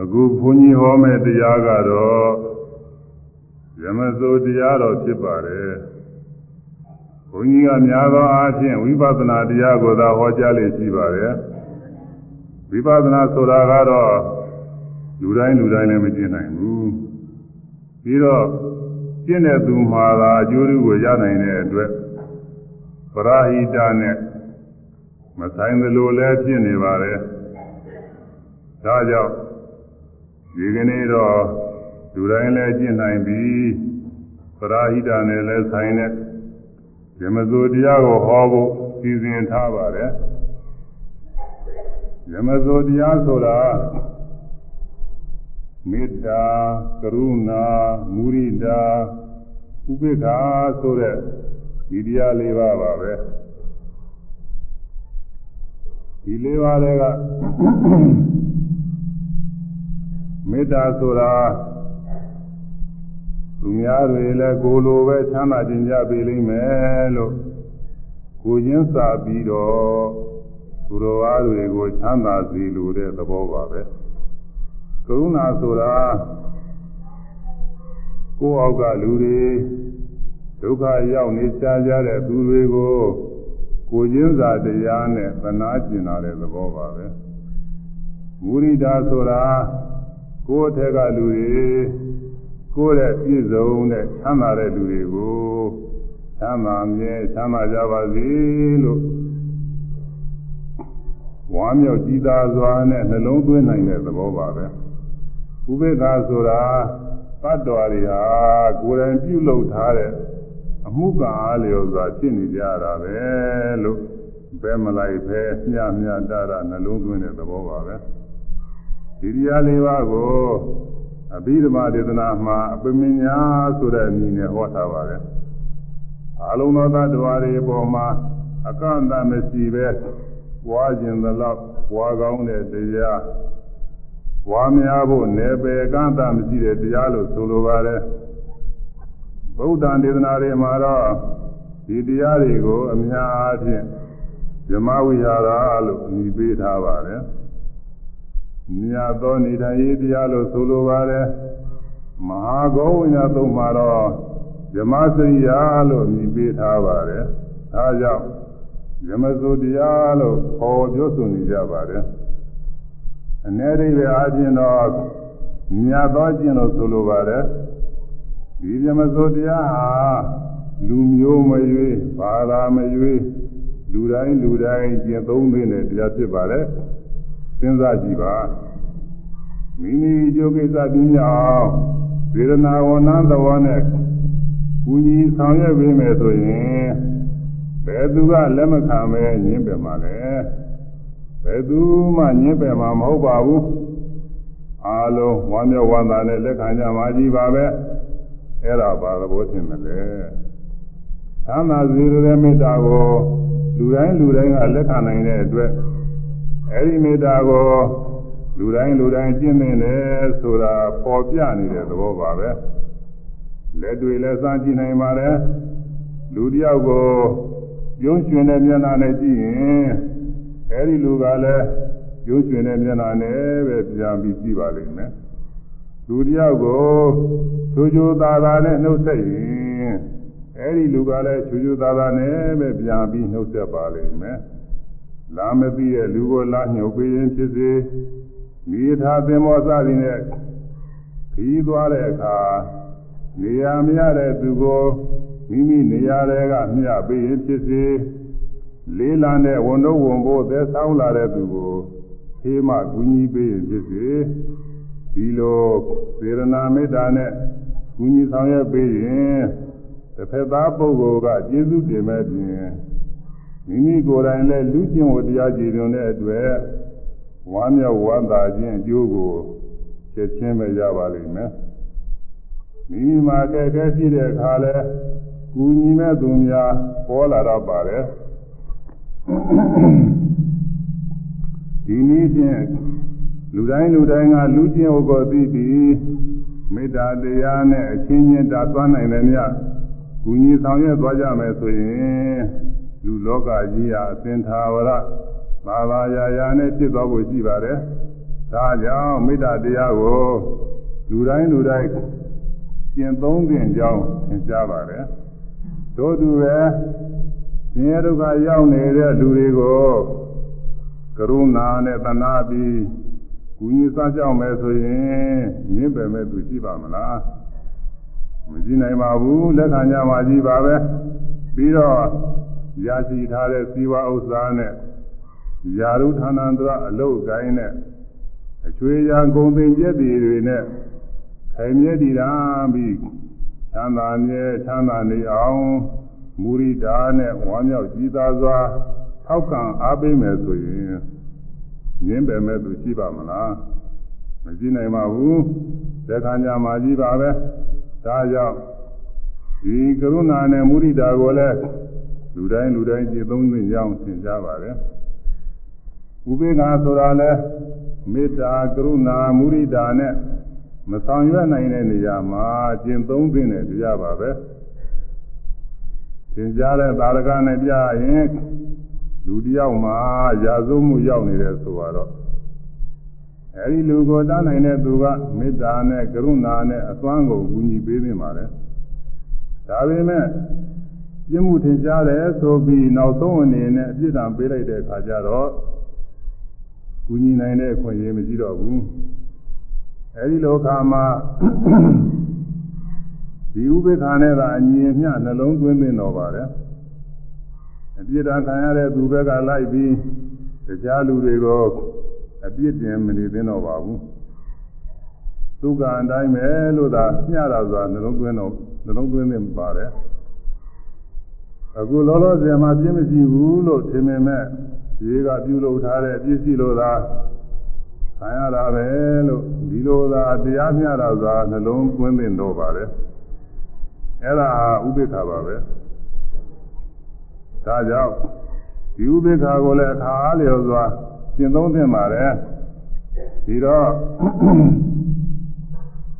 အခုဘုန်းကြီးဟောမဲ့တရားကတော့ယမစိုးတရားတော်ဖြစ်ပါတယ်ဘုန်းကြီးကများသောအားဖြင့်ဝိပဿနာတရားကိုသာဟောကြားလေရှိပါတယ်ဝိပဿနာဆိုတာကတော့လူတိုင်းလူတိုင်းလည်းမကျင့်နိုင်ဘူးပြီးတော့ကျင့်တဲ့သူမှာသာအကျိုးကိုရနိုင်တဲ့အတွက်ပရာဟိတနဲ့မဆိုင်သလိုလည်းဖြစ်နေပါတယ်ဒါကြောင့် ဒီကနေ့တော့လူတိုင်းလည်းကျင့်နိုင်ပြီပရာဟိတနဲ့လည်းဆိုင်တဲ့ဓမ္မစိုးတရားကိုဟောဖို့စီစဉ်ထားပါတယ်ဓမ္မစိုးတရားဆိုတာမေတ္တာကရုဏာမုရိဒာဥပေက္ခာဆိုတဲ့ဒီတရားလေးပါပါပဲဒီလေးပါးတွေက မေတ္တာဆိုတာသူများတွေလည်းကိုလိုပဲချမ်းသာခြင်းကြပေးလိမ့်မယ်လို့ကိုချင်းစာပြီးတော့သူတော်အားတွေကိုချမ်းသာစေလိုတဲ့သဘောပါပဲကရုဏာဆိုတာကိုယ့်အောက်ကလူတွေဒုက္ခရောက်နေကြကြတဲ့သူတွေကိုကိုချင်းစာတရားနဲ့သနာကျင်လာတဲ့သဘောပါပဲမုရိဒာဆိုတာ ကိုယ့်အထက်ကလူတွေကိုယ့်ရဲ့ပြည့်စုံတဲ့ချမ်းသာတဲ့လူတွေကိုချမ်းသာမြဲချမ်းသာကြပါစေလို့ဝါမြောက်ကြည်သာစွာနဲ့နှလုံးသွင်းနိုင်တဲ့သဘောပါပဲဥပေက္ခဆိုတာတတ္တဝါတွေဟာကိုယ်တိုင်ပြုလုပ်ထားတဲ့အမှုကအားလျော်စွာဖြစ်နေကြတာပဲလို့ဘယ်မလိုက်ပဲမျှမျှတတာနှလုံးသွင်းတဲ့သဘောပါပဲ ဒီတရားလေးပါးကိုအဘိဓမ္မာဒေသနာမှာအပမညာဆိုတဲ့အမည်နဲ့ဟောထားပါတယ်အလုံးသောသတ္တဝါတွေအပေါ်မှာအကန့်အသတ်မရှိပဲပွားခြင်းသလောက်ပွားကောင်းတဲ့တရားပွားများဖို့နယ်ပယ်ကန့်အသတ်မရှိတဲ့တရားလို့ဆိုလိုပါတယ်ဗုဒ္ဓံဒေသနာတွေမှာတော့ဒီတရားတွေကိုအများအားဖြင့်ဇမဝိဟာရလို့အမည်ပေးထားပါတယ် မြတ်သောနေထိုင်ရေးတရားလို့ဆိုလိုပါတယ်မဟာဂောဝိညာသုံးမှာတော့ဇမစရိယာလို့အမည်ပေးထားပါတယ်ဒါကြောင့်ဇမစုတရားလို့ခေါ်ပြောဆိုနေကြပါတယ်အ ਨੇ ဒိဗ္ဗအားဖြင့်တော့မြတ်သောကျင့်လို့ဆိုလိုပါတယ်ဒီဇမစုတရားဟာလူမျိုးမရွေးဘာသာမရွေးလူတိုင်းလူတိုင်းကျင့်သုံးသင့်တဲ့တရားဖြစ်ပါတယ် စဉ်းစားကြည့်ပါမိမိကြိုးကိစ္စပြင်းအောင်ဝေဒနာဝဏသဘောနဲ့ကူညီဆောင်ရွက်ပေးမယ်ဆိုရင်ဘယ်သူကလက်မခံပဲညင်းပယ်မှာလဲဘယ်သူမှညင်းပယ်မှာမဟုတ်ပါဘူးအားလုံးဝမ်းမြောက်ဝမ်းသာနဲ့လက်ခံကြမှာကြီးပါပဲအဲ့ဒါဘာသဘောထင်မလဲသမ်းသာစေတဲ့မေတ္တာကိုလူတိုင်းလူတိုင်းကလက်ခံနိုင်တဲ့အတွက် အဲဒီမေတ္တာကိုလူတိုင်းလူတိုင်းကျင့်နေတယ်ဆိုတာပေါ်ပြနေတဲ့သဘောပါပဲလက်တွေလည်းစမ်းကြည့်နိုင်ပါတယ်လူတယောက်ကိုပြုံးရွှင်တဲ့မျက်နှာနဲ့ကြည့်ရင်အဲဒီလူကလည်းပြုံးရွှင်တဲ့မျက်နှာနဲ့ပဲပြန်ပြီးကြည့်ပါလိမ့်မယ်လူတယောက်ကိုချိုးချိုးသားသားနဲ့နှုတ်ဆက်ရင်အဲဒီလူကလည်းချိုးချိုးသားသားနဲ့ပဲပြန်ပြီးနှုတ်ဆက်ပါလိမ့်မယ် လာမသိတဲ့လူကိုလာညှုပ်ပေးရင်ဖြစ်စေမိသားသင်္ဘောစသည်နဲ့ခီးသွားတဲ့အခါနေရာမရတဲ့သူကိုမိမိနေရာတွေကမျှပေးရင်ဖြစ်စေလေးလံတဲ့ဝန်တော့ဝန်ဖို့သက်ဆောင်လာတဲ့သူကိုဖေးမှကူညီပေးရင်ဖြစ်စေဒီလိုစေရနာမေတ္တာနဲ့ကူညီဆောင်ရွက်ပေးရင်တစ်ဖက်သားပုဂ္ဂိုလ်ကကျေးဇူးတင်မဲ့ပြင် မိမိကိုယ်တိုင်လည်းလူကျင့်ဝတရားကြည်ညိုတဲ့အတွက်ဝမ်းမြောက်ဝမ်းသာခြင်းအကျိုးကိုချက်ချင်းပဲရပါလိမ့်မယ်မိမိမှာကဲကဲရှိတဲ့အခါလဲကူညီမဲ့သူများပေါ်လာတော့ပါတယ်ဒီနည်းဖြင့်လူတိုင်းလူတိုင်းကလူကျင့်ဝတ်ကိုသိပြီးမေတ္တာတရားနဲ့အချင်းချင်းတာသွားနိုင်တယ်မြတ်ကူညီဆောင်ရွက်သွားကြမယ်ဆိုရင် လူလောကကြီးဟာအသင်္သာဝရဘာသာယာယာနဲ့ဖြစ်သွားဖို့ရှိပါတယ်ဒါကြောင့်မေတ္တာတရားကိုလူတိုင်းလူတိုင်းကျင့်သုံးသင့်ကြောင်းသင်ကြားပါတယ်တို့တူပဲဆင်းရဲဒုက္ခရောက်နေတဲ့လူတွေကိုကရုဏာနဲ့တနာပြီးကူညီစားကြောက်မယ်ဆိုရင်မြင့်ပယ်မဲ့သူရှိပါမလားမကြည့်နိုင်ပါဘူးလက်ခံကြပါကြည့်ပါပဲပြီးတော့ ရရှိထားတဲ့စီဝါဥစ္စာနဲ့ယာရုဌာနန္တရအလုတ်ကိုင်းနဲ့အချွေရာဂုံပင်ကျက်တွေတွေနဲ့ခိုင်မြဲတည်တာပြီးချမ်းသာမြဲချမ်းသာနေအောင်မူရိတာနဲ့ဝမ်းမြောက်ကြည်သာစွာထောက်ကံအားပေးမယ်ဆိုရင်ငင်းပယ်မဲ့သူရှိပါမလားမရှိနိုင်ပါဘူးသက်ခံကြမှာကြီးပါပဲဒါကြောင့်ဒီကရုဏာနဲ့မုရိတာကိုလည်း လူတိုင်းလူတိုင်းကြည်သုံးသိကြောင်းသင်ကြားပါတယ်ဥပေက္ခဆိုတာလဲမေတ္တာကရုဏာမုရိတာနဲ့မဆောင်ရွက်နိုင်တဲ့နေရာမှာကျင့်သုံးသိတဲ့တရားပါပဲသင်ကြားတဲ့သာရကနဲ့ပြရင်လူတယောက်မှာရာဇဝမှုရောက်နေတယ်ဆိုတော့အဲဒီလူကိုတားနိုင်တဲ့သူကမေတ္တာနဲ့ကရုဏာနဲ့အသွမ်းကိုကူညီပေးနေပါတယ်ဒါပေမဲ့ ပြင်းမှုထင်ရှားတယ်ဆိုပြီးနောက်ဆုံးအနေနဲ့အပြစ်ဒဏ်ပေးလိုက်တဲ့အခါကျတော့ကူညီနိုင်တဲ့အခွင့်အရေးမရှိတော့ဘူးအဲဒီလောကမှာဒီဥပေက္ခနဲ့သာအညီအမျှနှလုံးသွင်းသင့်တော်ပါတယ်အပြစ်ဒဏ်ခံရတဲ့သူဘက်ကလိုက်ပြီးတရားလူတွေကိုအပြစ်တင်မနေသင့်တော့ပါဘူးဒုက္ခအတိုင်းပဲလို့သာမျှတာဆိုတာနှလုံးသွင်းတော့နှလုံးသွင်းသင့်ပါတယ် အခုလောလောဆယ်မှာပြင်းမရှိဘူးလို့ထင်ပေမဲ့ဒီကပြုလုပ်ထားတဲ့ပြည့်စည်လို့သာခံရတာပဲလို့ဒီလိုသာတရားမျှတာဆိုတာနှလုံးသွင်းသင့်တော့ပါတယ်အဲ့ဒါဥပိ္ပခါပါပဲဒါကြောင့်ဒီဥပိ္ပခါကိုလည်းအခါအားလျော်စွာကျင့်သုံးသင့်ပါတယ်ဒီတော့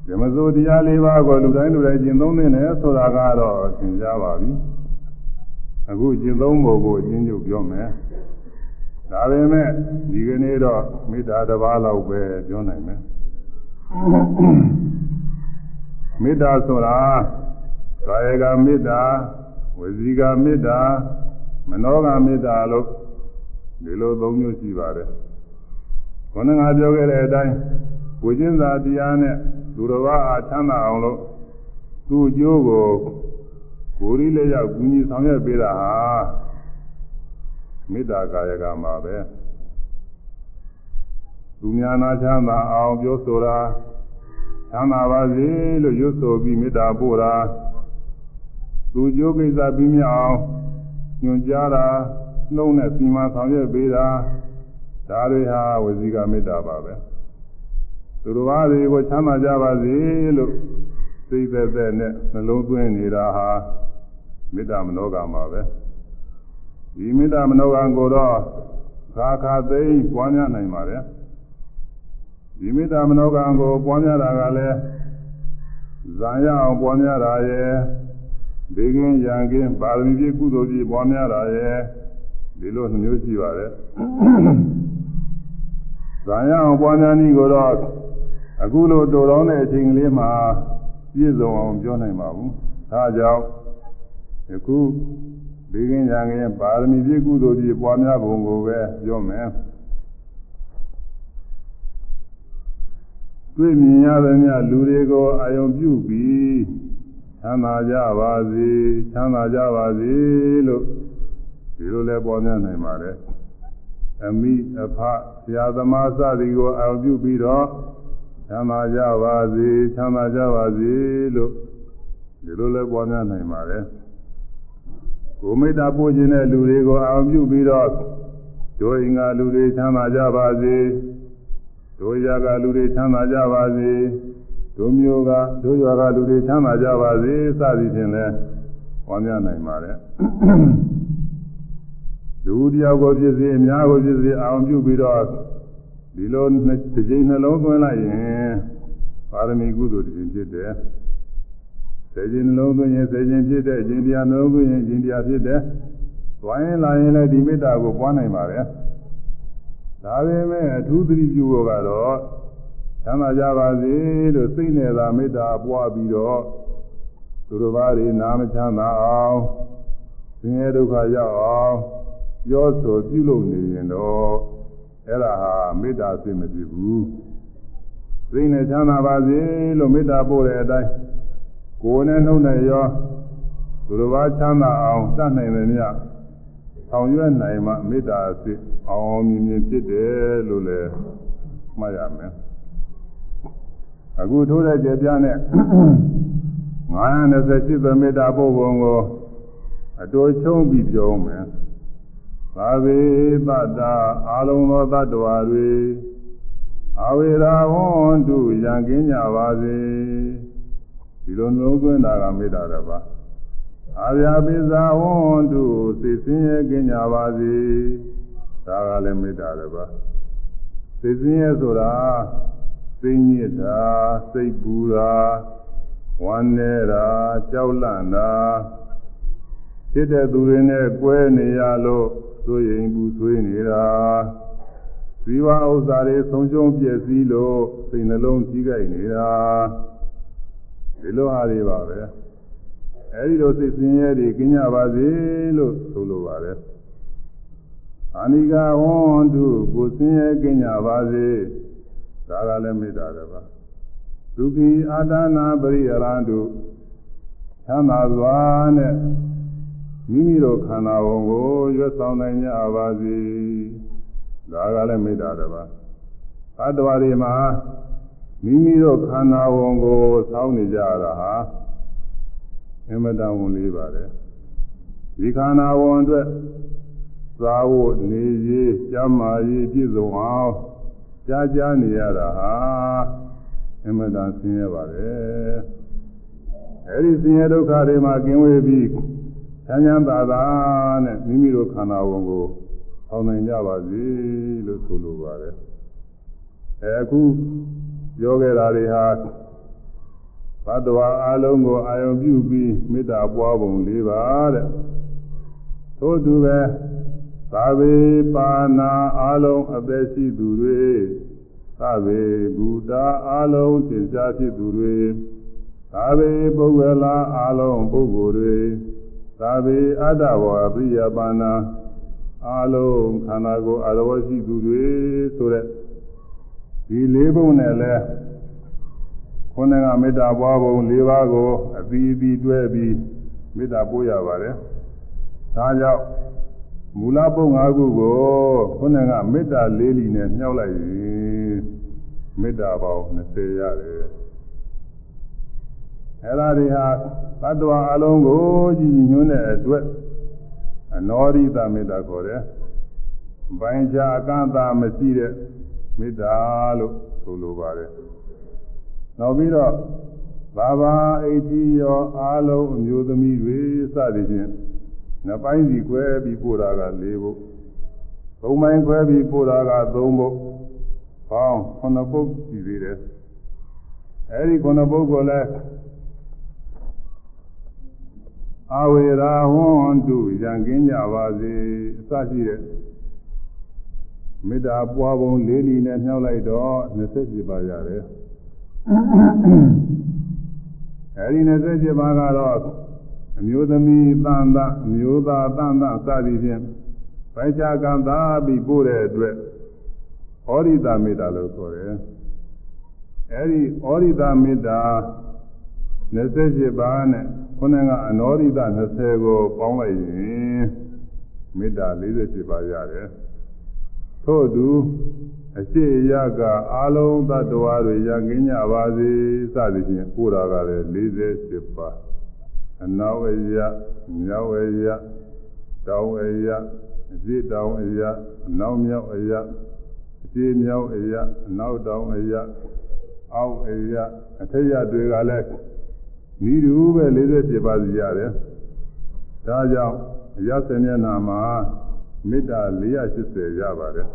ဓမ္မစိုးတရား၄ပါးကိုလူတိုင်းလူတိုင်းကျင့်သုံးသင့်တယ်ဆိုတာကတော့သင်ကြားပါပြီ အခုကျင့်သုံးဖို့ကိုအချင်းချုပ်ပြောမယ်ဒါပေမဲ့ဒီကနေ့တော့မေတ္တာတစ်ပါးလောက်ပဲပြောနိုင်မယ်မေတ္တာဆိုတာကာယကမေတ္တာဝစီကမေတ္တာမနောကမေတ္တာလို့ဒီလိုသုံးမျိုးရှိပါတယ်ခေါင်းငါပြောခဲ့တဲ့အတိုင်းဝိကျင်းသာတရားနဲ့သူတော်ဘာအားချမ်းသာအောင်လို့သူ့အကျိုးကို ကိုယ်ရီလက်ရောက်ကူညီဆောင်ရွက်ပေးတာဟာမေတ္တာကာယကမှာပဲသူများနာချမ်းသာအောင်ပြောဆိုတာချမ်းသာပါစေလို့ရွတ်ဆိုပြီးမေတ္တာပို့တာသူကျိုးကိစ္စပြီးမြအောင်ညွှန်ကြားတာနှုံးနဲ့စီမံဆောင်ရွက်ပေးတာဒါတွေဟာဝစီကမေတ္တာပါပဲသူတော်ဘာတွေကိုချမ်းသာကြပါစေလို့သိသက်သက်နဲ့နှလုံးသွင်းနေတာဟာ မေတ္တာမနောကမှာပဲဒီမေတ္တာမနောကကိုတော့ခါခါသိပွားများနိုင်ပါတယ်ဒီမေတ္တာမနောကကိုပွားများတာကလည်းဇာရအောင်ပွားများတာရဲ့ဘေကင်းရန်ကင်းပါရမီပြည့်ကုသိုလ်ပြည့်ပွားများတာရဲ့ဒီလိုနှမျိုးရှိပါတယ်ဇာရအောင်ပွားများနည်းကိုတော့အခုလိုတော်တော်တဲ့အချိန်ကလေးမှာပြည့်စုံအောင်ပြောနိုင်ပါဘူးဒါကြောင့် ယခုဘေကင်းရန်ကင်းပါရမီပြည့်ကုသိုလ်ပြည့်ပွားများပုံကိုပဲပြောမယ်တွေ့မြင်ရသမျှလူတွေကိုအာယုံပြုပြီးချမ်းသာကြပါစေချမ်းသာကြပါစေလို့ဒီလိုလဲပေါ်များနိုင်ပါတယ်အမိအဖဆရာသမားစသည်ကိုအာယုံပြုပြီးတော့ချမ်းသာကြပါစေချမ်းသာကြပါစေလို့ဒီလိုလဲပေါ်များနိုင်ပါတယ် ကိုမေတ္တာပို့ခြင်းတဲ့လူတွေကိုအာရုံပြုပြီးတော့ဒိုအင်္ဂါလူတွေချမ်းသာကြပါစေဒိုရာကလူတွေချမ်းသာကြပါစေဒိုမျိုးကဒိုရွာကလူတွေချမ်းသာကြပါစေစသည်ဖြင့်လဲဝမ်းမြောက်နိုင်ပါတယ်လူတယောက်ကိုဖြစ်စေအများကိုဖြစ်စေအာရုံပြုပြီးတော့ဒီလိုတစ်ကြိမ်နှလုံးသွင်းလိုက်ရင်ပါရမီကုသိုလ်တစ်ကြိမ်ဖြစ်တယ် စေခြင်းနှလုံးသွင်းရင်စေခြင်းဖြစ်တဲ့ခြင်းတရားနှလုံးသွင်းရင်ခြင်းတရားဖြစ်တယ်။သွားရင်လာရင်လည်းဒီမေတ္တာကိုပွားနိုင်ပါရဲ့။ဒါပေမဲ့အထူးသတိပြုဖို့ကတော့သမ်းသာကြပါစေလို့စိတ်နဲ့သာမေတ္တာပွားပြီးတော့သူတို့ဘာတွေနာမချမ်းသာအောင်ဆင်းရဲဒုက္ခရောက်အောင်ပြောဆိုပြုလုပ်နေရင်တော့အဲ့ဒါဟာမေတ္တာစိတ်မဖြစ်ဘူးစိတ်နဲ့ချမ်းသာပါစေလို့မေတ္တာပို့တဲ့အတိုင်း ကိုယ်နဲ့နှုတ်နဲ့ရောသူတို့ဘာချမ်းသာအောင်တတ်နိုင်တယ်မြတ်ဆောင်ရွက်နိုင်မှမေတ္တာစိတ်အောင်မြင်မြင်ဖြစ်တယ်လို့လည်းမှတ်ရမယ်အခုထိုးတဲ့ကြပြနဲ့928သမေတ္တာပုဂ္ဂိုလ်ကိုအတူချုံးပြီးပြောမယ်သာဝေတတ္တာအာလုံသောတ attva တွေအဝေရာဝန္တုရံကင်းကြပါစေ ဒီလိုနှလုံးသွင်းတာကမေတ္တာတစ်ပါးအာရပိဇာဝန္တုသိစင်းရဲ့ကင်းကြပါစေဒါကလည်းမေတ္တာတစ်ပါးသိစင်းရဲ့ဆိုတာသိညစ်တာစိတ်ပူတာဝမ်းနေတာကြောက်လန့်တာဖြစ်တဲ့သူတွေနဲ့ကွဲနေရလို့သို့ရင်ပူဆွေးနေတာဇီဝဥစ္စာတွေဆုံးရှုံးပြည့်စည်လို့စိတ်နှလုံးကြီးကြိုက်နေတာ ဒီလိုဟာတွေပါပဲအဲဒီလိုစိတ်ဆင်းရဲတွေကင်းကြပါစေလို့ဆိုလိုပါတယ်အာနိကဝန္တုကိုဆင်းရဲကင်းကြပါစေဒါကလည်းမေတ္တာတစ်ပါးဒုက္ခိအာဒနာပရိယရန္တုသမ်းသာစွာနဲ့မိမိတို့ခန္ဓာဝန်ကိုရွတ်ဆောင်နိုင်ကြပါစေဒါကလည်းမေတ္တာတစ်ပါးသတ္တဝါတွေမှာ မိမိတို့ခန္ဓာဝန်ကိုစောင်းနေကြတာဟာအမတန်ဝန်လေးပါတယ်ဒီခန္ဓာဝန်အတွက်သာဝတ်နေရေးကျမ်းမာရေးပြည့်စုံအောင်ကြားကြားနေရတာဟာအမတန်ဆင်းရဲပါတယ်အဲဒီဆင်းရဲဒုက္ခတွေမှာကင်းဝေးပြီးချမ်းချမ်းသာသာနဲ့မိမိတို့ခန္ဓာဝန်ကိုအောင်နိုင်ကြပါစေလို့ဆိုလိုပါတယ်အဲအခု ပြောခဲ့တာတွေဟာဘတ်တော်အလုံးကိုအာယုံပြုပြီးမေတ္တာပွားပုံလေးပါတဲ့ထို့သူပဲသာဝေပါဏာအလုံးအသက်ရှိသူတွေသာဝေဘုဒ္ဓအလုံးသင်္ချာဖြစ်သူတွေသာဝေပုဂ္ဂလာအလုံးပုဂ္ဂိုလ်တွေသာဝေအတ္တဘောအပိယပါဏာအလုံးခန္ဓာကိုယ်အရဝရှိသူတွေဆိုတဲ့ ဒီလေးပုံနဲ့လဲခုနကမေတ္တာပွားပုံ၄ပါးကိုအပီးပီးတွဲပြီးမေတ္တာပို့ရပါတယ်ဒါကြောင့်မူလပုံ၅ခုကိုခုနကမေတ္တာ၄လီနဲ့မြှောက်လိုက်ရင်မေတ္တာပေါင်း20ရတယ်အဲ့ဒါတွေဟာသတ္တဝါအလုံးကိုကြည်ညွှန်းတဲ့အတွက်အနောရိတမေတ္တာခေါ်တယ်။ပိုင်းခြားအကန့်အသတ်မရှိတဲ့ မေတ္တာလို့ဆိုလိုပါတယ်။နောက်ပြီးတော့ဘာဘာအိဋ္ဌိယောအာလုံးအမျိုးသမီးတွေစသည်ဖြင့်နှစ်ပိုင်းစီခွဲပြီးပို့တာက၄ဘုတ်။သုံးပိုင်းခွဲပြီးပို့တာက၃ဘုတ်။ပေါင်းခုနှစ်ဘုတ်ရှိသေးတယ်။အဲဒီခုနှစ်ဘုတ်ကိုလည်းအဝေရာဝန္တုရံကင်းကြပါစေအစရှိတဲ့ မေတ္တာပွားပုံလေးလီနဲ့နှောက်လိုက်တော့27ပါးရတယ်အဲဒီ27ပါးကတော့အမျိုးသမီးတန်တာအမျိုးသားတန်တာစသည်ဖြင့်ပိုက်ချကံသာပြီးပို့တဲ့အတွက်ဩရိတာမေတ္တာလို့ခေါ်တယ်အဲဒီဩရိတာမေတ္တာ27ပါးနဲ့ခုနကအနောရိတ20ကိုပေါင်းလိုက်ရင်မေတ္တာ47ပါးရတယ် ထို့သူအရှိရကအာလုံးသတ္တဝါတွေရကင်းကြပါစေစသည်ဖြင့်ပို့တာကလည်း47ပါးအနောက်အယမြောက်အယတောင်အယအရှိတောင်အယအနောက်မြောက်အယအရှိမြောက်အယအနောက်တောင်အယအောက်အယအထက်ရတွေကလည်းဤတူပဲ47ပါးစီရတယ်ဒါကြောင့်အရသမျက်နာမှာ မေတ္တာ480ရပါတယ်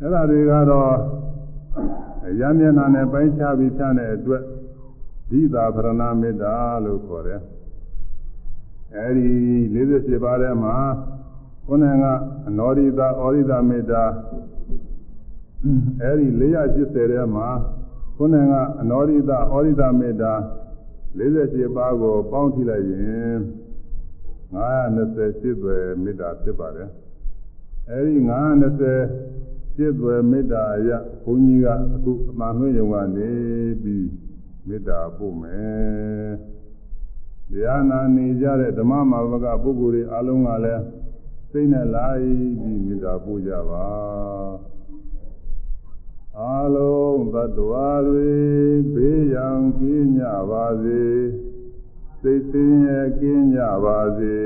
အဲ့ဒါတွေကတော့ရမျက်နာနဲ့ပိုင်းခြားပြီးဖြန့်တဲ့အတွက်ဒီသာဗရဏမေတ္တာလို့ခေါ်တယ်အဲ့ဒီ47ပါးထဲမှာခုနကအနောရိတာဩရိတာမေတ္တာအဲဒီ480ထဲမှာခုနကအနောရိတာဩရိတာမေတ္တာ48ပါးကိုပေါင်းထည့်လိုက်ရင် 920ရှိသွယ်မေတ္တာဖြစ်ပါတယ်အဲဒီ920ရှိသွယ်မေတ္တာအရဘုန်းကြီးကအခုအမှန်မှန်ယုံကနေပြီးမေတ္တာပို့မယ်တရားနာနေကြတဲ့ဓမ္မမာဝကပုဂ္ဂိုလ်တွေအလုံးကလည်းစိတ်နဲ့လိုက်ပြီးမေတ္တာပို့ကြပါအလုံးသတ္တဝါတွေဘေးရန်ကင်းကြပါစေ စိတ်ဆင်းရဲကင်းကြပါစေ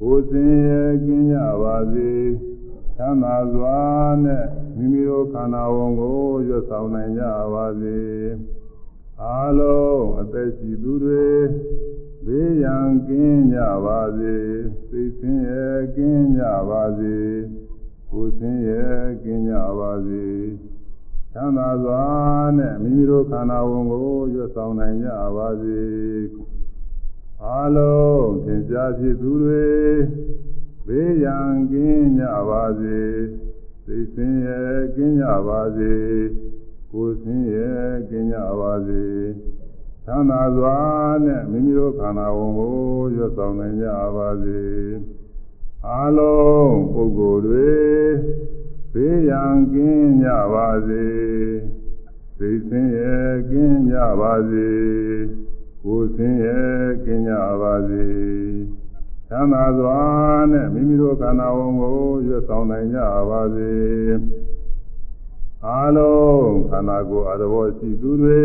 ကိုယ်ဆင်းရဲကင်းကြပါစေသမ်းသာစွာနဲ့မိမိတို့ခန္ဓာဝန်ကိုရွတ်ဆောင်နိုင်ကြပါစေအလုံးအသက်ရှိသူတွေဘေးရန်ကင်းကြပါစေစိတ်ဆင်းရဲကင်းကြပါစေကိုယ်ဆင်းရဲကင်းကြပါစေချမ်းသာစွာနဲ့မိမိတို့ခန္ဓာဝန်ကိုရွတ်ဆောင်နိုင်ကြပါစေ အလုံးသင်္ချာဖြစ်သူတွေဘေးရန်ကင်းကြပါစေစိတ်ဆင်းရဲကင်းကြပါစေကိုယ်ဆင်းရဲကင်းကြပါစေသံသာစွာနဲ့မိမိတို့ခန္ဓာဝန်ကိုရွတ်ဆောင်နိုင်ကြပါစေအလုံးပုဂ္ဂိုလ်တွေဘေးရန်ကင်းကြပါစေသိစင်းရဲ့ကင်းကြပါစေ ကိုယ်စင်းရဲ့ကင်းကြပါစေသံသာစွာနဲ့မိမိတို့ခန္ဓာဝန်ကိုရွတ်ဆောင်နိုင်ကြပါစေအလုံးခန္ဓာကိုယ်အတော်ရှိသူတွေ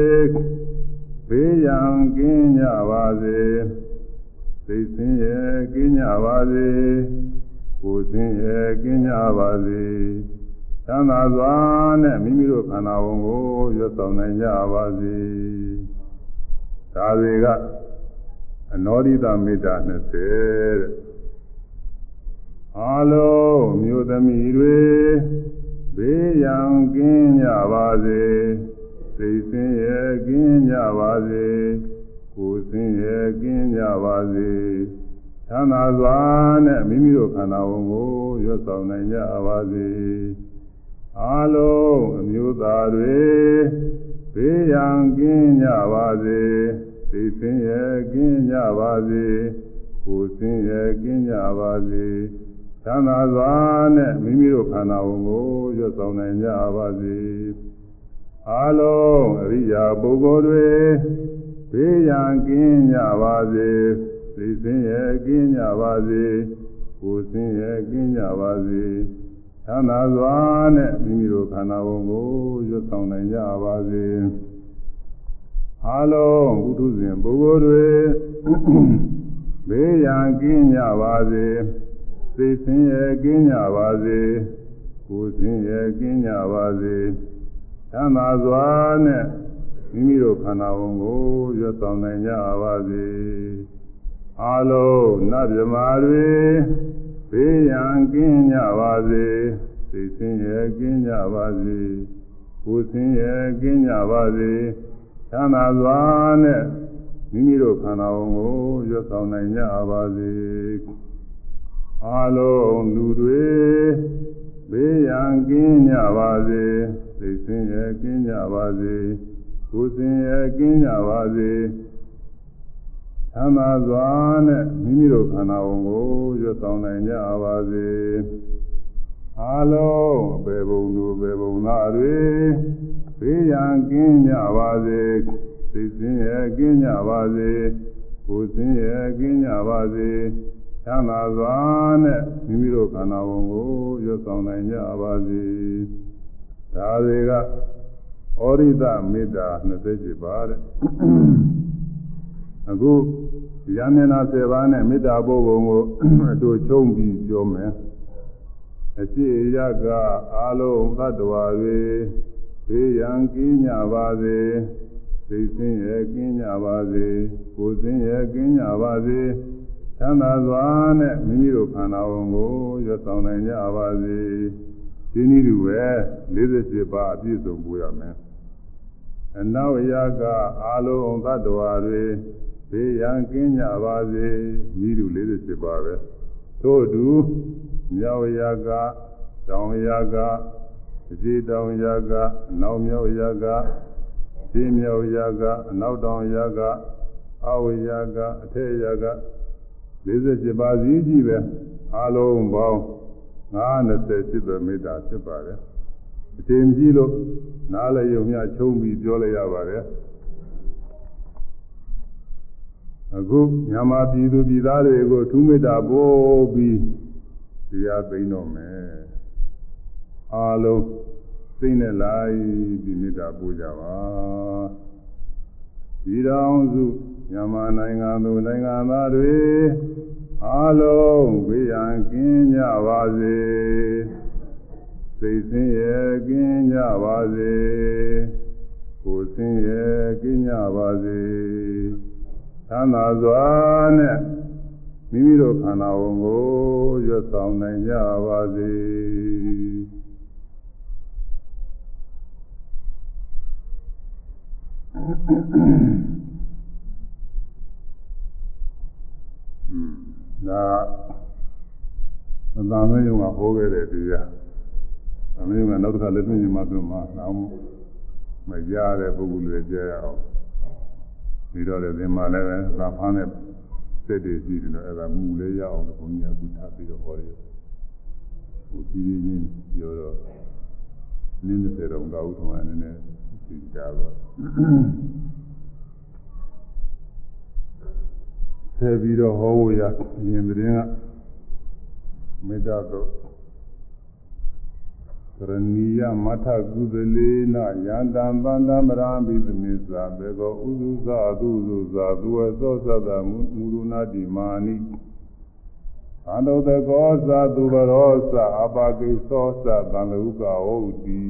ဘေးရန်ကင်းကြပါစေသိစင်းရဲ့ကင်းကြပါစေကိုယ်စင်းရဲ့ကင်းကြပါစေသံသာစွာနဲ့မိမိတို့ခန္ဓာဝန်ကိုရွတ်ဆောင်နိုင်ကြပါစေ ဒါတွေကအနောဒိတမေတ္တာ20တဲ့အလုံးမြို့သမီးတွေဘေးရန်ကင်းကြပါစေစိတ်ဆင်းရဲကင်းကြပါစေကိုယ်ဆင်းရဲကင်းကြပါစေသံသာစွာနဲ့မိမိတို့ခန္ဓာဝန်ကိုရွတ်ဆောင်နိုင်ကြပါစေအလုံးအမျိုးသားတွေ ဘေးရန်ကင်းကြပါစေသိစင်းရဲ့ကင်းကြပါစေကိုယ်စင်းရဲ့ကင်းကြပါစေသံသာစွာနဲ့မိမိတို့ခန္ဓာဝန်ကိုရွတ်ဆောင်နိုင်ကြပါစေအလုံးအရိယာပုဂ္ဂိုလ်တွေဘေးရန်ကင်းကြပါစေသိစင်းရဲ့ကင်းကြပါစေကိုယ်စင်းရဲ့ကင်းကြပါစေ သံသာစွာနဲ့မိမိတို့ခန္ဓာဝန်ကိုရွတ်ဆောင်နိုင်ကြပါစေအလုံးဘုသူဇင်ပုဂ္ဂိုလ်တွေဘေးရန်ကင်းကြပါစေသိစင်ရဲ့ကင်းကြပါစေကိုယ်စင်ရဲ့ကင်းကြပါစေသံသာစွာနဲ့မိမိတို့ခန္ဓာဝန်ကိုရွတ်ဆောင်နိုင်ကြပါစေအလုံးနတ်မြမာတွေ ဘေးရန်ကင်းကြပါစေသိစင်ရဲ့ကင်းကြပါစေကိုယ်စင်ရဲ့ကင်းကြပါစေသံသာစွာနဲ့မိမိတို့ခန္ဓာဝန်ကိုရွတ်ဆောင်နိုင်ကြပါစေအလုံးလူတွေဘေးရန်ကင်းကြပါစေသိစင်ရဲ့ကင်းကြပါစေကိုယ်စင်ရဲ့ကင်းကြပါစေ သံသာစွာနဲ့မိမိတို့ခန္ဓာဝန်ကိုရွတ်ဆောင်နိုင်ကြပါစေအလုံးအပေဘုံတို့ပေဘုံသားတွေဘေးရန်ကင်းကြပါစေသိစင်းရဲ့ကင်းကြပါစေကိုယ်စင်းရဲ့ကင်းကြပါစေသံသာစွာနဲ့မိမိတို့ခန္ဓာဝန်ကိုရွတ်ဆောင်နိုင်ကြပါစေဒါတွေကဩရိဒမေတ္တာ27ပါတဲ့ အခုရမင်းနာ7ပါးနဲ့မေတ္တာပို့ပုံကိုအတူချုံပြီးပြောမယ်အရှိရကအာလုံးသတ္တဝါတွေဘေးရန်ကင်းကြပါစေသိစင်းရဲ့ကင်းကြပါစေကိုယ်စင်းရဲ့ကင်းကြပါစေသံသာစွာနဲ့မိမိတို့ခန္ဓာဝန်ကိုရွတ်ဆောင်နိုင်ကြပါစေဒီနည်းတူပဲ48ပါးအပြည့်စုံပို့ရမယ်အနောက်ရာကအာလုံးသတ္တဝါတွေ ဘေးရန်ကင်းကြပါစေဤတူ48ပါးပဲသို့တူမြောက်ရာကတောင်ရာကအစီတောင်ရာကအနောက်မြောက်ရာကဒီမြောက်ရာကအနောက်တောင်ရာကအဝရာကအထက်ရာက47ပါးစီကြီးပဲအလုံးပေါင်း90ဖြစ်တဲ့မေတ္တာဖြစ်ပါတယ်အချိန်ကြီးလို့နားလည်းယုံမြချုံးပြီးပြောလိုက်ရပါတယ် အခုမြန်မာပြည်သူပြည်သားတွေကိုထုမေတ္တာပို့ပြီးတရားသိမ်းတော့မယ်အားလုံးသိနေလိုက်ဒီမေတ္တာပို့ကြပါဒီတော်စုမြန်မာနိုင်ငံသူနိုင်ငံသားတွေအားလုံးဝိရန်ကင်းကြပါစေစိတ်ဆင်းရဲကင်းကြပါစေကိုယ်ဆင်းရဲကင်းကြပါစေ သမ်းသာစွာနဲ့မိမိတို့ခန္ဓာဝန်ကိုရွတ်ဆောင်နိုင်ကြပါစေဒါသံဃာယုံကဟောခဲ့တဲ့တရားသံဃာယုံကနောက်တစ်ခါလည်းပြင်မှာပြင်မှာနောက်မကြတဲ့ပုဂ္ဂိုလ်တွေကြားရအောင် ပြီးတော့လည်းဒီမှာလည်းသာဖမ်းတဲ့စိတ်တွေရှိတယ်လို့အဲ့ဒါမူလေးရအောင်လို့ဘုန်းကြီးကအခုထားပြီးတော့ဟောရတယ်ဟိုကြီးကြီးချင်းပြောတော့နင်းတဲ့တော့ကောက်ထုံးအနေနဲ့ဒီကြတော့ဆက်ပြီးတော့ဟောဖို့ရရင်တဲ့ကမေတ္တာတော့က ရဏီယမထကုသလေနယန္တံပန္တမရာမိသမိသာဘေကောဥစုသာသူစုသာသူဝသောသတ္တမူရုနာတိမာနိအန္တုတကောသာသူဘရောသာအပါကိသောသာတံလူကဟုတ်တိ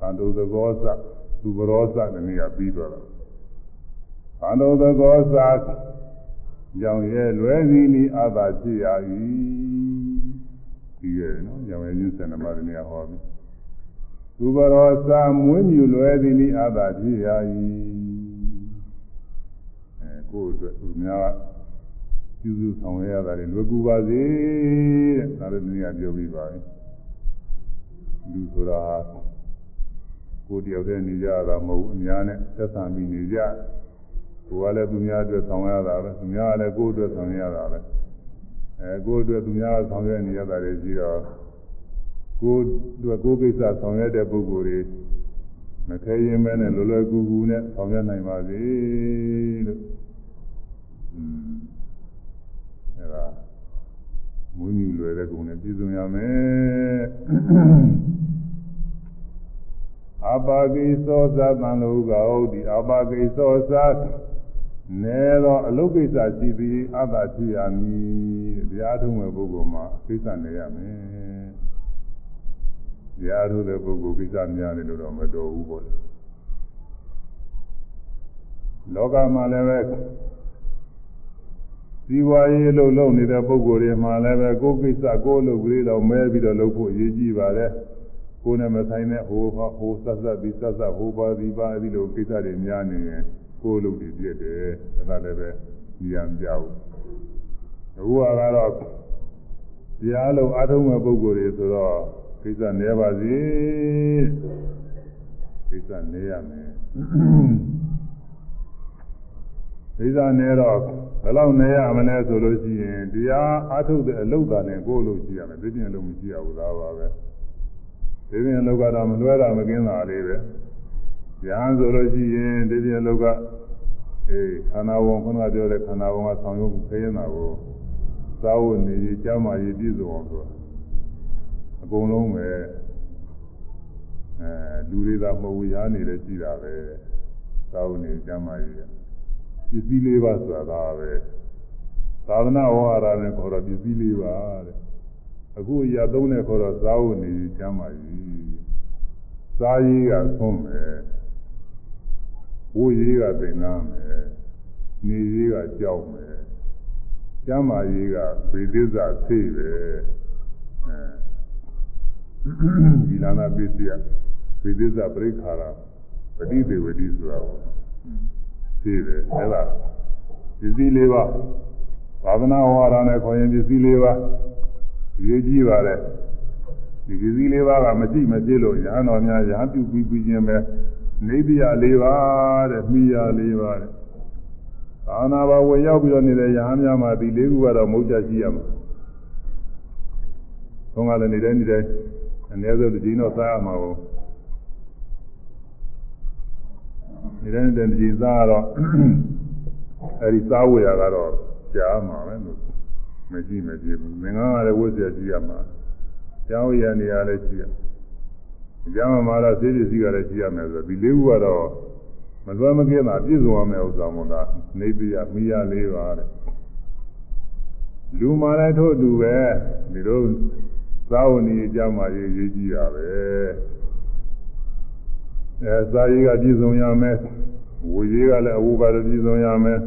အန္တုတကောသာသူဘရောသာတနည်းပြီးတော့အန္တုတကောသာကြောင့်ရဲ့လွယ်သည်နိအသာဖြစ်ရ၏ ပြီးရတယ်နော်။ရောင်ရည်ချင်းစန္ဒမတနေဟောပြီ။သူဘရောစာမွေးမြူလွယ်သည်နိအာသာဖြစ်ရာ၏။အဲကိုယ့်အတွက်သူများပြုစုဆောင်ရတာတွေလွယ်ကူပါစေတဲ့။ဒါလည်းဒီနေ့ပြောပြီးပါပြီ။လူဆိုတာကိုယ်တယောက်တည်းနေကြတာမဟုတ်ဘူးအများနဲ့သက်သာပြီးနေကြ။ကိုယ်ကလည်းသူများအတွက်ဆောင်ရတာပဲ။သူများကလည်းကိုယ်အတွက်ဆောင်ရတာပဲ။ အဲကိုယ်အတွက်သူများဆောင်ရွက်နေရတာတွေရှိတော့ကိုယ်အတွက်ကိုယ်ကိစ္စဆောင်ရွက်တဲ့ပုဂ္ဂိုလ်တွေမခဲရင်မဲနဲ့လွယ်လွယ်ကူကူနဲ့ဆောင်ရွက်နိုင်ပါစေလို့อืมအဲဒါမွေးမြူလွယ်တဲ့ကုံနဲ့ပြည့်စုံရမယ်အပါကိသောသတံလောကဟုတ်ဒီအပါကိသောသ နဲတော့အလုတ်ကိစ္စရှိပြီးအတ္တဖြစ်ရမည်တရားထုံးမဲ့ပုဂ္ဂိုလ်မှာကိစ္စနေရမယ်တရားထုံးတဲ့ပုဂ္ဂိုလ်ကိစ္စများတယ်လို့တော့မတော်ဘူးပေါ့လောကမှာလည်းပဲဒီဝါရေးလို့လုပ်နေတဲ့ပုဂ္ဂိုလ်တွေမှာလည်းပဲကိုယ်ကိစ္စကိုယ်လုပ်ကလေးတော့မဲပြီးတော့လုပ်ဖို့အရေးကြီးပါတယ်ကိုယ်နဲ့မဆိုင်တဲ့ဟိုဟိုဆက်ဆက်ပြီးဆက်ဆက်ဟိုပါဒီပါဒီလိုကိစ္စတွေများနေရင် ကိုယ်လုပ်ပြီးပြည့်တယ်အဲ့ဒါလည်းပဲဉာဏ်မကြဘူးအခုကတော့တရားလုံးအထုံးမဲ့ပုဂ္ဂိုလ်တွေဆိုတော့ကိစ္စနည်းပါစေကိစ္စနည်းရမယ်ကိစ္စနည်းတော့ဘယ်လောက်နည်းရမလဲဆိုလို့ရှိရင်တရားအထုတ်တဲ့အလုပ်သာနဲ့ကိုယ်လို့ရှိရမယ်သိပြင်လို့မရှိရဘူးသားပါပဲသိပြင်လောကတော့မလွဲတာမကင်းတာလေးပဲ ဉာဏ်ဆိုလို့ရှိရင်ဒီပြလောကအေးခန္ဓာဝန်ခုနကပြောတဲ့ခန္ဓာဝန်ကဆောင်ရွက်ခရင်တာကိုသာဝနေကြီးကြားမာကြီးပြည့်စုံအောင်ဆိုတာအကုန်လုံးပဲအဲလူတွေသာမဟုတ်ဘူးရားနေလည်းရှိတာပဲသာဝနေကြားမာကြီးပစ္စည်းလေးပါဆိုတာဒါပဲသာသနာဝါရနဲ့ခေါ်တော့ပစ္စည်းလေးပါတဲ့အခုရသုံးတဲ့ခေါ်တော့သာဝနေကြီးကြားမာကြီးစားရေးကဆုံးမယ် ဝိရေးကသင်္ကန်းမယ်နေရေးကကြောက်မယ်ကျမ်းမာရေးကဗေဒိဇာသိပဲအဲဒီလာနာပစ္စယဗေဒိဇာပရိခါရပฏิဒေဝတိဆိုတာသိတယ်အဲ့ဒါပစ္စည်းလေးပါသာသနာ့ဝါဒနဲ့ခေါ်ရင်ပစ္စည်းလေးပါရေးကြည့်ပါလေဒီပစ္စည်းလေးပါကမရှိမဖြစ်လို့ရဟန်းတော်များရဟန်းပြုပြီးပြီးခြင်းပဲ နေပြလေးပါတဲ့မိရလေးပါတဲ့သာနာဘဝင်ရောက်ပြီးတော့နေတဲ့ရဟန်းများမှာဒီလေးခုကတော့မဟုတ်ကြရှိရမှာသုံးကလည်းနေတဲ့နေတဲ့အနည်းဆုံးတစ်ချိန်တော့စားရမှာကိုနေတဲ့နေတဲ့တစ်ချိန်စားတော့အဲဒီစားဝေရကတော့ရှားမှာပဲလို့မရှိမကြည့်ဘူးငင်္ဂကလည်းဝတ်เสียကြည့်ရမှာကျောင်းရနေရလည်းကြည့်ရ ကျောင်းမှာတော့စေးပစ္စည်းကလည်းကြည့်ရမယ်ဆိုဒီလေးခုကတော့မလွယ်မကင်းတာပြည့်စုံရမယ့်ဥစ္စာမို့လားနေပြရမိရလေးပါတဲ့လူမာလည်းထို့အတူပဲဒီလိုသာဝဏီအကြမှာရေးရေးကြည့်ရပဲအဲစာရေးကပြည့်စုံရမယ်ဝေရေးကလည်းအဝပါပြည့်စုံရမယ်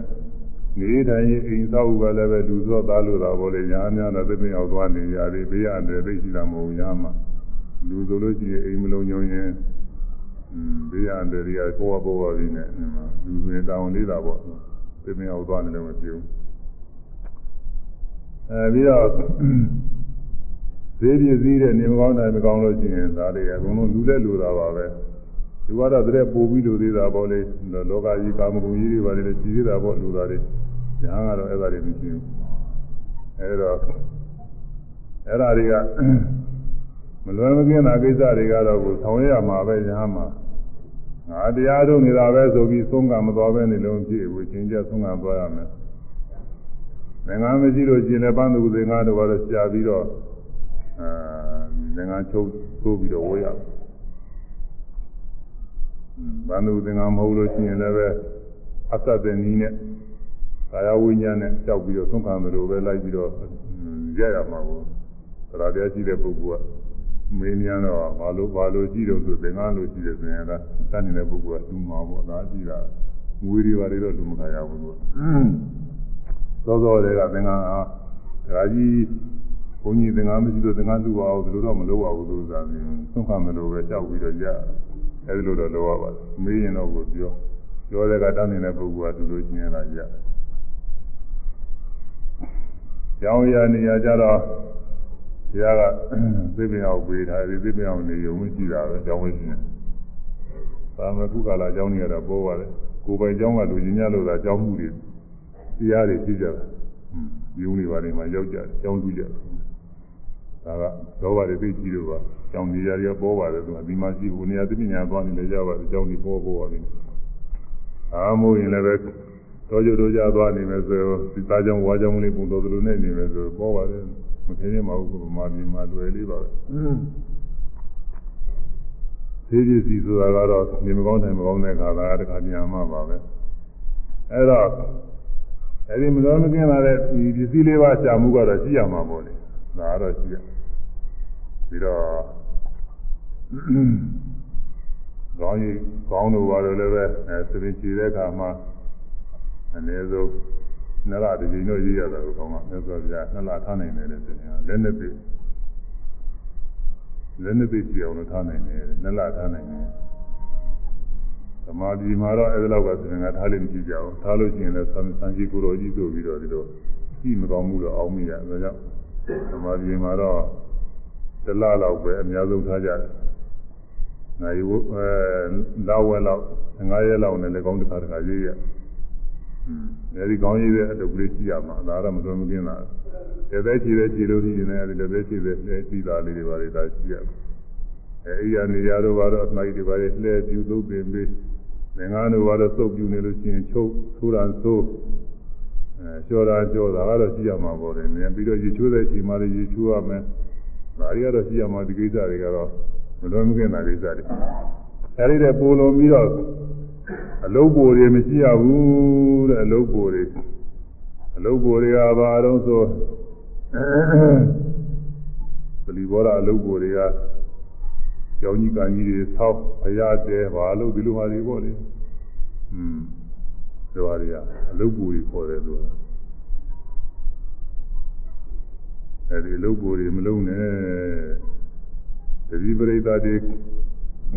နေထိုင်ရင်အိမ်သောက်ကလည်းပဲလူသောသားလို့တာပေါ့လေညာများတော့သိမအောင်သွားနေရတယ်ဘေးရတယ်သိရှိတာမဟုတ်ညာမှာ လူဆိုလို့ရှိရင်အိမ်မလုံးညုံရင်ဘေးရတယ်တွေကပေါ်ပေါ်ပါပြီနဲ့လူတွေတောင်းလေးတာပေါ့သိမအောင်သွားနေလည်းမဖြစ်ဘူးအဲပြီးတော့ဈေးပြည့်စည်းတဲ့နေမကောင်းတိုင်းမကောင်းလို့ရှိရင်ဒါတွေအကုန်လုံးလူလက်လူတာပါပဲဒီကတော့တဲ့ပို့ပြီးလူသေးတာပေါ့လေလောကကြီးကာမဂုဏ်ကြီးတွေပါလေရှိသေးတာပေါ့လူသားတွေညာကတော့အဲ့ဒါတွေမရှိဘူးအဲ့တော့အဲ့ဒါတွေက မလွယ်မကင်းတာကိစ္စတွေကတော့ကိုဆောင်ရရမှာပဲညာမှာငါတရားထုတ်နေတာပဲဆိုပြီးသုံးကမသွားပဲနေလုံးကြည့်ဘူးချင်းကျသုံးကသွားရမယ်ငငါမရှိလို့ရှင်လည်းပန်းသူသင်္ကားတို့ကတော့ရှားပြီးတော့အဲငငါချုပ်သိုးပြီးတော့ဝေးရဘန္ဓုသင်္ကားမဟုတ်လို့ရှိရင်လည်းပဲအသတ်တဲ့နည်းနဲ့ကာယဝိညာဉ်နဲ့ကြောက်ပြီးတော့သုံးခံတယ်လို့ပဲလိုက်ပြီးတော့ရရမှာကိုသရတရားရှိတဲ့ပုဂ္ဂိုလ်က မင်းများတော့ဘာလို့ဘာလို့ရှိတော့ဆိုသင်္ကားလို့ရှိတယ်ဆိုရင်ကတတ်နေတဲ့ပုဂ္ဂိုလ်ကသူ့မှာပေါ့ဒါကြည့်တာငွေတွေဘာတွေတော့လူမခါရဘူးလို့သောသောတွေကသင်္ကားဟာဒါကြီးဘုန်းကြီးသင်္ကားမရှိလို့သင်္ကားလူပါအောင်ဒီလိုတော့မလုပ်ပါဘူးလို့ဆိုတာသုံးခံတယ်လို့ပဲကြောက်ပြီးတော့ကြအဲဒီလိုတော့လုပ်ရပါတယ်မေးရင်တော့ကိုပြောပြောတဲ့ကတန်းနေတဲ့ပုဂ္ဂိုလ်ကသူလိုချင်ရတာကြကျောင်းရနေရကြတော့ ဘုရားကသိပင်အောင်ပေးထားတယ်သိပင်အောင်နေရုံမရှိတာပဲကျောင်းဝင်ရှင်သာမကုကာလာကျောင်းနေရတာပေါ်ပါတယ်ကိုယ်ပိုင်ကျောင်းကလူကြီးများလို့သာကျောင်းမှုတွေတရားတွေရှိကြတာယုံနေပါလိမ့်မှာရောက်ကြတယ်ကျောင်းကြည့်ကြတယ်ဒါကလောဘတွေသိကြည့်လို့ပါကျောင်းနေရာတွေပေါ်ပါတယ်သူကဒီမှာရှိဘူးနေရာသိပညာသွားနေလေကြပါတယ်ကျောင်းတွေပေါ်ပေါ်ပါလိမ့်အာမို့ရင်လည်းပဲတော်ကြတော်ကြသွားနေမယ်ဆိုဒီသားကြောင့်ဝါကြောင့်လေးပုံတော်သလိုနဲ့နေမယ်ဆိုပေါ်ပါတယ် မခင်းရင်မဟုတ်ဘူးဗမာပြည်မှာလွယ်လေးပါပဲသေးသေးစီဆိုတာကတော့နေမကောင်းတယ်မကောင်းတဲ့ခါသာတခါပြန်မှပါပဲအဲ့တော့အဲဒီမတော်မကင်းလာတဲ့ဒီပစ္စည်းလေးပါရှာမှုကတော့ရှိရမှာပေါ့လေဒါကတော့ရှိရပြီးတော့ကောင်းကြီးကောင်းလို့ပါလို့လည်းပဲအဲသတိချတဲ့အခါမှာအနည်းဆုံး နှစ်လတစ်ချိန်တော့ရေးရတာကိုကောင်းမှာမြတ်စွာဘုရားနှစ်လထားနိုင်တယ်လို့ဆိုရင်လက်နှစ်သိလက်နှစ်သိရှိအောင်လို့ထားနိုင်တယ်နှစ်လထားနိုင်တယ်သမာဓိမှာတော့အဲဒီလောက်ကဆိုရင်ကထားလို့မရှိကြဘူးထားလို့ရှိရင်လည်းသံသံရှိကိုယ်တော်ကြီးဆိုပြီးတော့ဒီလိုကြည့်မကောင်းမှုတော့အောင်းမိရဒါကြောင့်သမာဓိမှာတော့တလလောက်ပဲအများဆုံးထားကြတယ်နိုင်ဝအဲလာဝဲလောက်15ရက်လောက်နဲ့လည်းကောင်းတစ်ခါတစ်ခါရေးရอืม အဲဒီကောင်းရေးတဲ့အတုပ်ကလေးရှိရမှာဒါတော့မသွင်းမကင်းတာတသက်ချီတဲ့ချီလို့ရှိရင်လည်းအဲဒီတသက်ချီတဲ့လှဲကြည့်တာလေးတွေပါလေဒါရှိရအဲအိယာနေရာတို့ဘာတော့အနိုင်တွေပါလေလှဲပြူသုံးပင်ပေးငင်္ဂါတို့ဘာတော့သုတ်ပြူနေလို့ရှိရင်ချုပ်ဆိုးတာဆိုးအဲလျှော်တာလျှော်တာကတော့ရှိရမှာပေါ့လေ။ပြီးတော့ရေချိုးတဲ့ချိန်မှလည်းရေချိုးရမယ်။ဒါတွေကတော့ရှိရမှာဒီကိစ္စတွေကတော့မလွန်မကင်းတာကိစ္စတွေအဲဒီတဲ့ပိုလုံပြီးတော့ အလုတ်ပိုတွေမရှိရဘူးတဲ့အလုတ်ပိုတွေအလုတ်ပိုတွေကဘာတော့ဆိုပလီဘောရအလုတ်ပိုတွေကကျောင်းကြီးကံကြီးတွေဆောက်အရာတဲဘာလို့ဒီလိုဟာတွေပေါ့လေอืมဒီဟာတွေကအလုတ်ပိုတွေခေါ်တယ်သူကအဲဒီအလုတ်ပိုတွေမလုံးနဲ့တတိပရိသတ်တွေ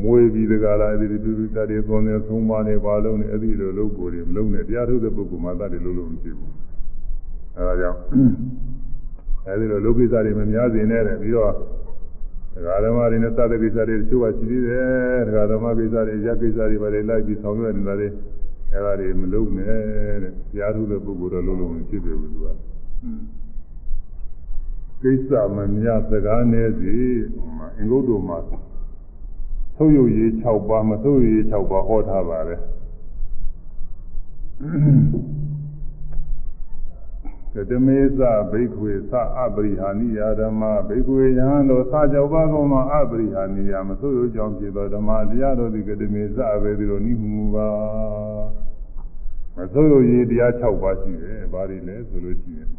မွေးပြီးတကလားအဲ့ဒီပရိသတ်တွေသွန်နေသုံးပါးနေပါလုံးနေအဲ့ဒီလိုလုပ်ကိုယ်တွေမလုံးနဲ့တရားထုတ်တဲ့ပုဂ္ဂိုလ်မှတတ်တယ်လို့လို့မရှိဘူးအဲဒါကြောင့်အဲဒီလိုလောကိစ္စတွေမများစေနဲ့တဲ့ပြီးတော့ဒကာဓမ္မတွေနဲ့သတ္တကိစ္စတွေတချို့ကရှိသေးတယ်ဒကာဓမ္မကိစ္စတွေရက်ကိစ္စတွေပါလေလိုက်ပြီးဆောင်ရွက်နေတာတွေအဲဒါတွေမလုပ်နဲ့တဲ့တရားထုတဲ့ပုဂ္ဂိုလ်တော့လုံးလုံးမဖြစ်ပြီဘူးသူကကိစ္စမများစကားနည်းစီအင်္ဂုတ္တမှာ သုတ်ရည်6ပါးမသုတ်ရည်6ပါးဟောထားပါတယ်ကတမေသဘိက္ခွေသအပရိဟာနိယဓမ္မဘိက္ခွေယဟန်တို့သာကြောပါကုန်မှာအပရိဟာနိယမဆိုးရကြောင်းဖြစ်သောဓမ္မတရားတို့သည်ကတမေသပဲဒီလိုနိမှုမူပါမဆိုးရရေးတရား6ပါးရှိတယ်ဘာတွေလဲဆိုလို့ရှိရင်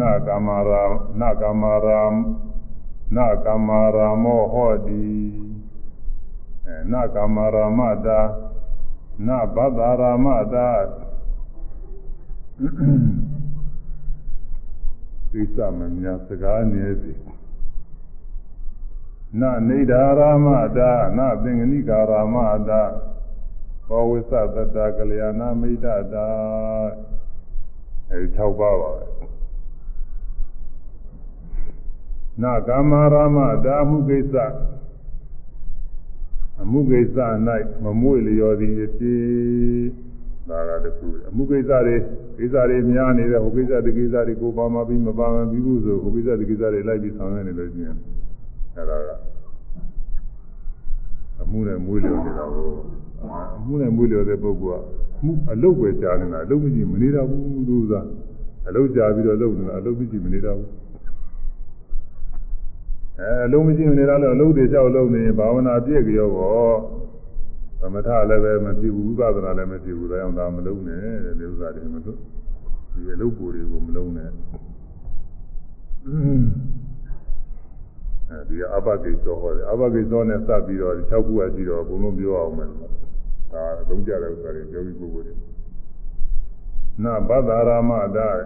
နာကမရာနာကမရာ နာကမရာမောဟောတိအဲနာကမရာမတာနာဘဒ္ဒရာမတာကိစ္စမများစကားနည်းစီနနေဒာရာမတာနသင်္ကနိကာရာမတာဘောဝိသတတကလျာဏမိတ်တာအဲဒီ6ပါးပါပဲ နကာမရာမတာမှုကိစ္စအမှုကိစ္စ၌မမွေလျော်သည်အဖြစ်ဒါကတခုအမှုကိစ္စတွေကိစ္စတွေများနေတဲ့ဟိုကိစ္စဒီကိစ္စတွေကိုပါမပြီးမပါမပြီးဘူးဆိုဟိုကိစ္စဒီကိစ္စတွေလိုက်ပြီးဆောင်ရွက်နေလို့ရှိရင်အဲဒါကအမှုနဲ့မွေးလျော်နေတာကိုအမှုနဲ့မွေးလျော်တဲ့ပုဂ္ဂိုလ်ကအမှုအလုတ်ပဲကြားနေတာအလုတ်မရှိမနေတာဘူးသူကအလုတ်ကြားပြီးတော့လုပ်နေတာအလုတ်မရှိမနေတာဘူး အဲအလုံးမရှိနေတာလည်းအလုံးတွေလျှောက်လုံးနေရင်ဘာဝနာပြည့်ကြောပေါ့သမထလည်းပဲမဖြစ်ဘူးဝိပဿနာလည်းမဖြစ်ဘူးဒါကြောင့်ဒါမလုံးနဲ့တဲ့ဒီဥစ္စာတွေမလို့ဒီအလုပ်ကိုတွေကိုမလုံးနဲ့အဲဒီအဘဂိသောဟောတယ်အဘဂိသောနဲ့စပ်ပြီးတော့6ခုကရှိတော့ဘုံလုံးပြောအောင်မယ်ဒါအသုံးကြတဲ့ဥစ္စာတွေပြောပြီးပုဂ္ဂိုလ်တွေနာဘဒ္ဒရာမဒါအဲ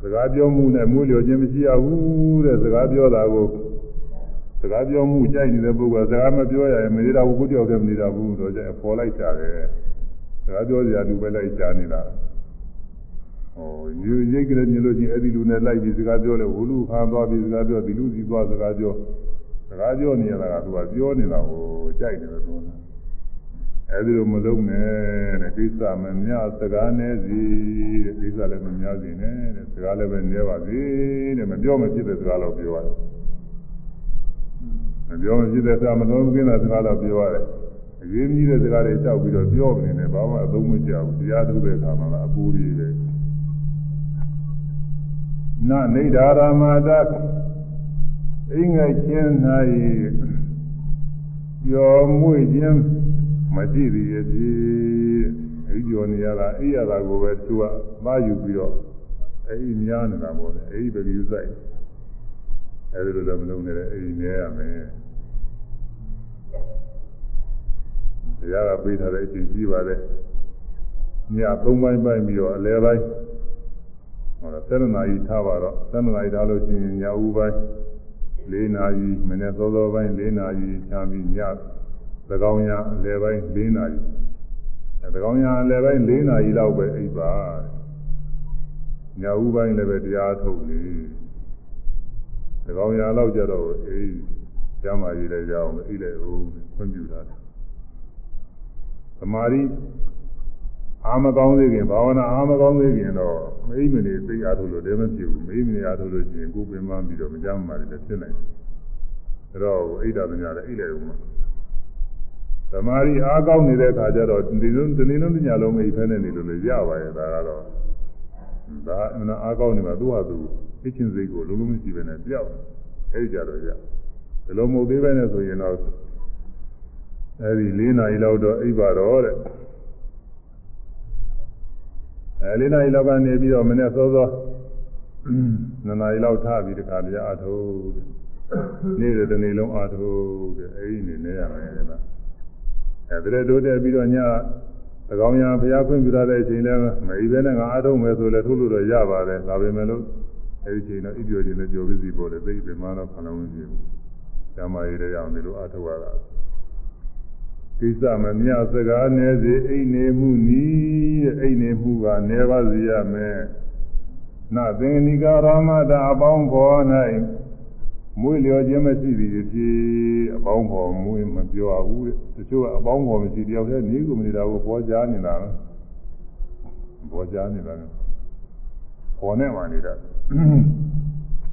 စကားပြောမှုနဲ့မွေးလျော်ခြင်းမရှိရဘူးတဲ့စကားပြောတာကိုစကားပြောမှုကြိုက်နေတဲ့ပုဂ္ဂိုလ်ကစကားမပြောရရင်မနေတာဘူးကိုကြောက်တယ်မနေတာဘူးတော့ကျပေါ်လိုက်ကြတယ်စကားပြောစရာလူပဲလိုက်ကြနေတာဟိုယူရိတ်ကလေးမြင်လို့ချင်းအဲ့ဒီလူနဲ့လိုက်ပြီးစကားပြောလဲဟိုလူခါသွားပြီးစကားပြောဒီလူစီသွားစကားပြောစကားပြောနေရတာကသူကပြောနေတာကိုကြိုက်တယ်သူက အဲ့ဒီလိုမလုံးနဲ့တဲ့ကိစ္စမများစကားနည်းစီတဲ့ကိစ္စလည်းမများစီနဲ့တဲ့စကားလည်းပဲနည်းပါစေတဲ့မပြောမဖြစ်တဲ့စကားတော့ပြောရတယ်မပြောမဖြစ်တဲ့စကားမတော်မကင်းတဲ့စကားတော့ပြောရတယ်အရေးကြီးတဲ့စကားတွေတောက်ပြီးတော့ပြောနေတယ်ဘာမှအသုံးမကျဘူးတရားထုတ်တဲ့အခါမှာအပူကြီးပဲနနေဒါရမတာအင်းငယ်ချင်း၌ပြောမွေ့ခြင်း မရှိသေးရဲ့ဒီအဲ့ဒီကြောနေရတာအိရတာကိုပဲသူကမှားယူပြီးတော့အဲ့ဒီများနေတာပေါ့လေအဲ့ဒီပဲယူဆိုင်အဲ့ဒီလိုလည်းမလုပ်နဲ့အဲ့ဒီနေရမယ်တရားကပေးထားတဲ့အချိန်ကြီးပါလေညသုံးပိုင်းပိုင်းပြီးတော့အလဲပိုင်းဟောဆယ်နာရီထားပါတော့ဆယ်နာရီထားလို့ရှိရင်ညဦးပိုင်း၄နာရီမနေ့သောသောပိုင်း၄နာရီချမ်းပြီးညသ ကောင်ရအလယ်ပိုင်း၄နာရီအဲသကောင်ရအလယ်ပိုင်း၄နာရီလောက်ပဲအိပ်ပါညဦးပိုင်းလည်းပဲတရားထုတ်နေသကောင်ရလောက်ကြတော့အေးကျမ်းမာကြီးလည်းရအောင်အိပ်လိုက်ဦးခွင့်ပြုတာသမာဓိအာမကောင်းသေးခင်ဘာဝနာအာမကောင်းသေးခင်တော့မိမနေသိအားထုတ်လို့လည်းမဖြစ်ဘူးမိမနေအားထုတ်လို့ရှိရင်ကိုယ်ပင်ပန်းပြီးတော့မကြမ်းမာတယ်လည်းဖြစ်နိုင်တယ်ဒါတော့အိတ်တာများလည်းအိတ်လိုက်ဦးမှာ သမာဓိအားကောင်းနေတဲ့အခါကျတော့ဒီလိုဒီနေ့လုံးညလုံးအိပ်ဖဲနေနေလို့လည်းရပါရဲ့ဒါကတော့ဒါအမှန်အားကောင်းနေမှာသူ့ဟာသူသိချင်းစိတ်ကိုလုံးလုံးမရှိပဲနဲ့ပြောက်အဲ့ကြတော့ရဒီလိုမဟုတ်သေးပဲနဲ့ဆိုရင်တော့အဲ့ဒီ၄နာရီလောက်တော့အိပ်ပါတော့တဲ့အဲ၄နာရီလောက်ကနေပြီးတော့မနေ့စောစောနှစ်နာရီလောက်ထားပြီးတခါတရားအထုတ်နေတဲ့တနေ့လုံးအထုတ်တဲ့အဲ့ဒီနေနေရမယ် တဲ့အဲဒါတိုးတက်ပြီးတော့ညသကောင်ညာဘုရားခွင့်ပြုရတဲ့အချိန်လဲမအိဘဲနဲ့ငါအားထုတ်မယ်ဆိုလဲထုတ်လို့တော့ရပါတယ်ဒါပေမဲ့လို့အဲဒီချိန်တော့ဣပြောခြင်းနဲ့ကြော်ပြီးစီပေါ်တယ်သိပြီမှတော့ခလုံးမဖြစ်ဘူး။ဓမ္မရည်တွေအောင်ဒီလိုအားထုတ်ရတာ။ဣကိစ္စမမြစကားနဲ့စေအိမ်နေမှုနီးတဲ့အိမ်နေမှုကနေပါစေရမယ်နသင်္နိကာရမတာအပေါင်းဖော်၌ မွေးလျော်ခြင်းမရှိသည်ဖြစ်အပေါင်းဖော်မွေးမပြောဘူးတဲ့တချို့ကအပေါင်းဖော်မရှိတယောက်တည်းနေကုန်နေတာကိုပေါ်ကြားနေတာပဲပေါ်ကြားနေတာကပေါ်နေမှနေတာ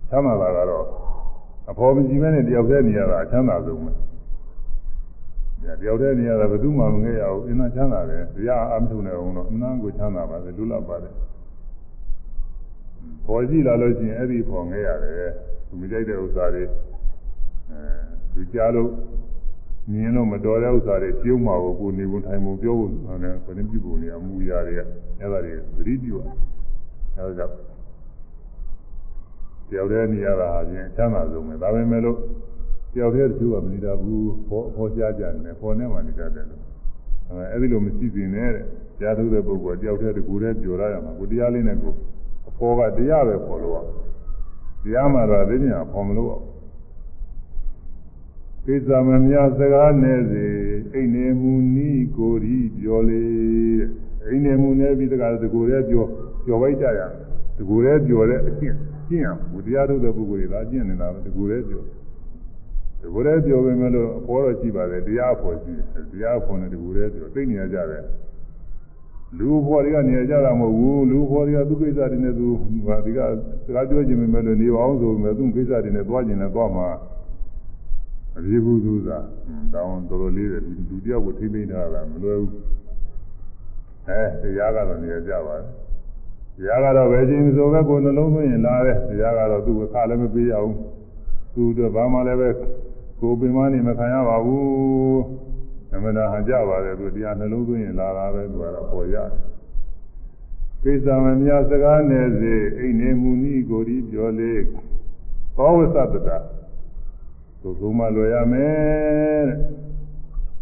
ချမ်းသာတာကတော့အဖော်မရှိမဲနဲ့တယောက်တည်းနေရတာအချမ်းသာဆုံးပဲတယောက်တည်းနေရတာဘယ်သူမှမငဲ့ရဘူးအင်းသာချမ်းသာတယ်တရားအမထုံနေအောင်တော့အနမ်းကိုချမ်းသာပါစေလူလပ်ပါတယ် ပေါ်ကြည့်လာလို့ရှိရင်အဲ့ဒီပေါ်ငဲ့ရတယ်သူမကြိုက်တဲ့ဥစ္စာတွေအဲသူကြားလို့မြင်လို့မတော်တဲ့ဥစ္စာတွေပြုံးမှာကိုကိုနေဝင်ထိုင်မှုပြောဖို့နဲ့ဘယ်နှပြုပုံနေအမှုရာတွေကအဲ့ဒါတွေသတိပြုရအဲ့ဒါကြောင့်တယောက်တည်းနေရတာအပြင်ချမ်းသာဆုံးပဲဒါပေမဲ့လို့တယောက်တည်းတချို့ကမနေတာဘူးခေါ်ခေါ်ကြားကြတယ်ခေါ်နေမှနေတတ်တယ်လို့အဲအဲ့ဒီလိုမရှိစင်နဲ့တဲ့ကြားထုတ်တဲ့ပုဂ္ဂိုလ်တယောက်တည်းတကူတည်းပြောရရမှာကိုတရားလေးနဲ့ကို အဖော်ကတရားပဲခေါ်လို့ရတရားမှတော့သိညာခေါ်မလို့ကိစ္စမများစကားနဲ့စေအိနေမူနီးကိုရီပြောလေအိနေမူနဲ့ပြီးတကားတကူတည်းပြောပြောလိုက်ကြရတကူတည်းပြောတဲ့အကျင့်ကျင့်အောင်ဘုရားထုတ်တဲ့ပုဂ္ဂိုလ်တွေသာကျင့်နေတာပဲတကူတည်းပြောတကူတည်းပြောပေမဲ့လို့အဖော်တော့ရှိပါတယ်တရားအဖော်ရှိတယ်တရားအဖော်နဲ့တကူတည်းပြောသိနေကြတယ် လူဖော်တွေကနေကြတာမဟုတ်ဘူးလူဖော်တွေကသူ့ကိစ္စတွေနဲ့သူဟာဒီကစကားပြောခြင်းပဲလို့နေပါအောင်ဆိုပေမဲ့သူ့ကိစ္စတွေနဲ့သွားခြင်းနဲ့သွားမှာအပြေဘူးသူသာတောင်းတော်တော်လေးတယ်လူတယောက်ကိုထိမ့်သိမ်းထားတာမလွယ်ဘူးအဲတရားကတော့နေကြပါတယ်တရားကတော့ပဲချင်းဆိုပဲကိုယ်နှလုံးသွင်းရင်လာတယ်တရားကတော့သူ့အခါလည်းမပေးရဘူးသူတို့ဘာမှလည်းပဲကိုယ်ပင်မနေမခံရပါဘူး အမှန်တရားဟန်ကြပါတယ်သူတရားနှလုံးသွင်းရင်လာတာပဲသူကတော့ပေါ်ရတယ်ကိစ္စမများစကားနဲ့စေအိနေမူနီကိုဒီပြောလေဘောဝသတ္တတာသူသုံးမလွယ်ရမယ်တဲ့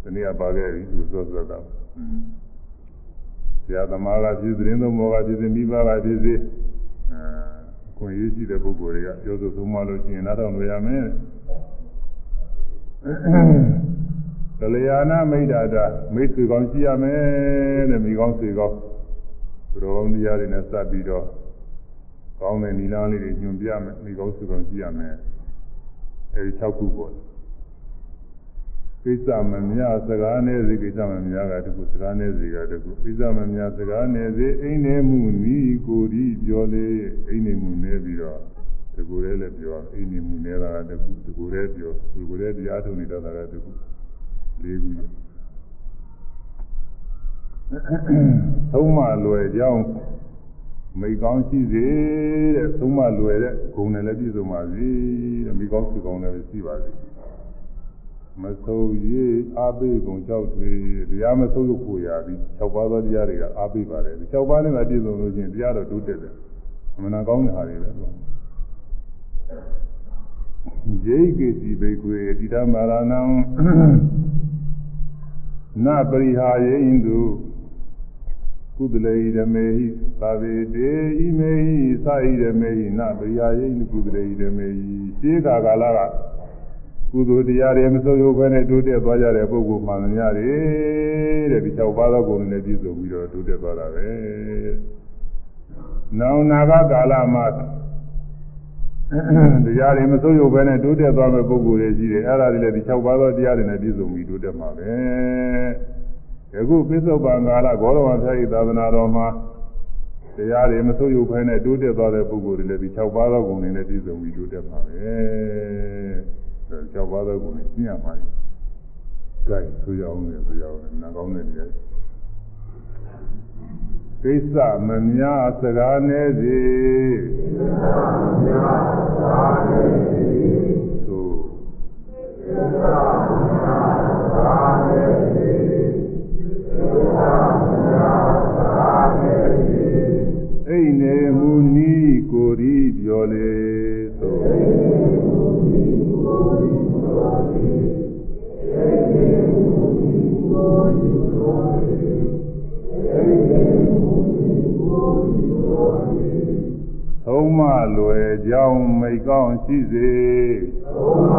ဒီနေ့ကပါခဲ့ပြီသူစောစောတာဆရာသမားကဖြစ်သတင်းသုံးဘောကဖြစ်စေမိဘကဖြစ်စေအဲခွင့်ရရှိတဲ့ပုဂ္ဂိုလ်တွေကပြောဆိုသုံးမလို့ရှိရင်နားထောင်လွယ်ရမယ် ကလျာဏမိတ်တာတာမိတ်ဆွေကောင်းရှိရမယ်တဲ့မိကောင်းဆွေကောင်းသူတော်ကောင်းတရားတွေနဲ့စပ်ပြီးတော့ကောင်းတဲ့နီလာလေးတွေညွန်ပြမယ်မိကောင်းဆွေကောင်းရှိရမယ်အဲဒီ6ခုပေါ့ကိစ္စမများစကားနဲ့စီကိစ္စမများကတခုစကားနဲ့စီကတခုကိစ္စမများစကားနဲ့စီအိမ်နေမှုနီးကိုဒီပြောလေအိမ်နေမှုနေပြီးတော့တကူရဲလည်းပြောအိမ်နေမှုနေတာကတခုတကူရဲပြောတကူရဲတရားထုတ်နေတာကတခု လေးခုသုံးမလွယ်ကြောင်းမိကောင်းရှိစေတဲ့သုံးမလွယ်တဲ့ဂုဏ်နဲ့လည်းပြည့်စုံပါစေတဲ့မိကောင်းစုကောင်းလည်းရှိပါစေမဆိုးရေးအာပိကုံကြောက်တွေတရားမဆိုးလို့ကိုရပြီး၆ပါးသောတရားတွေကအာပိပါတယ်ဒီ၆ပါးနဲ့ပြည့်စုံလို့ချင်းတရားတော့တိုးတက်တယ်အမှန်ကောင်းတဲ့ဟာတွေပဲသူယေကိစီဘေကွေတိဓမ္မာရဏံ နပရိဟာယေဣန္တုကုသလေဓမေဟိသာဝေတေဣမေဟိသာဣဓမေဟိနပရိဟာယေဣန္တုကုသလေဓမေဟိရှင်းကာကာလကကုသိုလ်တရားတွေမစိုးရုပ်ဘဲနဲ့တိုးတက်သွားကြတဲ့ပုဂ္ဂိုလ်မှန်များတယ်တဲ့ဒီ၆ပါးသောဂုဏ်နဲ့ပြည့်စုံပြီးတော့တိုးတက်သွားတာပဲ။နောင်နာဂကာလမှာ တရားတွေမစိုးရုပ်ပဲနဲ့တိုးတက်သွားမဲ့ပုဂ္ဂိုလ်တွေရှိတယ်အဲ့ဒါတွေလည်းဒီ၆ပါးသောတရားတွေနဲ့ပြည့်စုံပြီးတိုးတက်မှာပဲယခုပိဿုပံကာလဂေါရဝံဖြာဤသာသနာတော်မှာတရားတွေမစိုးရုပ်ပဲနဲ့တိုးတက်သွားတဲ့ပုဂ္ဂိုလ်တွေလည်းဒီ၆ပါးသောဂုဏ်တွေနဲ့ပြည့်စုံပြီးတိုးတက်မှာပဲ၆ပါးသောဂုဏ်တွေသိရမှာကြိုက်ဆိုရအောင်လေဆိုရအောင်နားကောင်းတဲ့တရား ကိစ္စမများစကားနေစေကိစ္စမများစကားနေစေသို့ကိစ္စမများစကားနေစေကိစ္စမများစကားနေစေအိနေမူနီးကိုရီပြောလေသို့ သုံးမလွယ်ကြောင်းမိကောင်းရှိစေသုံးမ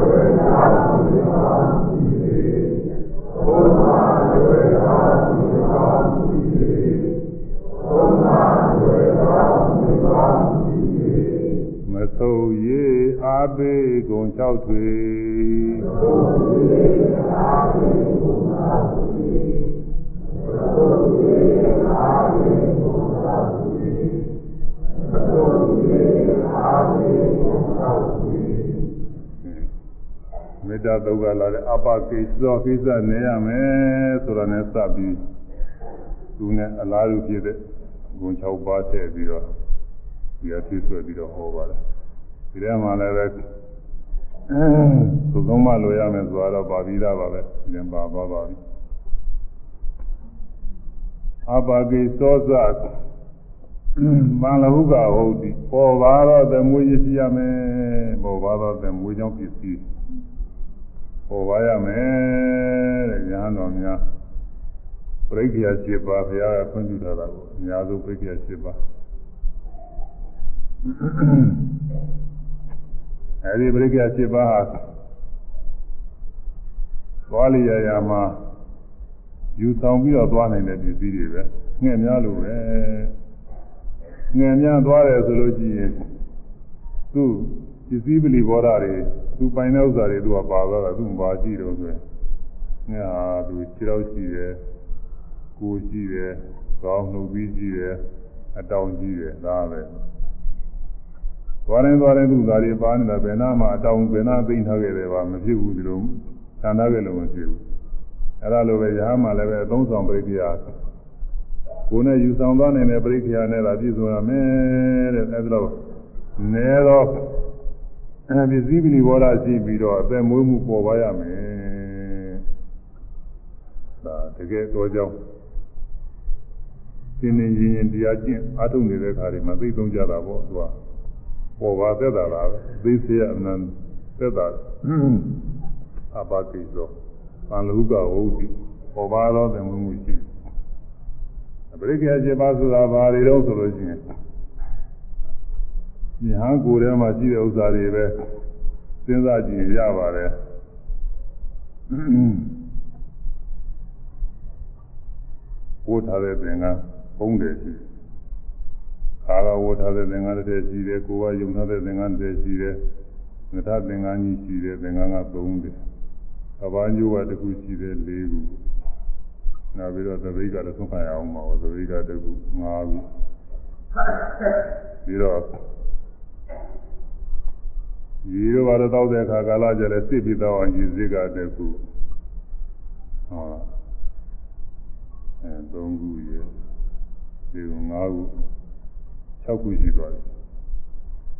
လွယ်ကြောင်းမိကောင်းရှိစေသုံမဆုပ်ရေအားပေးကုန်၆ထွေမေ တ္တာသုတ်ကလာတဲ့အပကိစ္စကိစ္စနေရမယ်ဆိုတာနဲ့စပြီးသူနဲ့အလားတူဖြစ်တဲ့ဂုဏ်6ပါးထည့်ပြီးတော့ဒီအဖြစ်ဆွဲပြီးတော့ဟောပါတယ်ဒီထဲမှာလည်းပဲသုသုံးမလိုရမယ်ဆိုတော့ပါပြီးသားပါပဲဒီထဲပါပါပါပြီအပကိသော ဇမန္လဟုကဟုတ်ဒီပေါ်ပါတော့သမွေးရရှိရမယ်ပေါ်ပါတော့သမွေးကြောင့်ပစ္စည်းပေါ်ပါရမယ်တဲ့ညာတော်များပြိဋ္ဌာ7ပါးဘုရားကဖွင့်ပြထားတာကိုအများဆုံးပြိဋ္ဌာ7ပါးအဲဒီပြိဋ္ဌာ7ပါးဟာသွားလျာရာမှာယူဆောင်ပြီးတော့သွားနိုင်တဲ့ပစ္စည်းတွေပဲငှက်များလို့ပဲ ငှက်များသွားတယ်ဆိုလို့ရှိရင်သူ့ပစ္စည်းပလီဘောဓာတွေသူပိုင်တဲ့ဥစ္စာတွေသူကပါသွားတာသူမပါကြည့်တော့ဆိုရင်ငှက်ဟာသူခြေတော့ရှိတယ်ကိုရှိတယ်ကောင်းနှုတ်ပြီးရှိတယ်အတောင်ကြီးတယ်ဒါပဲသွားရင်သွားရင်သူ့သားတွေပါနေတာဘယ်နာမှအတောင်ဘယ်နာသိမ့်ထားခဲ့တယ်ပါမဖြစ်ဘူးဒီလိုခြံထားခဲ့လို့မဖြစ်ဘူးအဲ့ဒါလိုပဲရဟန်းမှလည်းပဲအသုံးဆောင်ပရိက္ခယာ ကိုယ်နဲ့ယူဆောင်သွားနိုင်တဲ့ပရိက္ခယာနဲ့သာပြည့်စုံရမယ်တဲ့အဲ့ဒါလို့နဲတော့အဲပစ္စည်းပလီဘောဓရှိပြီးတော့အသက်မွေးမှုပေါ်ပါရမယ်ဒါတကယ်တော့ကြောင်းသင်နေရင်ရင်တရားကျင့်အားထုတ်နေတဲ့ခါတွေမှာသိသုံးကြတာပေါ့သူကပေါ်ပါသက်တာလားသိစေရအနန္တသက်တာအပါတိသောသံလူကဟုတ်ဒီပေါ်ပါတော့တယ်မှုမှုရှိအ ပရိက္ခကျေပါဆိုတာဘာတွေတော့ဆိုလို့ရှိရင်ညာကိုယ်ထဲမှာရှိတဲ့ဥစ္စာတွေပဲစဉ်းစားကြည့်ရပါတယ်ဝတ်ထားတဲ့သင်္ကန်းပုံးတယ်ရှိခါကဝတ်ထားတဲ့သင်္ကန်းတစ်ထည်ရှိတယ်ကိုယ်ကယုံထားတဲ့သင်္ကန်းတစ်ထည်ရှိတယ်ငထသင်္ကန်းကြီးရှိတယ်သင်္ကန်းက3တယ်အပန်းကျိုးကတစ်ခုရှိတယ်4ခု နောက်ပြီးတော့သပိကလည်းသုံးခါရအောင်ပါသပိကတစ်ခု5ခုပြီးတော့ရေရောပါတော့တောက်တဲ့အခါကာလကျလည်းစစ်ပြီးတော့အောင်ရေစစ်ကတစ်ခုဟောအဲ3ခုရေဒီ5ခု6ခုရှိသွားတယ်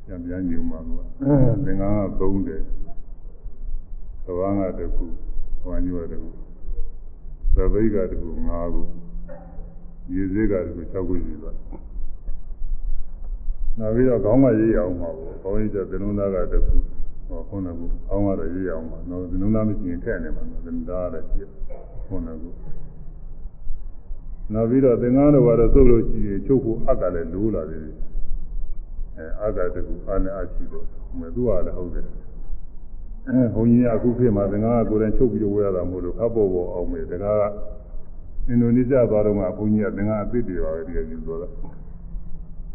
ပြန်ပြန်ညုံပါလို့သင်္ကန်းက3တယ်သဘာဝကတစ်ခုဟောညွတ်တစ်ခု သပိကတစ်ခု5ခုရေစစ်ကတစ်ခု6ခုရှိသွားတယ်နောက်ပြီးတော့ခေါင်းကရေးရအောင်ပါဘူးခေါင်းရေးတဲ့သလုံးသားကတခုဟောခုနကခေါင်းကတော့ရေးရအောင်ပါနော်သလုံးသားမရှိရင်ထည့်နေမှာသလုံးသားလည်းရှိခုနကနောက်ပြီးတော့သင်္ကန်းတော်ကတော့သုတ်လို့ရှိရင်ချုပ်ဖို့အက်ကလည်းလိုးလာတယ်အဲအက်ကတခုအာနဲ့အရှိတော့မသူကလည်းဟုတ်တယ် အဲဘုန်းကြီးကအခုခေတ်မှာသင်္ကန်းကကိုယ်တိုင်ချုပ်ပြီးတော့ဝယ်ရတာမဟုတ်လို့ခပ်ပေါ်ပေါ်အောင်မယ်တကားကအင်ဒိုနီးရှားသွားတော့မှဘုန်းကြီးကသင်္ကန်းအသစ်တွေပါပဲဒီကယူသွားတာ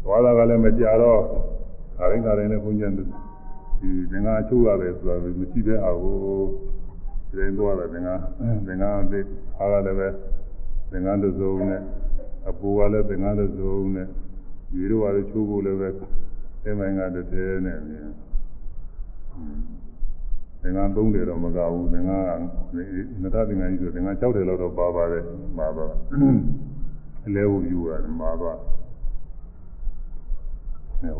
သွားတာကလည်းမကြတော့ခါရင်းခါရင်းနဲ့ဘုန်းကြီးဒီသင်္ကန်းချုပ်ရတယ်ဆိုတာမရှိတဲ့အာကိုဒီရင်သွားတယ်သင်္ကန်းသင်္ကန်းအသစ်အားကလည်းပဲသင်္ကန်းတစ်စုံနဲ့အပူကလည်းသင်္ကန်းတစ်စုံနဲ့ဒီလိုပါလေချိုးဖို့လည်းပဲအဲမိုင်းကတစ်သေးနဲ့မြင် သင်္ကန်းသုံးတယ်တော့မကဘူးသင်္ကန်းကနတသင်္ကန်းကြီးဆိုသင်္ကန်း6တယ်လောက်တော့ပါပါတယ်မှာတော့အလဲဖို့ယူရတယ်မှာတော့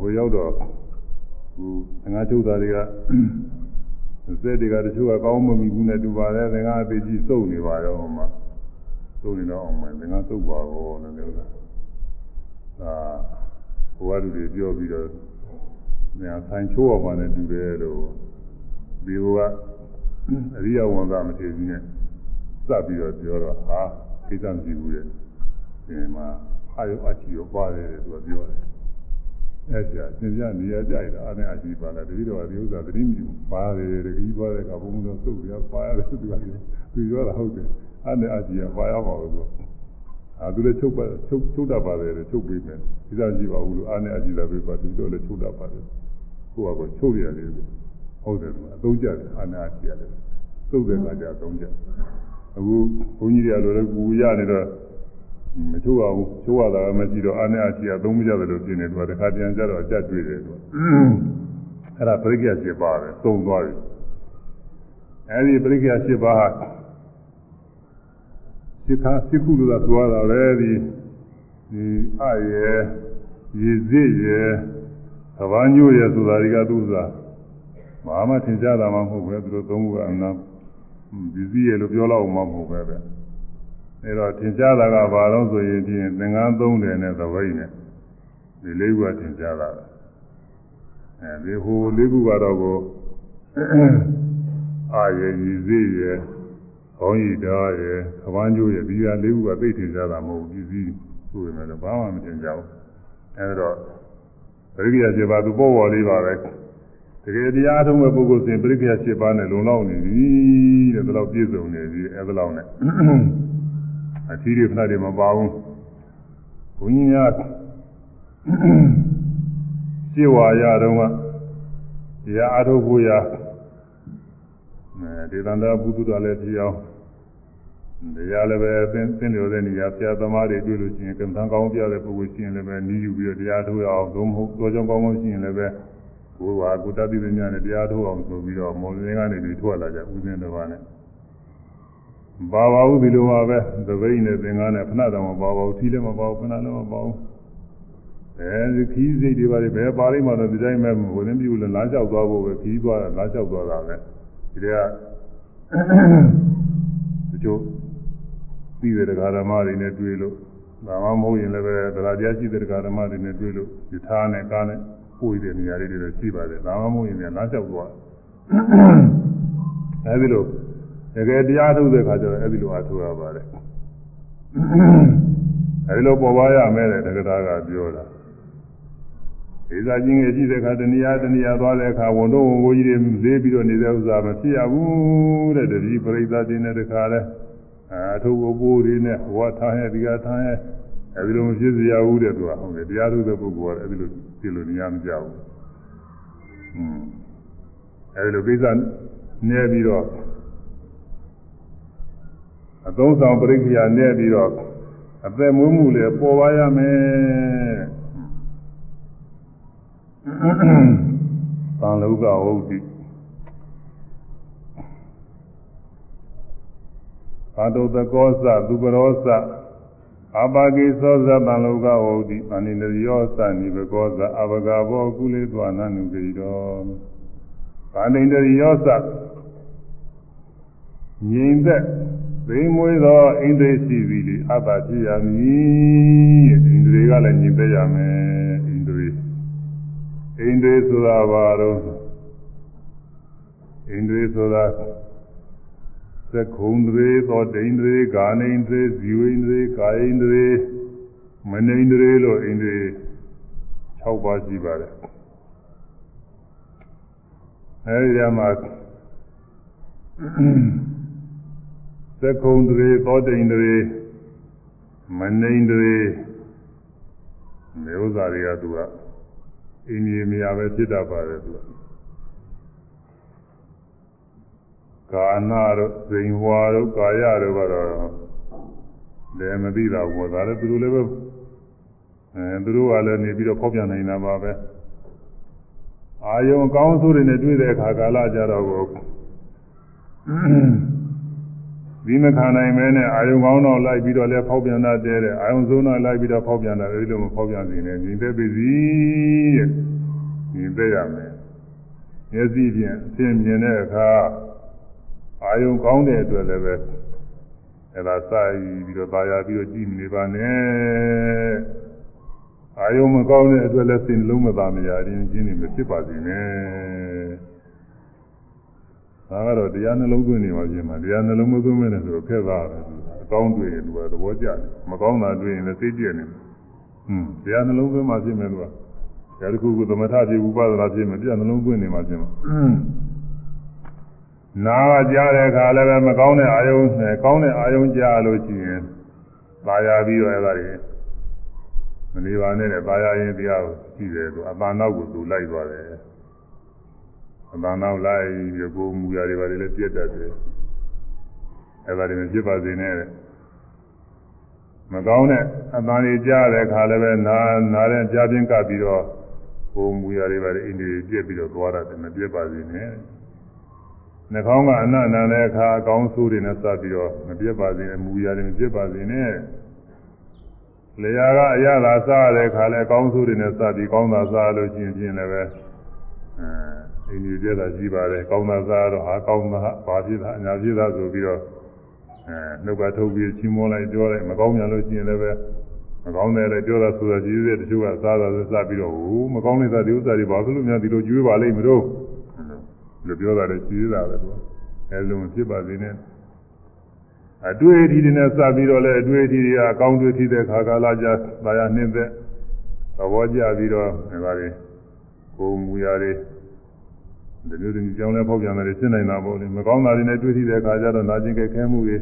ဟိုရောက်တော့ဟိုငါချုပ်သားတွေကစက်တွေကတချို့ကကောင်းမမီဘူးနဲ့တူပါတယ်ငါအသေးကြီးစုပ်နေပါတော့ဟိုမှာစုပ်နေတော့အောင်မယ်ငါစုပ်ပါဘောလို့ပြောတာအာဟိုကလူတွေပြောပြီးတော့ညာဆိုင်ချိုးအောင်မှလည်းတူတယ်လို့ ဒီဟိုကအရိယဝံကမထေကြီးနဲ့စပ်ပြီးတော့ပြောတော့ဟာကိစ္စမရှိဘူးတဲ့ဒီမှာအာယုအချီရောပါတယ်သူကပြောတယ်အဲ့ဒါသင်ပြနေရကြိုက်တာအားနဲ့အကြည့်ပါလားတတိတော်ဒီဥစ္စာသတိမြူပါတယ်တတိသွားတဲ့ကဘုံဘုံတော့စုပ်ပြပါရတယ်သူကသူပြောတာဟုတ်တယ်အားနဲ့အကြည့်ရပါရပါဘူးဆိုအာသူလည်းချုပ်ပါချုပ်ချုပ်တတ်ပါတယ်ချုပ်ပေးမယ်ဒီစားကြည့်ပါဘူးလို့အားနဲ့အကြည့်လာပေးပါသူတို့လည်းချုပ်တတ်ပါတယ်ကိုယ့်ဟာကိုယ်ချုပ်ရတယ် ဟုတ်တယ်အသုံးကြတယ်အားနဲ့အကြည့်ရတယ်သုတ်တဲ့ကကြအသုံးကြအခုဘုန်းကြီးတွေကလိုလည်းကူရနေတော့မချိုးပါဘူးချိုးရတာမရှိတော့အားနဲ့အကြည့်အသုံးမကြတယ်လို့ပြင်နေတော့တခါတည်းကြတော့အကြက်တွေ့တယ်သူအဲ့ဒါပရိက္ခယ7ပါးပဲသုံးသွားပြီအဲ့ဒီပရိက္ခယ7ပါးဟာစိခာစိခုလို့သာသွားတာပဲဒီဒီအရေရေစစ်ရေသဘာညို့ရေဆိုတာတွေကသူ့သာ ဘာမှထင်ရှားတာမှမဟုတ်ပဲသူတို့သုံးခုကအနာဒီစည်းရေလို့ပြောတော့မှမဟုတ်ပဲပဲအဲတော့ထင်ရှားတာကဘာလို့ဆိုရင်ဖြင့်သင်္ကန်းသုံးတယ်နဲ့သဘိတ်နဲ့ဒီလေးခုကထင်ရှားတာအဲဒီဟိုလေးခုကတော့ကိုအာရေရေစစ်ရေခေါင်းရည်တားရယ်ခပန်းကျိုးရယ်ဒီဟာလေးခုကသိထင်ကြတာမဟုတ်ဘူးပြည်စည်းဆိုရင်လည်းဘာမှမထင်ကြဘူးအဲဒါပရိက္ခယ7ပါးသူပေါ်ပေါ်လေးပါပဲ တကယ်တရားထုံးမဲ့ပုဂ္ဂိုလ်စဉ်ပရိက္ခယ7ပါးနဲ့လုံလောက်နေပြီတဲ့ဒါတော့ပြည့်စုံနေပြီအဲဒါလောက်နဲ့အသီးတွေဖဏတွေမပါဘူးဘုန်းကြီးများရှင်းဝါရတော့ကတရားအထုတ်ဖို့ရာအဲဒေသန္တဘုဒ္ဓတော်လည်းဖြစ်အောင်တရားလည်းပဲသင်သင်လျော်တဲ့နေရာဆရာသမားတွေတွေ့လို့ရှိရင်ကံတန်းကောင်းပြတဲ့ပုဂ္ဂိုလ်ရှိရင်လည်းပဲနီးယူပြီးတော့တရားထုတ်ရအောင်သို့မဟုတ်တော်ကြောင်ကောင်းကောင်းရှိရင်လည်းပဲ ကိုယ်ဟာကိုတတ်သိဉာဏ်နဲ့တရားထုတ်အောင်ဆိုပြီးတော့မော်လင်းကနေပြီးထွက်လာကြဥစဉ်တစ်ပါးနဲ့ဘာပါဘူးဒီလိုပါပဲသပိတ်နဲ့သင်္ကန်းနဲ့ဖဏတော်မပါပါဘူးထီးလည်းမပါဘူးဖဏလည်းမပါဘူးအဲဒီခီးစိတ်တွေပါလေဘယ်ပါလိမ့်မှတော့ဒီတိုင်းပဲဝင်နေပြီလို့လမ်းလျှောက်သွားဖို့ပဲခီးသွားတာလမ်းလျှောက်သွားတာပဲဒီတည်းကတချို့ပြီးတဲ့တရားဓမ္မတွေနဲ့တွေ့လို့ဒါမှမဟုတ်ရင်လည်းပဲတရားတရားရှိတဲ့တရားဓမ္မတွေနဲ့တွေ့လို့ဒီသားနဲ့ကားနဲ့ ပို့ရတဲ့နေရာတွေလည်းရှိပါတယ်ဒါမှမဟုတ်ရင်လည်းလမ်းလျှောက်သွားအဲဒီလိုတကယ်တရားထုတ်တဲ့ခါကျတော့အဲဒီလိုအားထုတ်ရပါတယ်အဲဒီလိုပေါ်ပါရမယ်တဲ့တရားကပြောတာဒီစားချင်းငယ်ရှိတဲ့ခါတဏှာတဏှာသွားတဲ့အခါဝန်တော့ဝန်ကိုကြီးတွေလေးပြီးတော့နေတဲ့ဥစ္စာမဖြစ်ရဘူးတဲ့တတိပရိသတ်တင်တဲ့တခါလဲအထုပ်အပိုးတွေနဲ့ဟောထားရဲ့ဒီကထားရဲ့အဲဒီလိုမဖြစ်စရာဘူးတဲ့သူကဟုတ်တယ်တရားထုတဲ့ပုဂ္ဂိုလ်ကအဲဒီလို ဖြစ်လို့နေရမကြဘူးอืมအဲဒီလိုကိစ္စနေပြီးတော့အသုံးဆောင်ပရိက္ခယာနဲ့ပြီးတော့အသက်မွေးမှုလည်းပေါ်ပါရမယ်သံလောကဟုတ်တိဘာတုတကောသသူပရောသ အပါကိသောသသံလောကဟုတ်တိအနိနရောသနိဘကောသအဘဂဘောကုလေသွာနနုကိတောဘာနိန္ဒရောသငြိမ်သက်သိမွေးသောအိန္ဒြေရှိပြီလေအတ္တဖြစ်ရမည်အိန္ဒြေကလည်းငြိမ်သက်ရမယ်အိန္ဒြေအိန္ဒြေဆိုတာဘာတော့အိန္ဒြေဆိုတာ သက္ခုံတွေသောဒိန္ဒြေဂာနိန္ဒြေဇီဝိန္ဒြေကာယိန္ဒြေမနိန္ဒြေလို့အိန္ဒြေ6ပါးရှိပါတယ်အဲဒီထဲမှာသက္ခုံတွေသောဒိန္ဒြေမနိန္ဒြေမျိုးစားတွေကသူကအိန္ဒြေမရပဲဖြစ်တတ်ပါတယ်သူက ကာနာတို့ဇိန်ဝါတို့ကာယတို့ကတော့လည်းမသိတာဘောဒါလည်းသူတို့လည်းပဲအဲသူတို့ကလည်းနေပြီးတော့ဖောက်ပြန်နေတာပါပဲအာယုံအကောင်းဆိုးတွေနဲ့တွေ့တဲ့အခါကာလကြတော့ကိုဒီမခံနိုင်မဲနဲ့အာယုံကောင်းတော့လိုက်ပြီးတော့လည်းဖောက်ပြန်တာတဲတဲ့အာယုံဆုံးတော့လိုက်ပြီးတော့ဖောက်ပြန်တာအဲဒီလိုမဖောက်ပြန်နေနဲ့ညီသက်ပြီစီတဲ့ညီသက်ရမယ်မျက်စိဖြင့်အသိမြင်တဲ့အခါ အာယုံကောင်းတဲ့အတွက်လည်းပဲအဲဒါစာပြီးတော့သာယာပြီးတော့ကြည့်နေပါနဲ့အာယုံမကောင်းတဲ့အတွက်လည်းစိတ်လုံးမသာမရာခြင်းချင်းနေမဖြစ်ပါစေနဲ့ဒါကတော့တရားနှလုံးသွင်းနေပါခြင်းမှာတရားနှလုံးမသွင်းမဲ့နဲ့ဆိုတော့ခက်သားပဲအကောင်းတွေ့ရင်သူကသဘောကျတယ်မကောင်းတာတွေ့ရင်လည်းစိတ်ပြည့်နေတယ်ဟွန်းတရားနှလုံးသွင်းမှဖြစ်မယ်သူကတရားတစ်ခုခုသမထဖြစ်ဥပဒနာဖြစ်မယ်တရားနှလုံးသွင်းနေမှဖြစ်မှာ နာကကြားတဲ့အခါလည်းပဲမကောင်းတဲ့အာယုံနဲ့ကောင်းတဲ့အာယုံကြားလို့ရှိရင်ပါရပြီးတော့အဲ့ဒါတွေမနေပါနဲ့တဲ့ပါရရင်တရားကိုရှိတယ်သူအပန်းနောက်ကိုသူလိုက်သွားတယ်အပန်းနောက်လိုက်ပြီးကိုမူရတွေပါလေလည်းပြတ်တတ်တယ်အဲ့ဒါတွေမဖြစ်ပါစေနဲ့တဲ့မကောင်းတဲ့အပန်းတွေကြားတဲ့အခါလည်းပဲနာနာတဲ့ကြားပြင်းကပ်ပြီးတော့ကိုမူရတွေပါလေအင်းတွေပြက်ပြီးတော့သွားတယ်မပြတ်ပါစေနဲ့ နှာခေါင်းကအနန္တတဲ့အခါအကောင်းဆိုးတွေနဲ့စပ်ပြီးတော့မပြတ်ပါစေနဲ့မူရတယ်မပြတ်ပါစေနဲ့လျာကအရသာစားတဲ့အခါလဲအကောင်းဆိုးတွေနဲ့စပ်ပြီးကောင်းတာစားလို့ရှိရင်ဖြင့်လည်းပဲအဲအိမ်ကြီးပြတာရှိပါတယ်ကောင်းတာစားတော့ဟာကောင်းတာဘာဖြစ်တာအညာဖြစ်တာဆိုပြီးတော့အဲနှုတ်ကထုတ်ပြီးချီးမွမ်းလိုက်ပြောလိုက်မကောင်းကြလို့ရှိရင်လည်းပဲမကောင်းတယ်လည်းပြောတာဆိုတာကြီးသေးတယ်တချို့ကစားတာစပ်ပြီးတော့ဟိုမကောင်းတဲ့ဒီဥစ္စာတွေဘာလို့များဒီလိုကျွေးပါလိမ့်မလို့ လို့ပြောတာလည်းရှိသေးတာပဲသူအဲလိုဖြစ်ပါစေနဲ့အတွေ့အထိတွေနဲ့စပ်ပြီးတော့လည်းအတွေ့အထိတွေကအကောင်းတွေ့ထိတဲ့ခါကာလကြာသာယာနှင်းသက်သဘောကျပြီးတော့ဒါတွေကိုမူရာတွေဒီလိုတည်းကြောင်းလဲဖောက်ပြန်တယ်ရှင်းနိုင်တာပေါ့လေမကောင်းတာတွေနဲ့တွေ့ထိတဲ့ခါကျတော့နာကျင်ကြဲခဲမှုတွေ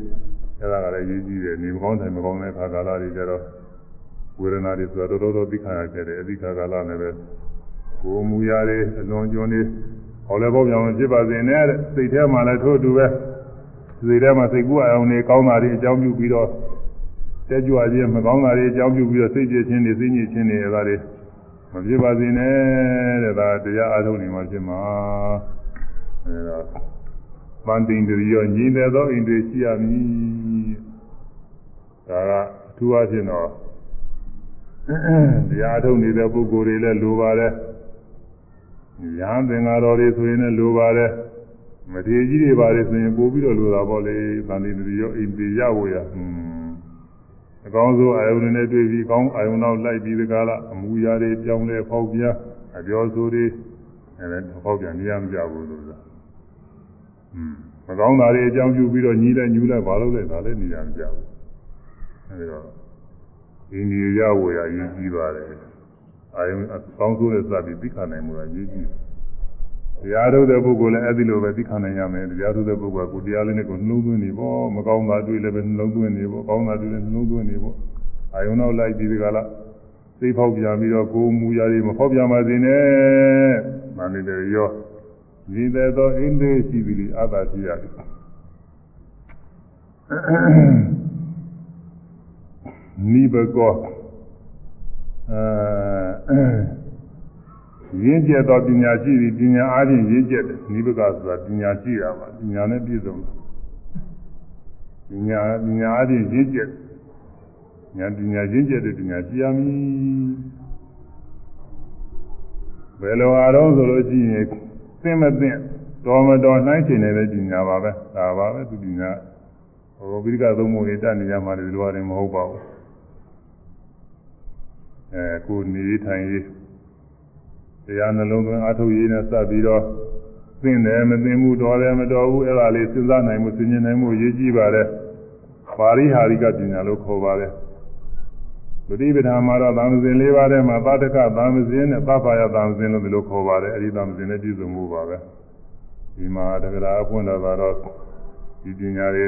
အဲဒါကလည်းရေးကြည့်တယ်နေမကောင်းတယ်မကောင်းတဲ့ခါကာလတွေကျတော့ဝေဒနာတွေဆိုတော့တော်တော်သိခါရခဲ့တယ်အဓိကကာလနဲ့ပဲကိုမူရာတွေအလွန်ကျွန်းတွေ ဟောလည်းပေါ့ပြောင်းဖြစ်ပါစေနဲ့တဲ့စိတ်ထဲမှာလည်းထို့အတူပဲစိတ်ထဲမှာစိတ်ကူးအောင်နေကောင်းတာတွေအကြောင်းပြုပြီးတော့တက်ကြွခြင်းမကောင်းတာတွေအကြောင်းပြုပြီးတော့စိတ်ကြည်ခြင်းတွေစိတ်ညစ်ခြင်းတွေအဲဒါတွေမဖြစ်ပါစေနဲ့တဲ့ဒါတရားအားထုတ်နေမှဖြစ်မှာအဲဒါပန်းတင်တရီရောညီတယ်သောအိန္ဒြေရှိရမည်ဒါကအထူးအဖြစ်တော့တရားအားထုတ်နေတဲ့ပုဂ္ဂိုလ်တွေလည်းလိုပါတယ် ရဟန်းသင်္ဃာတော်တွေဆိုရင်လည်းလိုပါတယ်မထေကြီးတွေပါလေဆိုရင်ပို့ပြီးတော့လိုတာပေါ့လေသံဃာတိရောအိမ်ပြေရဝရဟွန်းအကောင်းဆုံးအာယုန်နဲ့တွေ့ပြီးကောင်းအာယုန်နောက်လိုက်ပြီးဒီကားလားအမူအရာတွေပြောင်းလဲဖောက်ပြအပြောဆိုတွေအဲဒါဖောက်ပြန်နေရမကြဘူးလို့ဆိုတာဟွန်းမကောင်းတာတွေအကြောင်းပြုပြီးတော့ညီးလိုက်ညူးလိုက်ဘာလို့လဲဒါလည်းနေရမကြဘူးအဲဒီတော့ဒီနေရဝရရင်းကြီးပါတယ် အာယုံအကောင်းဆုံးနဲ့စပြီးသိခနိုင်မှုကရေးကြည့်တရားထုတ်တဲ့ပုဂ္ဂိုလ်လည်းအဲ့ဒီလိုပဲသိခနိုင်ရမယ်တရားထုတ်တဲ့ပုဂ္ဂိုလ်ကကိုတရားလေးနဲ့ကိုနှလုံးသွင်းနေပေါ့မကောင်းတာတွေ့လည်းပဲနှလုံးသွင်းနေပေါ့ကောင်းတာတွေ့လည်းနှလုံးသွင်းနေပေါ့အာယုံနောက်လိုက်ပြီးဒီကလာသိဖောက်ပြန်ပြီးတော့ကိုမူရာတွေမဖောက်ပြန်ပါစေနဲ့မန္တလေးရောညီတဲ့သောအိန္ဒိရှိပြီအသာရှိရတယ်နိဘကော အဲရင်းကျက်သောပညာရှိသည်ပညာအားဖြင့်ရင်းကျက်တယ်နိဗ္ဗာန်ဆိုတာပညာရှိတာပါပညာနဲ့ပြည့်စုံတယ်ပညာပညာအားဖြင့်ရင်းကျက်ညာပညာရင်းကျက်တဲ့ပညာရှိရမည်ဘယ်လိုအားလုံးဆိုလို့ရှိရင်သိမသိတော်မတော်နှိုင်းချင်နေတဲ့ပညာပါပဲဒါပါပဲသူပညာဟိုပိဋကသုံးပုံတွေတတ်နေကြမှာဒီလိုရတယ်မဟုတ်ပါဘူး အဲကိုနေထိုင်ရေးတရားနှလုံးသွင်းအထုတ်ရေးနဲ့စပ်ပြီးတော့သိတယ်မသိမှုတော်တယ်မတော်ဘူးအဲ့ဒါလေးစဉ်းစားနိုင်မှုသိဉ္ဇနိုင်မှုရေးကြည့်ပါတယ်ပါရိဟာရိကပညာလို့ခေါ်ပါတယ်ပฏิပဒာမှာတော့သံသင်၄ပါးထဲမှာသတ္တကသံသင်နဲ့သဗ္ဗယသံသင်လို့ဒီလိုခေါ်ပါတယ်အဲ့ဒီသံသင်နဲ့ပြည့်စုံမှုပါပဲဒီမှာတက္ကရာအဖွင့်လာတော့ဒီပညာတွေ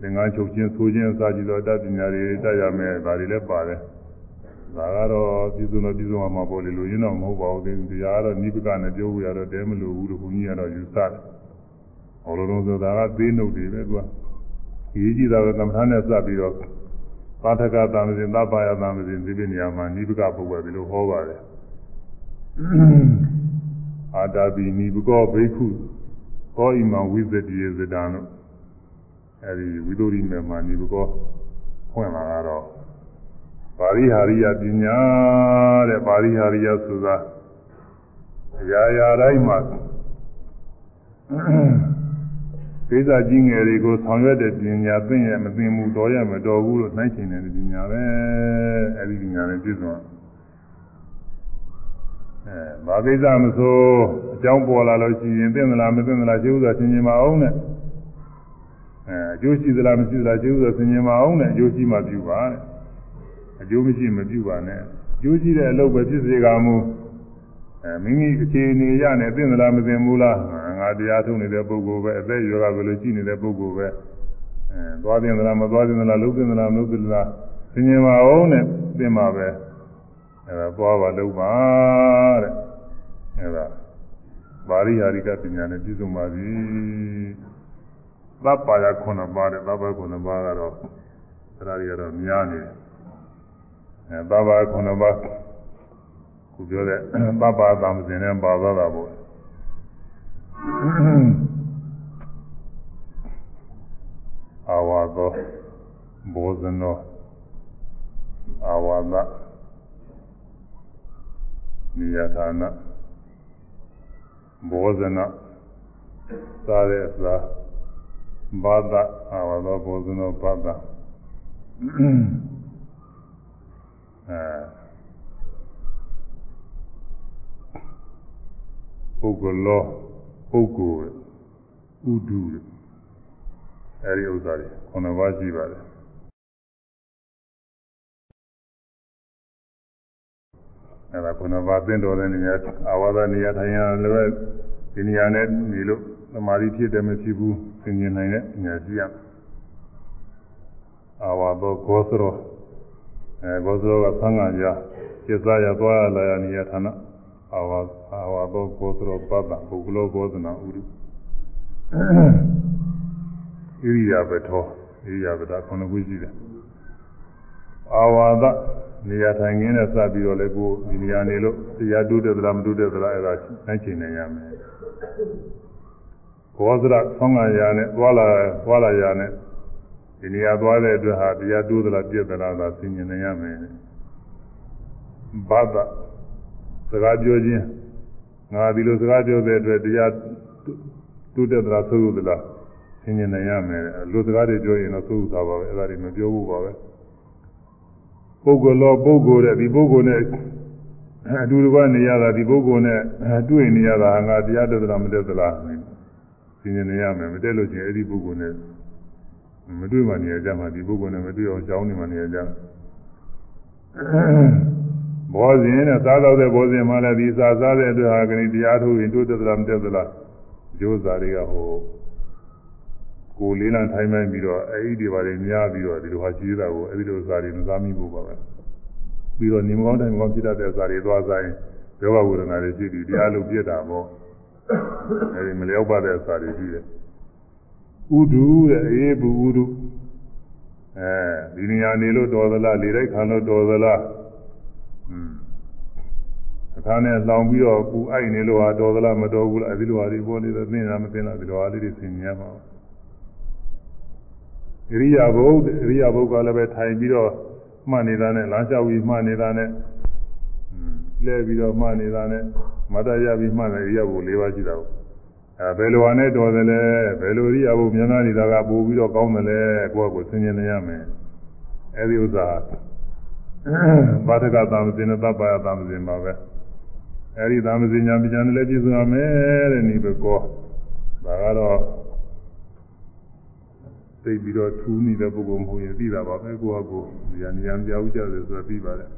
သင်္ကန်းချုပ်ခြင်းဆိုခြင်းအစကြည့်တော့တတ်ပညာတွေတတ်ရမယ်ဒါတွေလည်းပါတယ် ဒါကတော့ပြည်စုံတော့ပြည်စုံမှာပေါ့လေလူရင်းတော့မဟုတ်ပါဘူးတရားကတော့နိဗ္ဗာန်နဲ့ပြောလို့ရတော့တဲမလို့ဘူးလို့ဘုန်းကြီးကတော့ယူဆတယ်။ဟောလို့တော့ဆိုတာကသေးနှုတ်တွေပဲသူကရေးကြည့်တာပဲကမ္မထာနဲ့စပ်ပြီးတော့ပါထကသံသင်သဗ္ဗယသံသင်ဒီပြနေရာမှာနိဗ္ဗာန်ပုဂ္ဂိုလ်ဒီလိုဟောပါတယ်။အာတာပိနိဗ္ဗကောဘိက္ခုကောဣမံဝိသတိယဇဒံလို့အဲဒီဝိသုရိမေမှာနိဗ္ဗကောဖွင့်လာတော့ ပါရိဟာရိယပညာတဲ့ပါရိဟာရိယဆိုတာအရာရာတိုင်းမှာကိစ္စကြီးငယ်တွေကိုဆောင်ရွက်တဲ့ပညာသိရမသိမှုတော်ရမတော်ဘူးလို့နှိုင်းချင်တဲ့ပညာပဲအဲဒီပညာနဲ့ပြည့်စုံအဲဘာကိစ္စမဆိုအကြောင်းပေါ်လာလို့ရှိရင်သိမလားမသိမလားရှိဥစွာသင်ញင်မအောင်နဲ့အဲအကျိုးရှိသလားမရှိသလားရှိဥစွာသင်ញင်မအောင်နဲ့အကျိုးရှိမှပြုပါတဲ့ အကျိုးမရှိမပြုပါနဲ့အကျိုးရှိတဲ့အလုပ်ပဲဖြစ်စေကမူအဲမိမိအခြေအနေရနဲ့သိသလားမသိဘူးလားငါတရားထုတ်နေတဲ့ပုဂ္ဂိုလ်ပဲအသက်ရွယ်ကဘယ်လိုရှိနေတဲ့ပုဂ္ဂိုလ်ပဲအဲသွားတင်သလားမသွားတင်သလားလုံးတင်သလားမလုံးတင်သလားသင်ញင်ပါအောင်နဲ့ပြင်ပါပဲအဲဒါသွားပါလုံးပါတဲ့အဲဒါပါရိယာရိကပညာနဲ့ပြည့်စုံပါပြီသဗ္ဗာယ9ပါးတဲ့သဗ္ဗာ9ပါးကတော့အဲဒါတွေကတော့များနေတယ်အဲ သဗ္ဗာ9ပါးခုပြောတဲ့သဗ္ဗာသံသင်နဲ့ပါသွားတာပေါ့အာဝါသောဘောဇနောအာဝါဒနိယဌာနဘောဇနသာတဲ့အစာဘာဒအာဝါသောဘောဇနောဘာဒ အဲပုဂ္ဂလောပုဂ္ဂိုလ်ဥဒုအဲဒီဥစ္စာတွေခုနပါးရှိပါတယ်အဲဒါခုနပါးသင်တော်တဲ့နေရာအာဝါဒနေရာထိုင်ရလည်းဒီနေရာနဲ့နေလို့သမာဓိဖြစ်တယ်မဖြစ်ဘူးသင်မြင်နိုင်တဲ့နေရာရှိရအာဝါဒဂောသရော အဲဂောသရောကသံဃာကြจิตစားရသွားရလာရနေရာဌာနအာဝါအာဝါဒဂောသရောပတ္တပုဂ္ဂလောဂောသနာဥရုဣရိယာပထောဣရိယာပတာခုနှစ်ခုရှိတယ်အာဝါဒနေရာထိုင်ခင်းနဲ့စပြီးတော့လည်းကိုဒီနေရာနေလို့တရားတူးတဲ့သလားမတူးတဲ့သလားအဲ့ဒါနိုင်ချိန်နိုင်ရမယ်ဘောဇရဆောင်းကရာနဲ့သွားလာသွားလာရာနဲ့ ဒီနေရာသွားတဲ့အတွက်ဟာတရားတူးသလားပြည့်သလားသာသိမြင်နိုင်ရမယ်ဘာသာစကားပြောခြင်းငါဒီလိုစကားပြောတဲ့အတွက်တရားတူးတဲ့သလားဆိုးသလားသင်ញင်နိုင်ရမယ်လူစကားတွေပြောရင်တော့သို့သာပါပဲအဲ့ဒါတွေမပြောဘူးပါပဲပုဂ္ဂိုလ်လောပုဂ္ဂိုလ်တဲ့ဒီပုဂ္ဂိုလ်နဲ့အတူတူကနေရတာဒီပုဂ္ဂိုလ်နဲ့တွေ့နေရတာငါတရားတက်သလားမတက်သလားသင်ញင်နိုင်ရမယ်မတက်လို့ချင်းအဲ့ဒီပုဂ္ဂိုလ်နဲ့ မတွေ့မှနေရကြမှာဒီပုဂ္ဂိုလ်နဲ့မတွေ့အောင်ကြောင်းနေမှနေရကြဘောဇင်နဲ့စားတော့တဲ့ဘောဇင်မှလည်းဒီစားစားတဲ့အတွက်ဟာကလေးတရားထုတ်ရင်တိုးတက်သလားမတက်သလားကျိုးစားတွေကဟိုကိုလေးလံထိုင်းမှန်းပြီးတော့အဲ့ဒီတွေပါတွေများပြီးတော့ဒီလိုဟာရှိသေးတာကိုအဲ့ဒီလိုစားတွေမစားမိဘူးပါပဲပြီးတော့နေမကောင်းတိုင်းမကောင်းဖြစ်တတ်တဲ့စားတွေသွားဆိုင်ယောဂဝေဒနာတွေရှိပြီးတရားလုံးပြစ်တာပေါ့အဲ့ဒီမလျောက်ပါတဲ့စားတွေရှိတယ် ဥဒုတဲ့အေးဘူးဥဒုအဲဒီနေရာနေလို့တော်သလားလေတိုက်ခံလို့တော်သလားอืมအခါနဲ့လောင်ပြီးတော့ပူအိုက်နေလို့ဟာတော်သလားမတော်ဘူးလားအဲဒီလိုဟာဒီပေါ်နေတော့သိနေတာမသိလားဒီလိုဟာလေးတွေသိနေရမှာအရိယာဘုတ်အရိယာဘုတ်ကလည်းပဲထိုင်ပြီးတော့မှတ်နေတာနဲ့လမ်းလျှောက်ပြီးမှတ်နေတာနဲ့လဲပြီးတော့မှတ်နေတာနဲ့မတရပြီးမှတ်တယ်အရိယာဘုတ်၄ပါးရှိတာကို အဲဘယ်လိုဟာနဲ့တော်တယ်လဲဘယ်လိုအရိယာဘုတ်မြန်မာနေတာကပို့ပြီးတော့ကောင်းတယ်လဲကိုယ့်ကိုဆင်ခြင်နေရမယ်အဲဒီဥစ္စာဘာတကသာမစင်နဲ့တပ်ပါရသာမစင်ပါပဲအဲဒီသာမစင်ညာပညာနဲ့လည်းပြည့်စုံရမယ်တဲ့နိဗ္ဗကောဒါကတော့သိပြီးတော့ထူးနေတဲ့ပုဂ္ဂိုလ်မဟုတ်ရင်သိတာပါပဲကိုယ့်ဟာကိုယ်ဉာဏ်ဉာဏ်ပြောင်းကြတယ်ဆိုတာသိပါတယ်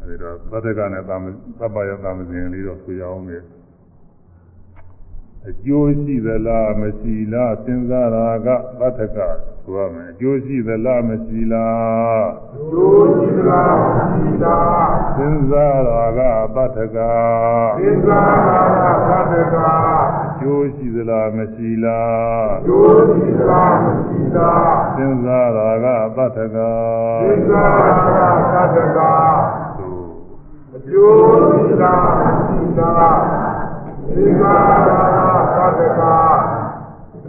အဲဒီတော့သတ္တကနဲ့သာမသဗ္ဗယသာမစဉ်လေးတော့ဆိုရအောင်လေ အကျိုးရှိသလားမရှိလားစဉ်းစားတာကသတ္တကဆိုရမယ်အကျိုးရှိသလားမရှိလားအကျိုးရှိသလားမရှိလားစဉ်းစားတာကသတ္တကစဉ်းစားတာကသတ္တကကျိုးရှိသလားမရှိလားကျိုးရှိသလားမရှိလားစဉ်းစားတာကသတ္တကစဉ်းစားတာကသတ္တကအကျိုးရှိသလားမရှိလား စဉ်းစားတာကသတ္တက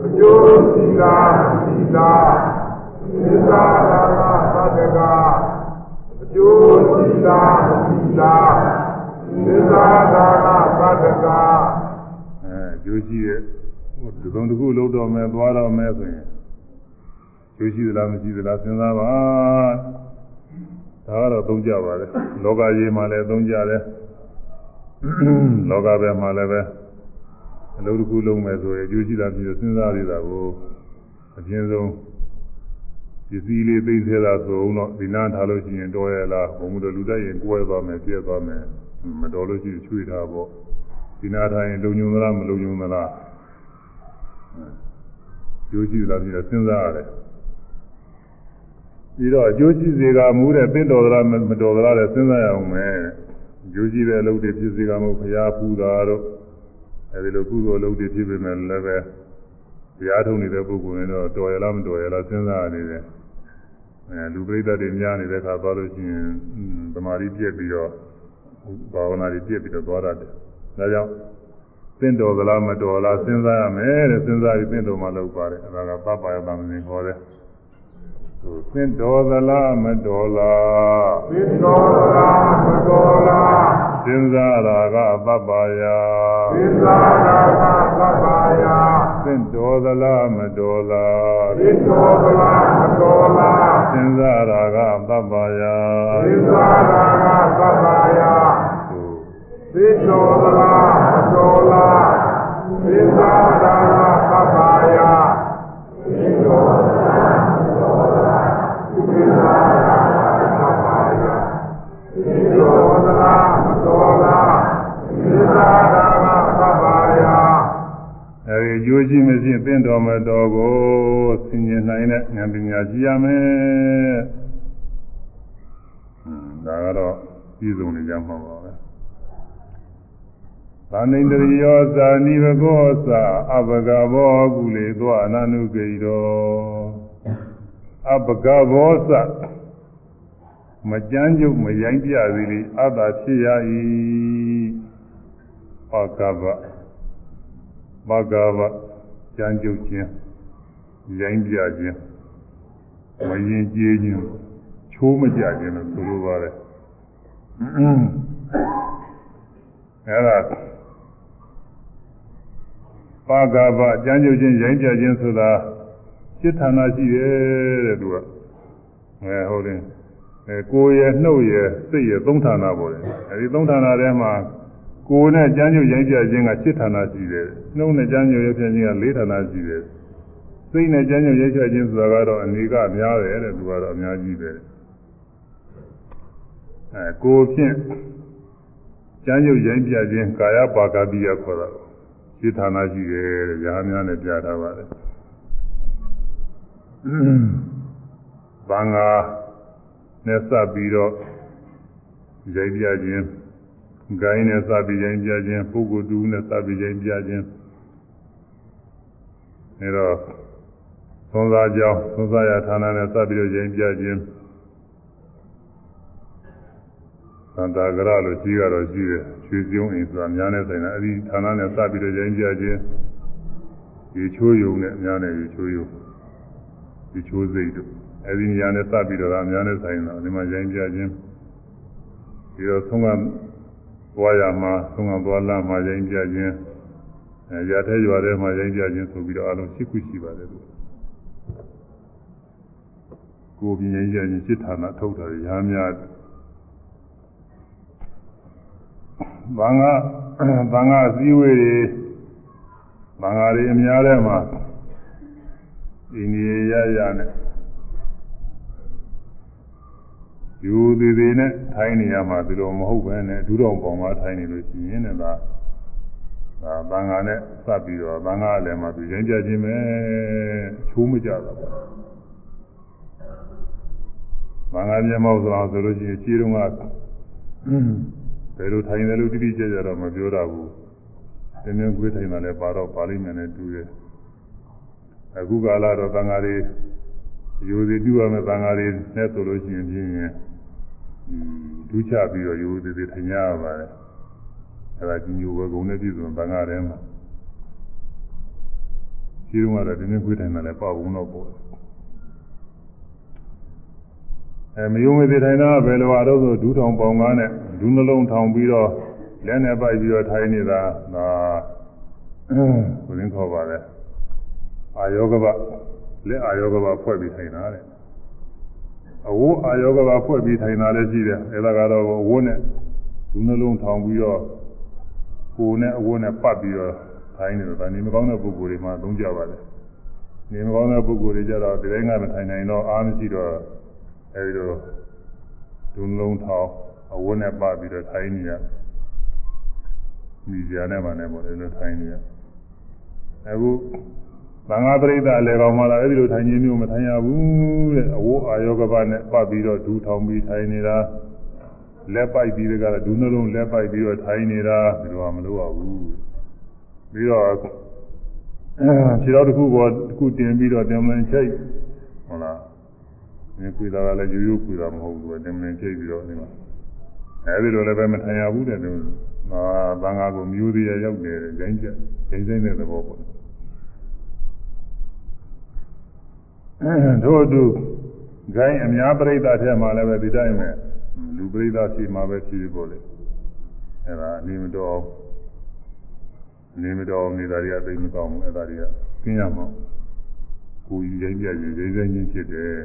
အကျိုးရှိသလားမရှိလားစဉ်းစားတာကသတ္တကအကျိုးရှိသလားမရှိလားစဉ်းစားတာကသတ္တကကျိုးရှိတဲ့ဒီကုံတစ်ခုလုံးတော့မယ်သွားတော့မယ်ဆိုရင်ကျိုးရှိသလားမရှိသလားစဉ်းစားပါဒါကတော့သုံးကြပါလေလောကကြီးမှာလည်းသုံးကြတယ် လောကဘက်မှာလည်းပဲအလုပ်တစ်ခုလုံးမယ်ဆိုရင်ကျိုးရှိတာပြီးတော့စဉ်းစားရတာကိုအပြင်းဆုံးပစ္စည်းလေးသိသေးတာဆိုတော့ဒီနားထားလို့ရှိရင်တော်ရလားဘုံမတော်လူတိုက်ရင်ကွဲသွားမယ်ပြဲသွားမယ်မတော်လို့ရှိရင်ချွေးထားပေါ့ဒီနာထိုင်လုံညုံသလားမလုံညုံသလားကျိုးရှိသလားပြီးတော့စဉ်းစားရတယ်ပြီးတော့အကျိုးရှိစေကမူးတဲ့တင့်တော်သလားမတော်သလားလဲစဉ်းစားရအောင်မယ် အကျိုးရှိတဲ့အလုပ်တွေဖြစ်စေကမဟုတ်ဘုရားဖူးတာတော့အဲဒီလိုကုသိုလ်အလုပ်တွေဖြစ်ပေမဲ့လည်းပဲဘုရားထုံနေတဲ့ပုဂ္ဂိုလ်တွေတော့တော်ရလားမတော်ရလားစဉ်းစားရနေတယ်အဲလူပရိသတ်တွေများနေတဲ့အခါသွားလို့ရှိရင်သမာဓိပြည့်ပြီးတော့ဘာဝနာတွေပြည့်ပြီးတော့သွားရတယ်ဒါကြောင့်သင်တော်သလားမတော်လားစဉ်းစားရမယ်တဲ့စဉ်းစားပြီးသင်တော်မှလုပ်ပါတယ်အဲဒါကပပယတမ္မင်းခေါ်တယ်ဟို သင်တော်သလားမတော်လားသင်တော်သလားမတော်လားစဉ်းစားတာကပပယစဉ်းစားတာကပပယသင်တော်သလားမတော်လားသင်တော်သလားမတော်လားစဉ်းစားတာကပပယစဉ်းစားတာကပပယသင်တော်သလားမတော်လားစဉ်းစားတာကပပယသင်တော်သလားမတော်လား စဉ်းစားတာကပပယသင်တော်သလားမတော်လားစဉ်းစားတာကပပယအဲဒီကြိုးရှိမရှိသင်တော်မတော်ကိုဆင်ញင်နိုင်တဲ့ဉာဏ်ပညာရှိရမယ်။ဒါကတော့ပြည်စုံနေကြမှာပါပဲ။သာနိန္ဒရိယောသာနိဘဂောသာအဘဂဘောကုလေသောအနနုကေရော အဘဂဘောသာမကြမ်းကြုတ်မရိုင်းပြသည်လေအတ္တဖြစ်ရ၏။ဟောကဗဘဂဗကြမ်းကြုတ်ခြင်းရိုင်းပြခြင်းမရင်ကျေးခြင်းချိုးမကြခြင်းလို့ဆိုလိုပါတယ်အဲဒါပါကဗကြမ်းကြုတ်ခြင်းရိုင်းပြခြင်းဆိုတာ စိတ်ဌာနရှိတယ်တဲ့သူကအဲဟုတ်တယ်အဲကိုယ်ရဲ့နှုတ်ရဲ့စိတ်ရဲ့သုံးဌာနပေါ်တယ်အဲဒီသုံးဌာနထဲမှာကိုယ်နဲ့ကြမ်းကြုတ်ရိုင်းပြခြင်းကစိတ်ဌာနရှိတယ်နှုတ်နဲ့ကြမ်းကြုတ်ရိုင်းပြခြင်းကလေးဌာနရှိတယ်စိတ်နဲ့ကြမ်းကြုတ်ရိုက်ချခြင်းဆိုတာကတော့အနေကများတယ်တဲ့သူကတော့အများကြီးပဲအဲကိုဖြင့်ကြမ်းကြုတ်ရိုက်ပြခြင်းကာယပါကတိယခေါ်တာစိတ်ဌာနရှိတယ်တဲ့ညာများနဲ့ပြထားပါတယ် ဘာငါနဲ့စပ်ပြီးတော့ရိုက်ပြခြင်းဂိုင်းနဲ့စပ်ပြီးရိုက်ပြခြင်းပုဂ္ဂိုလ်တူနဲ့စပ်ပြီးရိုက်ပြခြင်းအဲတော့သုံးစားကြောင်းသုံးစားရဌာနနဲ့စပ်ပြီးတော့ရင်ပြခြင်းသန္တာကရလို့ရှိကတော့ရှိတယ်ရွှေစည်းုံအိမ်ဆိုတာများနေဆိုင်တာအဲဒီဌာနနဲ့စပ်ပြီးတော့ရင်ပြခြင်းဒီချိုးယုံနဲ့များနေဒီချိုးယုံ ဒီချိုးစိတ်တို့အဲဒီနေရာနဲ့စပ်ပြီးတော့အများနဲ့ဆိုင်တာဒီမှာရင်ပြခြင်းပြီးတော့သုံးကသွားရမှာသုံးကသွားလာမှာရင်ပြခြင်းအဲရတဲ့ရွာထဲမှာရင်ပြခြင်းဆိုပြီးတော့အလုံး၈ခုရှိပါတယ်လို့ကိုယ်ပြင်းရင်ရင်စိတ်ဌာနထုတ်တာရာများဘာငါဘာငါစည်းဝေးတွေဘာငါတွေအများထဲမှာ ဒီနေရရနဲ့ယူသေးသေးနဲ့ထိုင်းနေရမှာဒီလိုမဟုတ်ပဲနဲ့ဒူးတော်ပေါင်မှာထိုင်းနေလို့ရှိရင်လည်းဒါဒါဘာငါနဲ့စပ်ပြီးတော့ဘာငါလည်းမှသူရင်ကြခြင်းပဲချိုးမကြတာပေါ့မင်္ဂမျက်မှောက်ဆိုတာဆိုလို့ရှိရင်ခြေတုံးကဘယ်လိုထိုင်တယ်လို့တိတိကျကျတော့မပြောတော့ဘူးတင်းတင်းကွေးထိုင်တာလည်းပါတော့ပါဠိမြန်နဲ့တူတယ် အခုကာလတော့သံဃာတွေယူစီပြုရမယ်သံဃာတွေနဲ့ဆိုလို့ရှိရင်ပြင်းရင်ဒူးချပြီးတော့ယူစီစီထိုင်ရပါတယ်အဲဒါကြီးညိုဘကုံနဲ့ပြည့်စုံသံဃာထဲမှာခြေတုံးကတော့တင်းတင်းကွေးထိုင်တာလည်းပေါ့ဘူးတော့ပေါ့အဲမယုံမသိထိုင်တာဘယ်လိုအားတော့ဆိုဒူးထောင်ပေါင်ကားနဲ့ဒူးနှလုံးထောင်ပြီးတော့လက်နဲ့ပိုက်ပြီးတော့ထိုင်နေတာဒါကိုရင်းခေါ်ပါလေ အာယောဂဘလက်အာယောဂဘဖွဲ့ပြီးထိုင်တာတဲ့အဝိုးအာယောဂဘဖွဲ့ပြီးထိုင်တာလည်းရှိတယ်အဲဒါကတော့အဝိုးနဲ့ဒူးနှလုံးထောင်ပြီးတော့ကိုယ်နဲ့အဝိုးနဲ့ပတ်ပြီးတော့ထိုင်နေတာဒါနေမကောင်းတဲ့ပုဂ္ဂိုလ်တွေမှသုံးကြပါလေနေမကောင်းတဲ့ပုဂ္ဂိုလ်တွေကြတော့ဒီတိုင်းကမထိုင်နိုင်တော့အားမရှိတော့အဲဒီလိုဒုလုံးထောင်အဝတ်နဲ့ပပြီးတော့ထိုင်နေရမိကြနဲ့မှလည်းပေါ့လေလို့ထိုင်နေရအခု သံဃာပရိသတ်လည်းကောင်းမှလာအဲ့ဒီလိုထိုင်ခြင်းမျိုးမထိုင်ရဘူးတဲ့အဝိုးအာယောဂပနဲ့ပတ်ပြီးတော့ဒူးထောင်ပြီးထိုင်နေတာလက်ပိုက်ပြီးတကဒူးနှလုံးလက်ပိုက်ပြီးတော့ထိုင်နေတာဒီလိုမလုပ်ရဘူးပြီးတော့ခြေတော်တစ်ခုပေါ်တစ်ခုတင်ပြီးတော့တင်မလင်ချိတ်ဟုတ်လားဒီခွေတာကလည်းရိုးရိုးခွေတာမဟုတ်ဘူးတင်မလင်ချိတ်ပြီးတော့ဒီမှာအဲဒီလိုလည်းပဲမထိုင်ရဘူးတဲ့သူအာဘင်္ဂါကိုမျိုးသေးရရောက်နေတယ်ဂျိုင်းချက်ဂျိုင်းဆိုင်တဲ့သဘောပေါ့ တို့အတူဂိုင်းအများပြိဿထဲမှာလည်းပဲဒီတိုင်းပဲလူပြိဿရှိမှာပဲရှိပြီပေါ့လေအဲဒါအနေမတော်နေမတော်နေတာတွေကသိမကောင်းဘူးအဲ့ဒါတွေကကျင်းရမှာကိုယ်ကြီးရိုင်းပြရင်ရိုင်းရိုင်းချင်းဖြစ်တယ်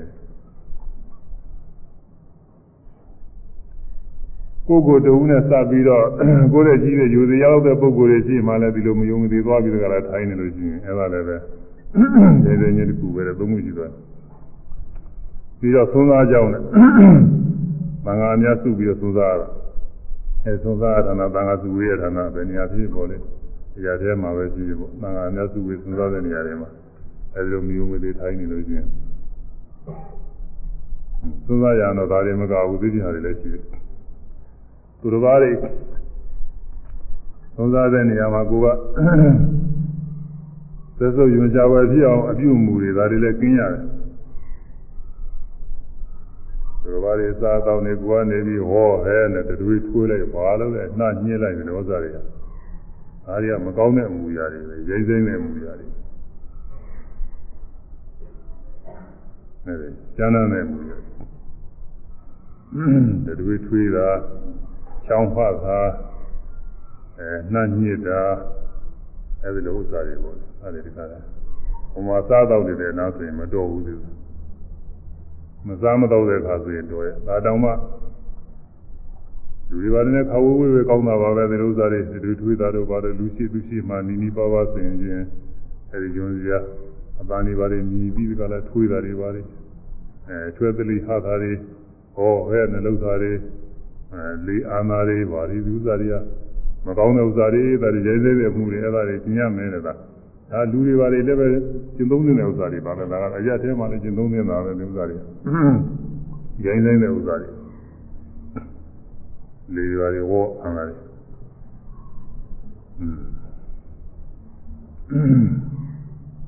ကိုယ်ကိုယ်တူနဲ့စပ်ပြီးတော့ကိုယ်ရဲ့ကြီးတဲ့ယူစရာတဲ့ပုံကိုယ်တွေရှိမှလည်းဒီလိုမယုံမသိသွားပြီးတော့ထိုင်းနေလို့ရှိရင်အဲ့ဒါလည်းပဲ ရိုင်းရိုင်းချင်းတစ်ခုပဲသုံးမှုရှိသွားပြီးတော့သုံးသားကြောင်းနဲ့မင်္ဂလာများစုပြီးတော့သုံးသားရတာအဲသုံးသားရတာကသံဃာစုဝေးရတာကဘယ်နေရာဖြစ်ပေါ်လဲနေရာထဲမှာပဲရှိပြီပေါ့။နာငါအများစုဝေစဉ်းစားတဲ့နေရာတွေမှာအဲဒီလိုမျိုးမျိုးလေးထိုင်းနေလို့ရှိရင်သုံးစားရတော့ဒါတွေမကဘူးသိချင်တာတွေလည်းရှိတယ်။သူတစ်ပါးတွေသုံးစားတဲ့နေရာမှာကိုက သက်စုပ်ယွန်ရှားဝယ်ဖြစ်အောင်အပြုအမူတွေဒါတွေလည်းကျင်းရတယ်။သူတစ်ပါးတွေစားတောင်းနေကိုကနေပြီးဟောဟဲနဲ့တူထွေးလိုက်ပါလို့လည်းနှာညှိလိုက်တယ်ဥစ္စာတွေက။အားရမကောင်းတဲ့အမူအရာတွေပဲရိမ့်စိမ့်တဲ့အမူအရာတွေအဲဒီကျမ်းသာတဲ့အမူအရာတွေတူထွေးတာချောင်းဖတ်တာအဲနှညစ်တာအဲဒီလိုဥစ္စာတွေပေါ့ အဲဒီဒီကနေ့ဟိုမှာစားတော့နေတဲ့နောက်ဆိုရင်မတော်ဘူးသူမစားမတော့တဲ့အခါဆိုရင်တော်ရဲ့ဒါတောင်မှလူတွေပါတဲ့ခါဝေးဝေးပဲကောင်းတာပါပဲဒီလိုဥစ္စာတွေဒီထွေးတာတို့ပါတယ်လူရှိသူရှိမှနီးနီးပါးပါးဆင်ခြင်းအဲဒီကျွန်းစရာအပန်းတွေပါတယ်မြည်ပြီးကလည်းထွေးတာတွေပါတယ်အဲချွဲသလိဟာတာတွေဟောဟဲ့နှလုံးသားတွေအဲလေးအာနာတွေပါတယ်ဒီဥစ္စာတွေကမကောင်းတဲ့ဥစ္စာတွေဒါတွေရဲရဲတဲ့မှုတွေအဲ့ဒါတွေကျင်ရမယ်တဲ့ဒါ ဒါလူတွေပါတယ်လည်းပဲကျင်သုံးနေတဲ့ဥစ္စာတွေပါပဲဒါကအရာထဲမှာလည်းကျင်သုံးနေတာပဲဒီဥစ္စာတွေရိုင်းဆိုင်တဲ့ဥစ္စာတွေလေရွာတွေဝေါ်အောင်လာတယ်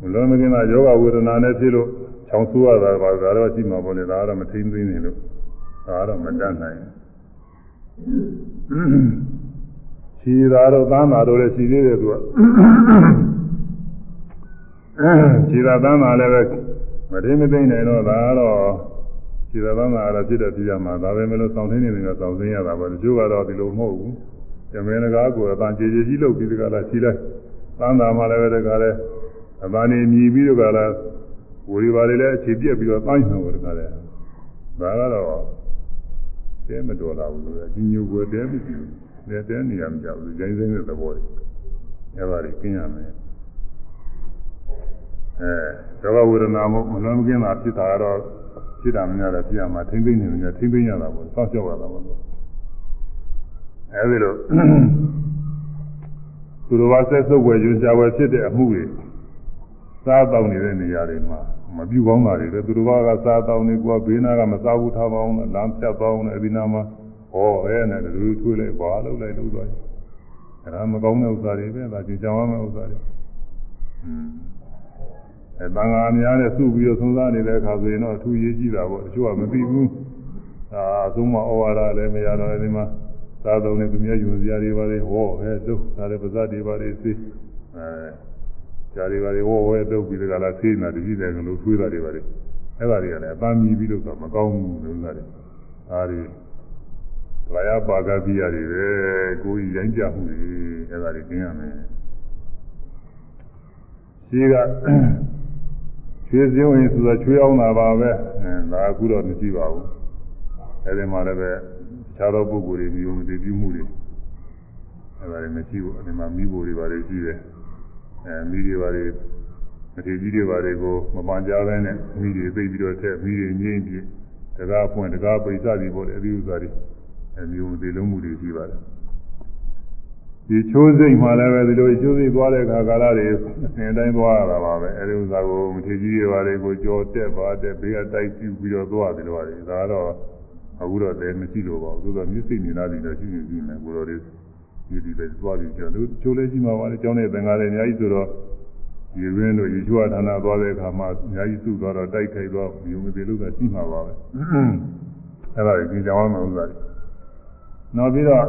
ဘလုံးမကင်းတာယောဂဝေဒနာနဲ့ဖြစ်လို့ချောင်းဆိုးရတာပါဒါတော့ရှိမှာပေါ့လေဒါကတော့မထိမ့်သိနေလို့ဒါကတော့မတတ်နိုင်ခြေသာတော့သားနာတော့လည်းရှိသေးတယ်သူက ခြေသာသားနာလည်းပဲမထိမသိနိုင်တော့ဒါကတော့ခြေသာသားနာကတော့ဖြစ်တဲ့ပြရမှာဒါပဲမလို့စောင့်သိနေနေတော့စောင့်သိရတာပေါ့တချို့ကတော့ဒီလိုမဟုတ်ဘူးဇမေနကားကိုအတန်ကြေကြေကြီးလုပ်ပြီးတကလားရှိလိုက်သမ်းသာမှလည်းပဲတကလည်းအတန်နေမြည်ပြီးတကလားဝီပါလေလည်းအခြေပြက်ပြီးတော့တိုင်းဆောင်တကလည်းဒါကတော့တဲမတော်လာဘူးလို့အကြီးညိုကိုတဲမရှိဘူးတဲတဲနေရမကြဘူးဂျိုင်းစိမ့်တဲ့သဘောတွေအဲပါလိကျင်းရမယ် အဲဒုက္ခဝေဒနာမမလွန်မကင်းတာဖြစ်တာကတော့ဖြစ်တာမများတယ်ဖြစ်ရမှာထိမ့်သိမ့်နေတယ်ထိမ့်သိမ့်ရတာပေါ့စောင့်ရှောက်ရတာပေါ့အဲဒီလိုသူတော်ဘာဆက်စုပ်ဝယ်ယူရှားဝယ်ဖြစ်တဲ့အမှုတွေစားတောင်းနေတဲ့နေရာတွေမှာမပြုကောင်းတာတွေပဲသူတော်ဘာကစားတောင်းနေကွာဘေးနာကမစားဘူးထားပါအောင်လမ်းဖြတ်သွားအောင်လည်းဒီနာမှာဟောအဲနဲ့လူထွေးလိုက်ပါလို့လိုက်လို့သွားတယ်အဲဒါမကောင်းတဲ့ဥစ္စာတွေပဲဒါကြင်ကြောင်ရမယ့်ဥစ္စာတွေอืม အဲတန်ဃာအများနဲ့စုပြီးတော့သုံးစားနေတဲ့အခါဆိုရင်တော့အထူးရေးကြည့်တာပေါ့တချို့ကမသိဘူးဒါအဆုံးမဩဝါဒလည်းမရတော့ဒီမှာသာသုံးနဲ့သူများယူစရာတွေပါလေဟောဟဲ့ဒုဒါလည်းပါဇတ်တွေပါလေသိအဲဇာတွေပါလေဟောဟဲ့ဒုပြီးတကလားသိနေတာတတိတယ်ကလို့ထွေးတာတွေပါလေအဲ့ဒါတွေကလည်းအပန်းမြည်ပြီးလို့ကမကောင်းဘူးလို့ဆိုတာတွေဒါတွေလာရပါကပိယတွေပဲကိုယ်ရိုင်းကြမှုတွေအဲ့ဒါတွေသိရမယ်ရှိက ချွေးစင်းဝင်ဆိုတာချွေးအောင်တာပါပဲအဲဒါအခုတော့မရှိပါဘူးအဲဒီမှာလည်းပဲခြားသောပုဂ္ဂိုလ်တွေမျိုးမသိပြုမှုတွေအဲဒါတွေမရှိဘူးအဲဒီမှာမိဖို့တွေပါတယ်ရှိတယ်အဲမိတွေပါတယ်မထေကြီးတွေပါတယ်ကိုမပန်ကြဘဲနဲ့မိတွေသိပြီးတော့ထက်မိတွေငြိမ့်ပြီးတကားဖွင့်တကားပိစသည်ပေါ့လေအဲဒီဥစ္စာတွေအဲမျိုးမသိလုံးမှုတွေရှိပါတယ် ဒီချိုးစိတ်မှလည်းပဲဒီလိုချိုးစိတ်သွားတဲ့အခါကာလတွေအစဉ်တိုင်းသွားရတာပါပဲအဲဒီဥစ္စာကိုမထေကြီးတွေပါလေကိုကြော်တက်ပါတက်ဘေးကတိုက်ပြူပြီးတော့သွားတယ်လို့ပါတယ်ဒါတော့အခုတော့လည်းမရှိလို့ပါဘူးသို့သောမျက်စိမြင်လာတယ်တော့ရှိနေပြီမယ်ကိုတော်လေးဒီဒီပဲသွားပြီးကျတော့သူချိုးလေးရှိမှာပါလေကျောင်းနဲ့သင်္ကားတွေအများကြီးဆိုတော့ဒီရင်းတို့ရေချွာဌာနသွားတဲ့အခါမှာအများကြီးစုသွားတော့တိုက်ခိုက်သွားမြုံမသေးလို့ကရှိမှာပါပဲအဲ့ဒါကြီးကြောင်းအောင်ဥစ္စာတွေနောက်ပြီးတော့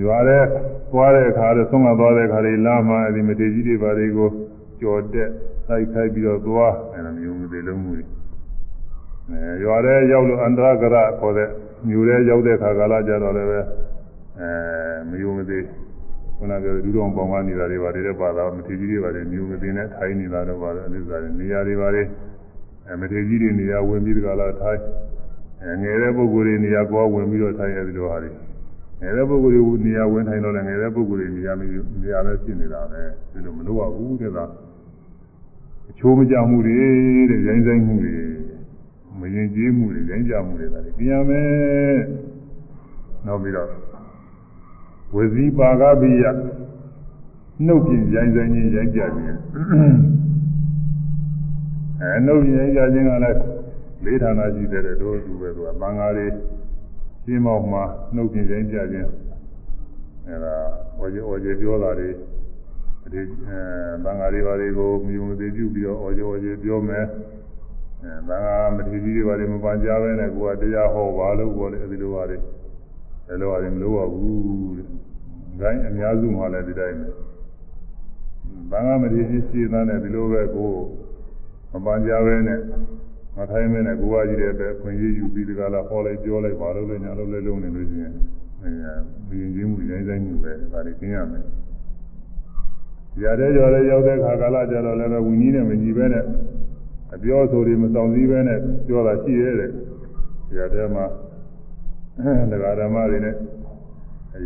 ရွာတဲ့သွားတဲ့အခါတော့ဆုံးမသွားတဲ့အခါတွေလာမှအဲဒီမထေကြီးတွေဘာတွေကိုကြော်တက်တိုက်ခိုက်ပြီးတော့သွားအဲ့လိုမျိုးမသေးလုံးမှုတွေအဲရွာတဲ့ရောက်လို့အန္တရာကရခေါ်တဲ့မြို့တဲ့ရောက်တဲ့အခါကာလကြတော့လည်းပဲအဲမယုံမသေးခုနကပြောဒူးတော်ပေါင်းမနေတာတွေဘာတွေလဲပါတော့မထေကြီးတွေဘာတွေမြို့မသေးနဲ့ထိုင်းနေတာတော့ပါတော့အဲ့ဒီစားနေရာတွေဘာတွေအဲမထေကြီးတွေနေရာဝင်ပြီးတကလားထိုင်းအဲငယ်တဲ့ပုဂ္ဂိုလ်တွေနေရာကောဝင်ပြီးတော့ထိုင်းအဲဒီလိုဟာတွေ ငယ်တဲ့ပုဂ္ဂိုလ်တွေနေရာဝင်ထိုင်တော့လည်းငယ်တဲ့ပုဂ္ဂိုလ်တွေနေရာမျိုးနေရာလည်းဖြစ်နေတာပဲဒီလိုမလို့ရဘူးတဲ့ကအချိုးမကြမှုတွေတဲ့ရိုင်းဆိုင်မှုတွေမရင်ကျေးမှုတွေရိုင်းကြမှုတွေဒါတွေပြင်ရမယ်နောက်ပြီးတော့ဝစီပါကပိယနှုတ်ပြင်ရိုင်းဆိုင်ခြင်းရိုင်းကြခြင်းအဲနှုတ်ပြင်ရိုင်းကြခြင်းကလည်းလေးဌာနရှိတဲ့တို့သူပဲသူကပန်းကားလေး ရှင်းမောက်မှာနှုတ်ပြင်ရိုင်းကြခြင်းအဲဒါဝေဝေပြောတာတွေဒီအဲဘင်္ဂါတွေဘာတွေကိုမြုံသေးပြုပြီးတော့အော်ကြော်ကြေပြောမယ်အဲဘင်္ဂါမထေကြီးတွေဘာတွေမပန်ကြပဲနဲ့ကိုကတရားဟောပါလို့ပြောတယ်အဲဒီလိုပါတွေအဲလိုပါတွေမလို့ရဘူးတဲ့။ဒါအများစုမှလည်းဒီတိုင်းပဲ။ဘင်္ဂါမထေကြီးရှင်းသားနဲ့ဒီလိုပဲကိုမပန်ကြပဲနဲ့ မထိုင်မဲနဲ့ကိုကကြီးတဲ့ပဲခွင့်ရယူပြီးဒီကလာဟောလိုက်ပြောလိုက်ပါလို့လည်းညာလို့လည်းလုံးနေလို့ရှိရင်အဲမြင်ချင်းမှုရိုင်းဆိုင်မှုပဲဒါတွေသိရမယ်။ရတဲ့ကြော်လည်းရောက်တဲ့ခါကာလကျတော့လည်းဝီနည်းနဲ့မကြည့်ပဲနဲ့အပြောဆိုတွေမဆောင်စည်းပဲနဲ့ပြောတာရှိရဲတဲ့။ရတဲ့မှာဒကာဓမ္မတွေနဲ့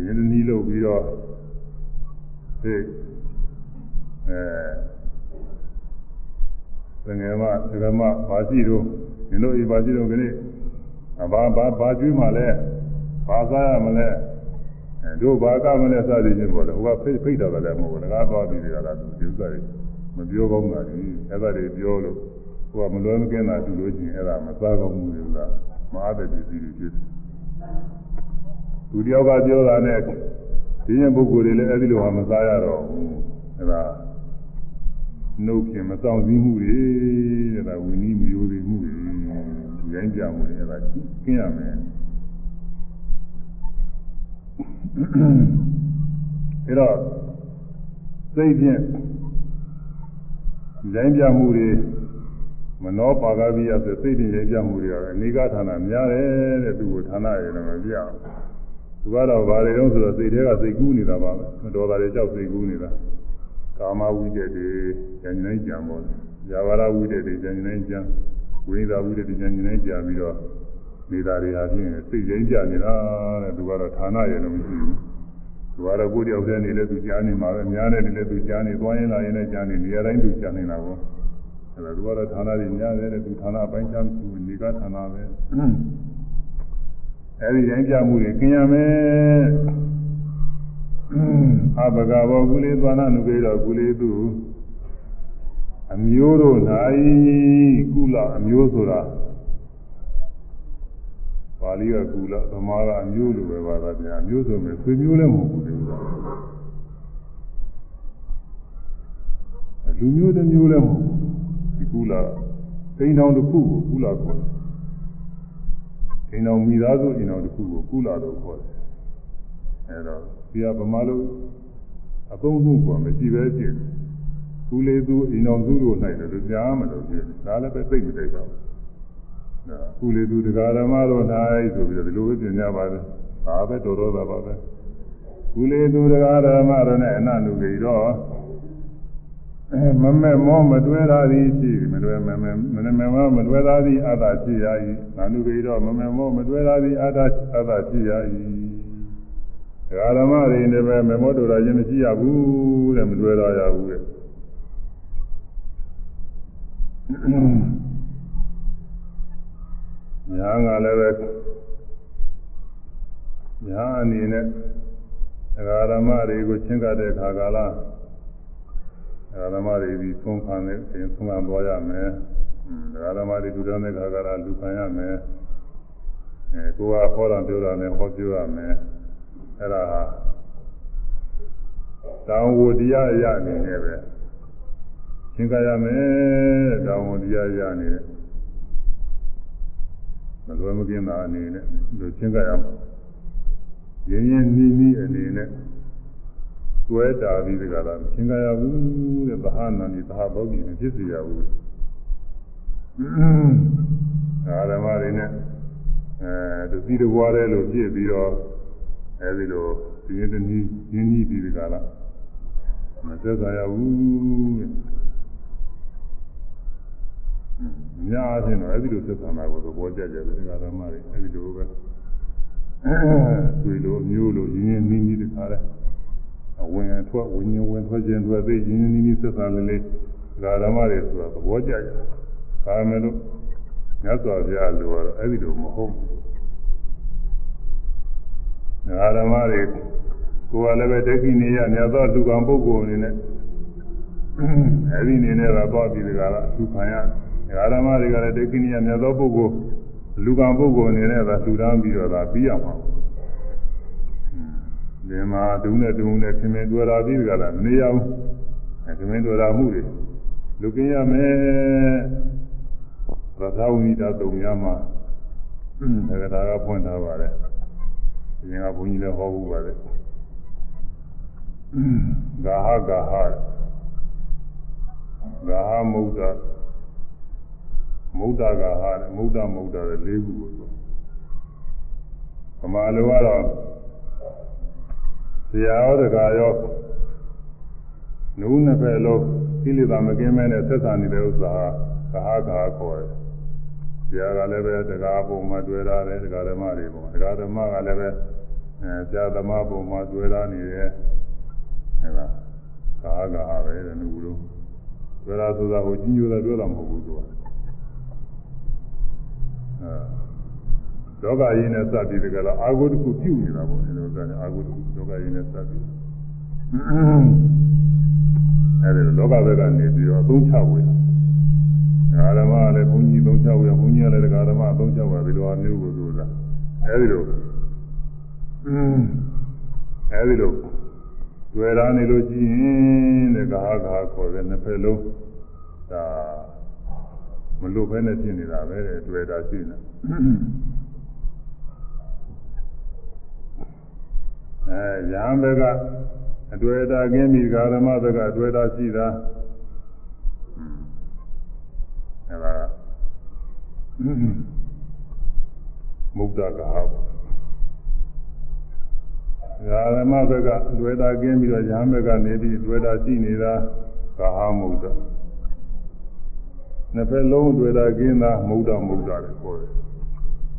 ရင်းနှီးလုပ်ပြီးတော့ဒီအဲ ငယ်မဒကမဘာရှိတော့ဒီလိုဤဘာရှိတော့ခဏဘာဘာဘာကျွေးမှလဲဘာစားရမလဲတို့ဘာကမလဲစသည်ချင်းပေါ့လေဟိုကဖိတ်ဖိတ်တော်တယ်မဟုတ်ဘူးငါသွားပြီးကြတာသူဥစ္စာတွေမပြောကောင်းတာကြီးအဲ့ဒါတွေပြောလို့ဟိုကမလွယ်မကင်းတာသူလို့ချင်းအဲ့ဒါမစားကောင်းဘူးလို့ကမအားတဲ့ပစ္စည်းတွေဖြစ်တယ်သူတယောက်ကပြောတာနဲ့ဒီရင်ပုဂ္ဂိုလ်တွေလည်းအဲ့ဒီလိုဟာမစားရတော့ဘူးအဲ့ဒါ နှုတ်ဖြင့်မဆောင်စည်းမှုတွေတဲ့ဒါဝိနည်းမယိုသေးမှုတွေရိုင်းကြမှုတွေအဲ့ဒါကျင်းရမယ်အဲတော့စိတ်ဖြင့်ရိုင်းပြမှုတွေမနောပါကပိယဆိုစိတ်ဖြင့်ရိုင်းပြမှုတွေကတော့အနိကဌာနများတယ်တဲ့သူ့ကိုဌာနရယ်တော့မပြအောင်သူကတော့ဘာတွေတော့ဆိုတော့စိတ်ထဲကစိတ်ကူးနေတာပါပဲမတော်တာတွေကြောက်စိတ်ကူးနေတာ ကာမဝိတ္တတွေဉာဏ်ဉာဏ်ကြံပေါ်တယ်ဇာဝရဝိတ္တတွေဉာဏ်ဉာဏ်ကြံဝိညာဝိတ္တတွေဉာဏ်ဉာဏ်ကြံပြီးတော့နေတာတွေဟာဖြင့်စိတ်ရင်းကြနေတာတဲ့သူကတော့ဌာနရယ်လို့မရှိဘူးသူကတော့ကိုယ်တယောက်တည်းနေလဲသူကြားနေမှာပဲများတယ်နေလဲသူကြားနေသွားရင်လာရင်လည်းကြားနေနေရာတိုင်းသူကြားနေတာကိုအဲဒါသူကတော့ဌာနတွေများတယ်တဲ့သူဌာနအပိုင်းခြားမရှိဘူးနေကဌာနပဲအဲဒီရင်းကြမှုတွေกินရမယ် အဘဂဘောကုလေသွားနာနုကေတော့ကုလေသူအမျိုးတို့၌ကုလအမျိုးဆိုတာပါဠိကကူလသမားကအမျိုးလိုပဲပါတာဗျာမျိုးဆိုမယ်ဆွေမျိုးလည်းမဟုတ်ဘူးဒီလိုလူမျိုးတစ်မျိုးလည်းမဟုတ်ဘူးဒီကူလတိန်တော်တစ်ခုကိုကူလခေါ်တယ်တိန်တော်မိသားစုအိမ်တော်တစ်ခုကိုကူလလို့ခေါ်တယ်အဲတော့ ဒီကဗမာလူအသုံးမှုကမရှိပဲဖြစ်ကူလေသူအိမ်တော်စုတို့၌လည်းကြားမလို့ဖြစ်ဒါလည်းပဲသိမ့်မသိပါဘူးကုလေသူတရားဓမ္မတို့၌ဆိုပြီးတော့ဒီလိုပဲပြင်ကြပါတယ်။ဒါပဲတော်တော်သာပါပဲ။ကုလေသူတရားဓမ္မတို့နဲ့အနနုကြီးတော့မမဲ့မောမတွဲတာသည်ရှိမတွဲမမဲ့မနမမောမတွဲတာသည်အတ္တရှိရ၏။နာနုကြီးတော့မမဲ့မောမတွဲတာသည်အတ္တအတ္တရှိရ၏။ တရားဓမ္မတွေနဲ့ပဲမမောတော်တာခြင်းမရှိရဘူးတဲ့မတွဲတော့ရဘူးတဲ့။ညာကလည်းပဲညာအနေနဲ့ဒကာဓမ္မတွေကိုချင်းကတဲ့ခါကာလဒကာဓမ္မတွေဒီသုံးခံနေရင်သုံးခံသွားရမယ်ဒကာဓမ္မတွေလူတော်တဲ့ခါကာလလူခံရမယ်အဲကိုကဟောတော်ပြောတာနဲ့ဟောပြောရမယ် အဲ့ဒါဟာတောင်ဝတရားရအနေနဲ့ပဲချင်းကရမယ်တောင်ဝတရားရအနေနဲ့မလွယ်မကင်းတာအနေနဲ့လူချင်းကရမှာရင်းရင်းနှီးနှီးအနေနဲ့တွဲတာပြီးဒီကလာချင်းကရဘူးတဲ့ဘာဟာနာနီဘာဘောဂီမဖြစ်စီရဘူးအာဓမ္မတွေနဲ့အဲတတိတဘွားတဲ့လို့ဖြစ်ပြီးတော့ အဲဒီလိုဒီနေ့တနည်းရင်းနှီးပြီးဒီကလာမသက်သာရဘူးတဲ့ညာအချင်းတော့အဲ့ဒီလိုသက်သာတာကိုသဘောကျကြတယ်ဒီကဓမ္မတွေအဲ့ဒီလိုပဲဆွေလိုမျိုးလိုရင်းရင်းနှီးနှီးတခါလဲအဝင်ထွက်ဝင်ရင်ဝင်ထွက်ခြင်းထွက်သိရင်းရင်းနှီးနှီးသက်သာလေးလေးဒီကဓမ္မတွေဆိုတာသဘောကျကြတယ်ဒါမဲ့လို့မြတ်စွာဘုရားလိုတော့အဲ့ဒီလိုမဟုတ်ဘူး ဒီကဓမ္မတွေကိုယ်ကလည်းပဲဒိဋ္ဌိနေရမြတ်သောလူကံပုဂ္ဂိုလ်အနေနဲ့အဲ့ဒီနေနဲ့တော့သွားပြီးဒီကရသူခံရတယ်ဓမ္မတွေကလည်းဒိဋ္ဌိနိယမြတ်သောပုဂ္ဂိုလ်လူကံပုဂ္ဂိုလ်အနေနဲ့သာလှူဒန်းပြီးတော့သာပြီးရမှာ။ဒီမှာဒုနဲ့ဒုနဲ့ခင်မင်တွေ့တာပြီးကြလားမနေရဘူး။အဲခင်မင်တွေ့တာမှုတွေလူကင်းရမယ်။ရသဝိဒတုံများမှာသက္ကတာကဖွင့်ထားပါတယ်။ ဒီကဘုန်းကြီးလည်းဟောဘူးပါတယ်။ဂါဟဂါဟဂါဟမုဒ္ဒမုဒ္ဒကဟာတယ်မုဒ္ဒမုဒ္ဒတဲ့၄ခုကိုဆိုဗမာလိုကတော့ဇာရောတကာရောနုနှစ်ဖက်လုံးကိလေသာမကင်းမဲနဲ့ဆက်ဆံနေတဲ့ဥစ္စာဟာဂဟာဂဟာခေါ်တယ် ဇာကလည်းပဲတကာပုံမှာတွေ့ရတယ်တကာဓမ္မတွေပုံတကာဓမ္မကလည်းပဲအဲဇာဓမ္မပုံမှာတွေ့ရနေတယ်အဲဒါဂဟာဂဟာပဲတဲ့နုလိုတွေ့ရဆိုတာကိုကြီးညိုတာတွေ့တာမဟုတ်ဘူးသူကလောကရင်းနဲ့စပ်ပြီးတကယ်တော့အာဟုတခုပြုနေတာပေါ့အဲလိုကအာဟုတခုလောကရင်းနဲ့စပ်ပြီးအဲဒီလောကဘက်ကနေပြီးတော့သုံးချဝေ ဓမ္မကလည်းဘုန်းကြီးသုံးချဝေဘုန်းကြီးကလည်းဒကာဓမ္မသုံးချဝေဒီလိုအမျိုးကိုဆိုတာအဲဒီလိုအဲဒီလိုတွေ့ရနေလို့ရှိရင်တဲ့ကာဟာကာခေါ်တဲ့နှစ်ဖက်လုံးဒါမလို့ပဲနဲ့ဖြစ်နေတာပဲတဲ့တွေ့တာရှိနေအဲရဟန်းဘက်ကအတွေ့အတာကင်းပြီးဓမ္မဘက်ကအတွေ့အတာရှိတာ အဲဒါမုဒ္ဒကဟာဓမ္မဘက်ကအတွေ့အတာကင်းပြီးတော့ရဟန်းဘက်ကနေပြီးအတွေ့အတာရှိနေတာကဟာမုဒ္ဒနှစ်ဖက်လုံးတွေ့တာကင်းတာမုဒ္ဒမုဒ္ဒတယ်ခေါ်တယ်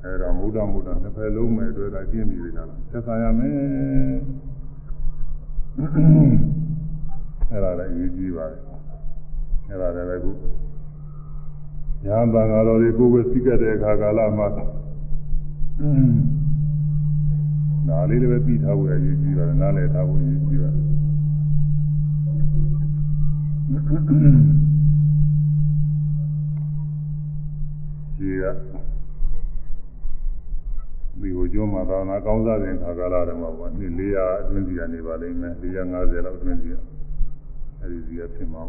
အဲဒါမုဒ္ဒမုဒ္ဒနှစ်ဖက်လုံးမဲ့တွေ့တာကင်းပြီးနေတာဆက်ဆံရမယ်အဲဒါလည်းအရေးကြီးပါတယ်အဲဒါလည်းခု ညာဘင်္ဂါတော်တွေကိုယ်ပဲစိကတဲ့အခါကာလမှာနားလေးလည်းပဲပြီးထားဖို့အရေးကြီးပါတယ်နားလည်းထားဖို့အရေးကြီးပါတယ်ဒီကဒီကိုကျောင်းမှာသာနာကောင်းစားတဲ့ခါကာလတုန်းကပေါ့နှစ်400အတွင်းစီကနေပါလိမ့်မယ်450လောက်အတွင်းစီအဲဒီစီကဖြစ်မှာ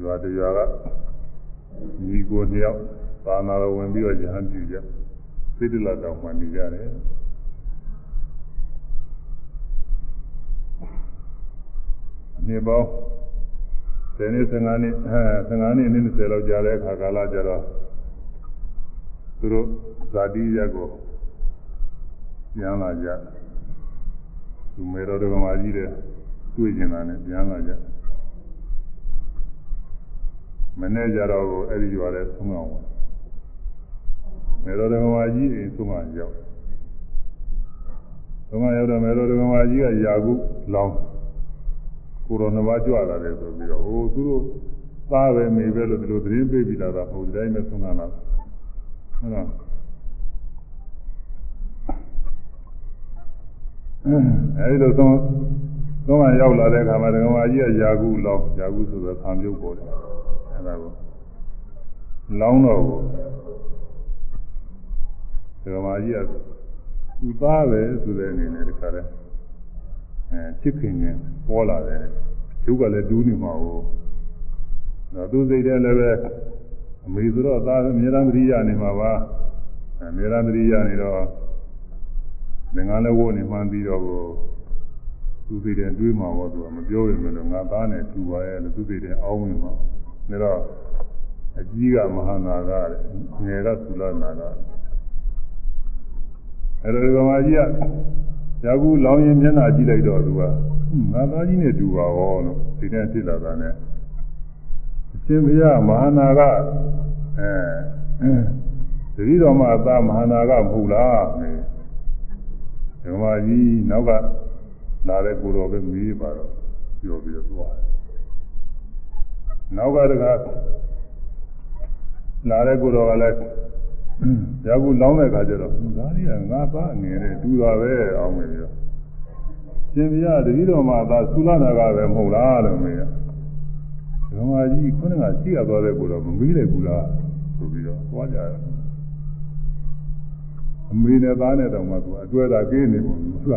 ရွာတရွာကညီကိုနှစ်ယောက်သာနာတော်ဝင်ပြီးတော့ယဟန်ပြုကြစိတ်တလတောင်မှနေကြတယ်နှစ်ပေါင်း10နှစ်15နှစ်အဲ15နှစ်20လောက်ကြာတဲ့အခါကာလကျတော့သူတို့ဇာတိရက်ကိုပြန်လာကြသူမေတော်တော်မှာကြီးတယ်တွေ့ကျင်တာနဲ့ပြန်လာကြ မနေ့ကျတော့ကိုအဲ့ဒီရွာလဲဆုံးအောင်မေတော်တော်မှာကြီးအိမ်ဆုံးအောင်ရောက်ဆုံးအောင်ရောက်တော့မေတော်တော်မှာကြီးကယာကုလောင်းကိုရောနှပါကြွလာတယ်ဆိုပြီးတော့ဟိုသူတို့သားပဲမိပဲလို့ဒီလိုသတင်းပေးပြီးလာတာဟိုဒီတိုင်းပဲဆုံးကလာဟုတ်လားအဲဒီလိုသုံးသုံးမှရောက်လာတဲ့အခါမှာဒကမာကြီးကယာကုလောင်းယာကုဆိုတော့ခံပြုတ်ပေါ်တယ်အဲ ဒါကိုလောင်းတော့ကိုဒကမာကြီးကသူသားပဲဆိုတဲ့အနေနဲ့တခါတည်းအဲချစ်ခင်ရင်ပေါ်လာတယ်ကျုပ်ကလည်းဒူးနေမှာကိုတော့သူစိတ်ထဲလည်းပဲအမေဆိုတော့သားအမြဲတမ်းသတိရနေမှာပါအမြဲတမ်းသတိရနေတော့ငင်္ဂလည်းဝိုးနေမှန်းပြီးတော့ကိုသူစိတ်ထဲတွေးမှာပေါ့သူကမပြောရင်လည်းငါသားနဲ့တူပါရဲ့လို့သူစိတ်ထဲအောင်းဝင်မှာ ဒါတော့အကြီးကမဟာနာကတဲ့ငယ်ကသုလနာကအဲ့ဒါကမာကြီးကရာခုလောင်းရင်မျက်နှာကြည့်လိုက်တော့သူကငါသားကြီးနဲ့တူပါရောလို့ဒီတဲ့ဖြစ်လာတာနဲ့အရှင်ဘုရားမဟာနာကအဲတတိတော်မှာအသားမဟာနာကမဟုတ်လားမေဒကမာကြီးနောက်ကလာတဲ့ကိုတော်ပဲမေးပါတော့ပြောပြီးတော့သွားတယ် နောက်ကတကလာတဲ့ကိုတော်ကလည်းရာခုလောင်းတဲ့ခါကျတော့ဒါကြီးကငါသားငယ်တယ်တူတာပဲအောင်မယ်ပြောရှင်ပြတတိတော်မှာသာသုလနာကပဲမဟုတ်လားလို့မေးရဒကမာကြီးခုနကရှိရသွားတဲ့ကိုတော်မမေးလိုက်ဘူးလားဆိုပြီးတော့သွားကြတယ်အမေနဲ့သားနဲ့တောင်မှသူအတွဲတာကင်းနေပုံသူက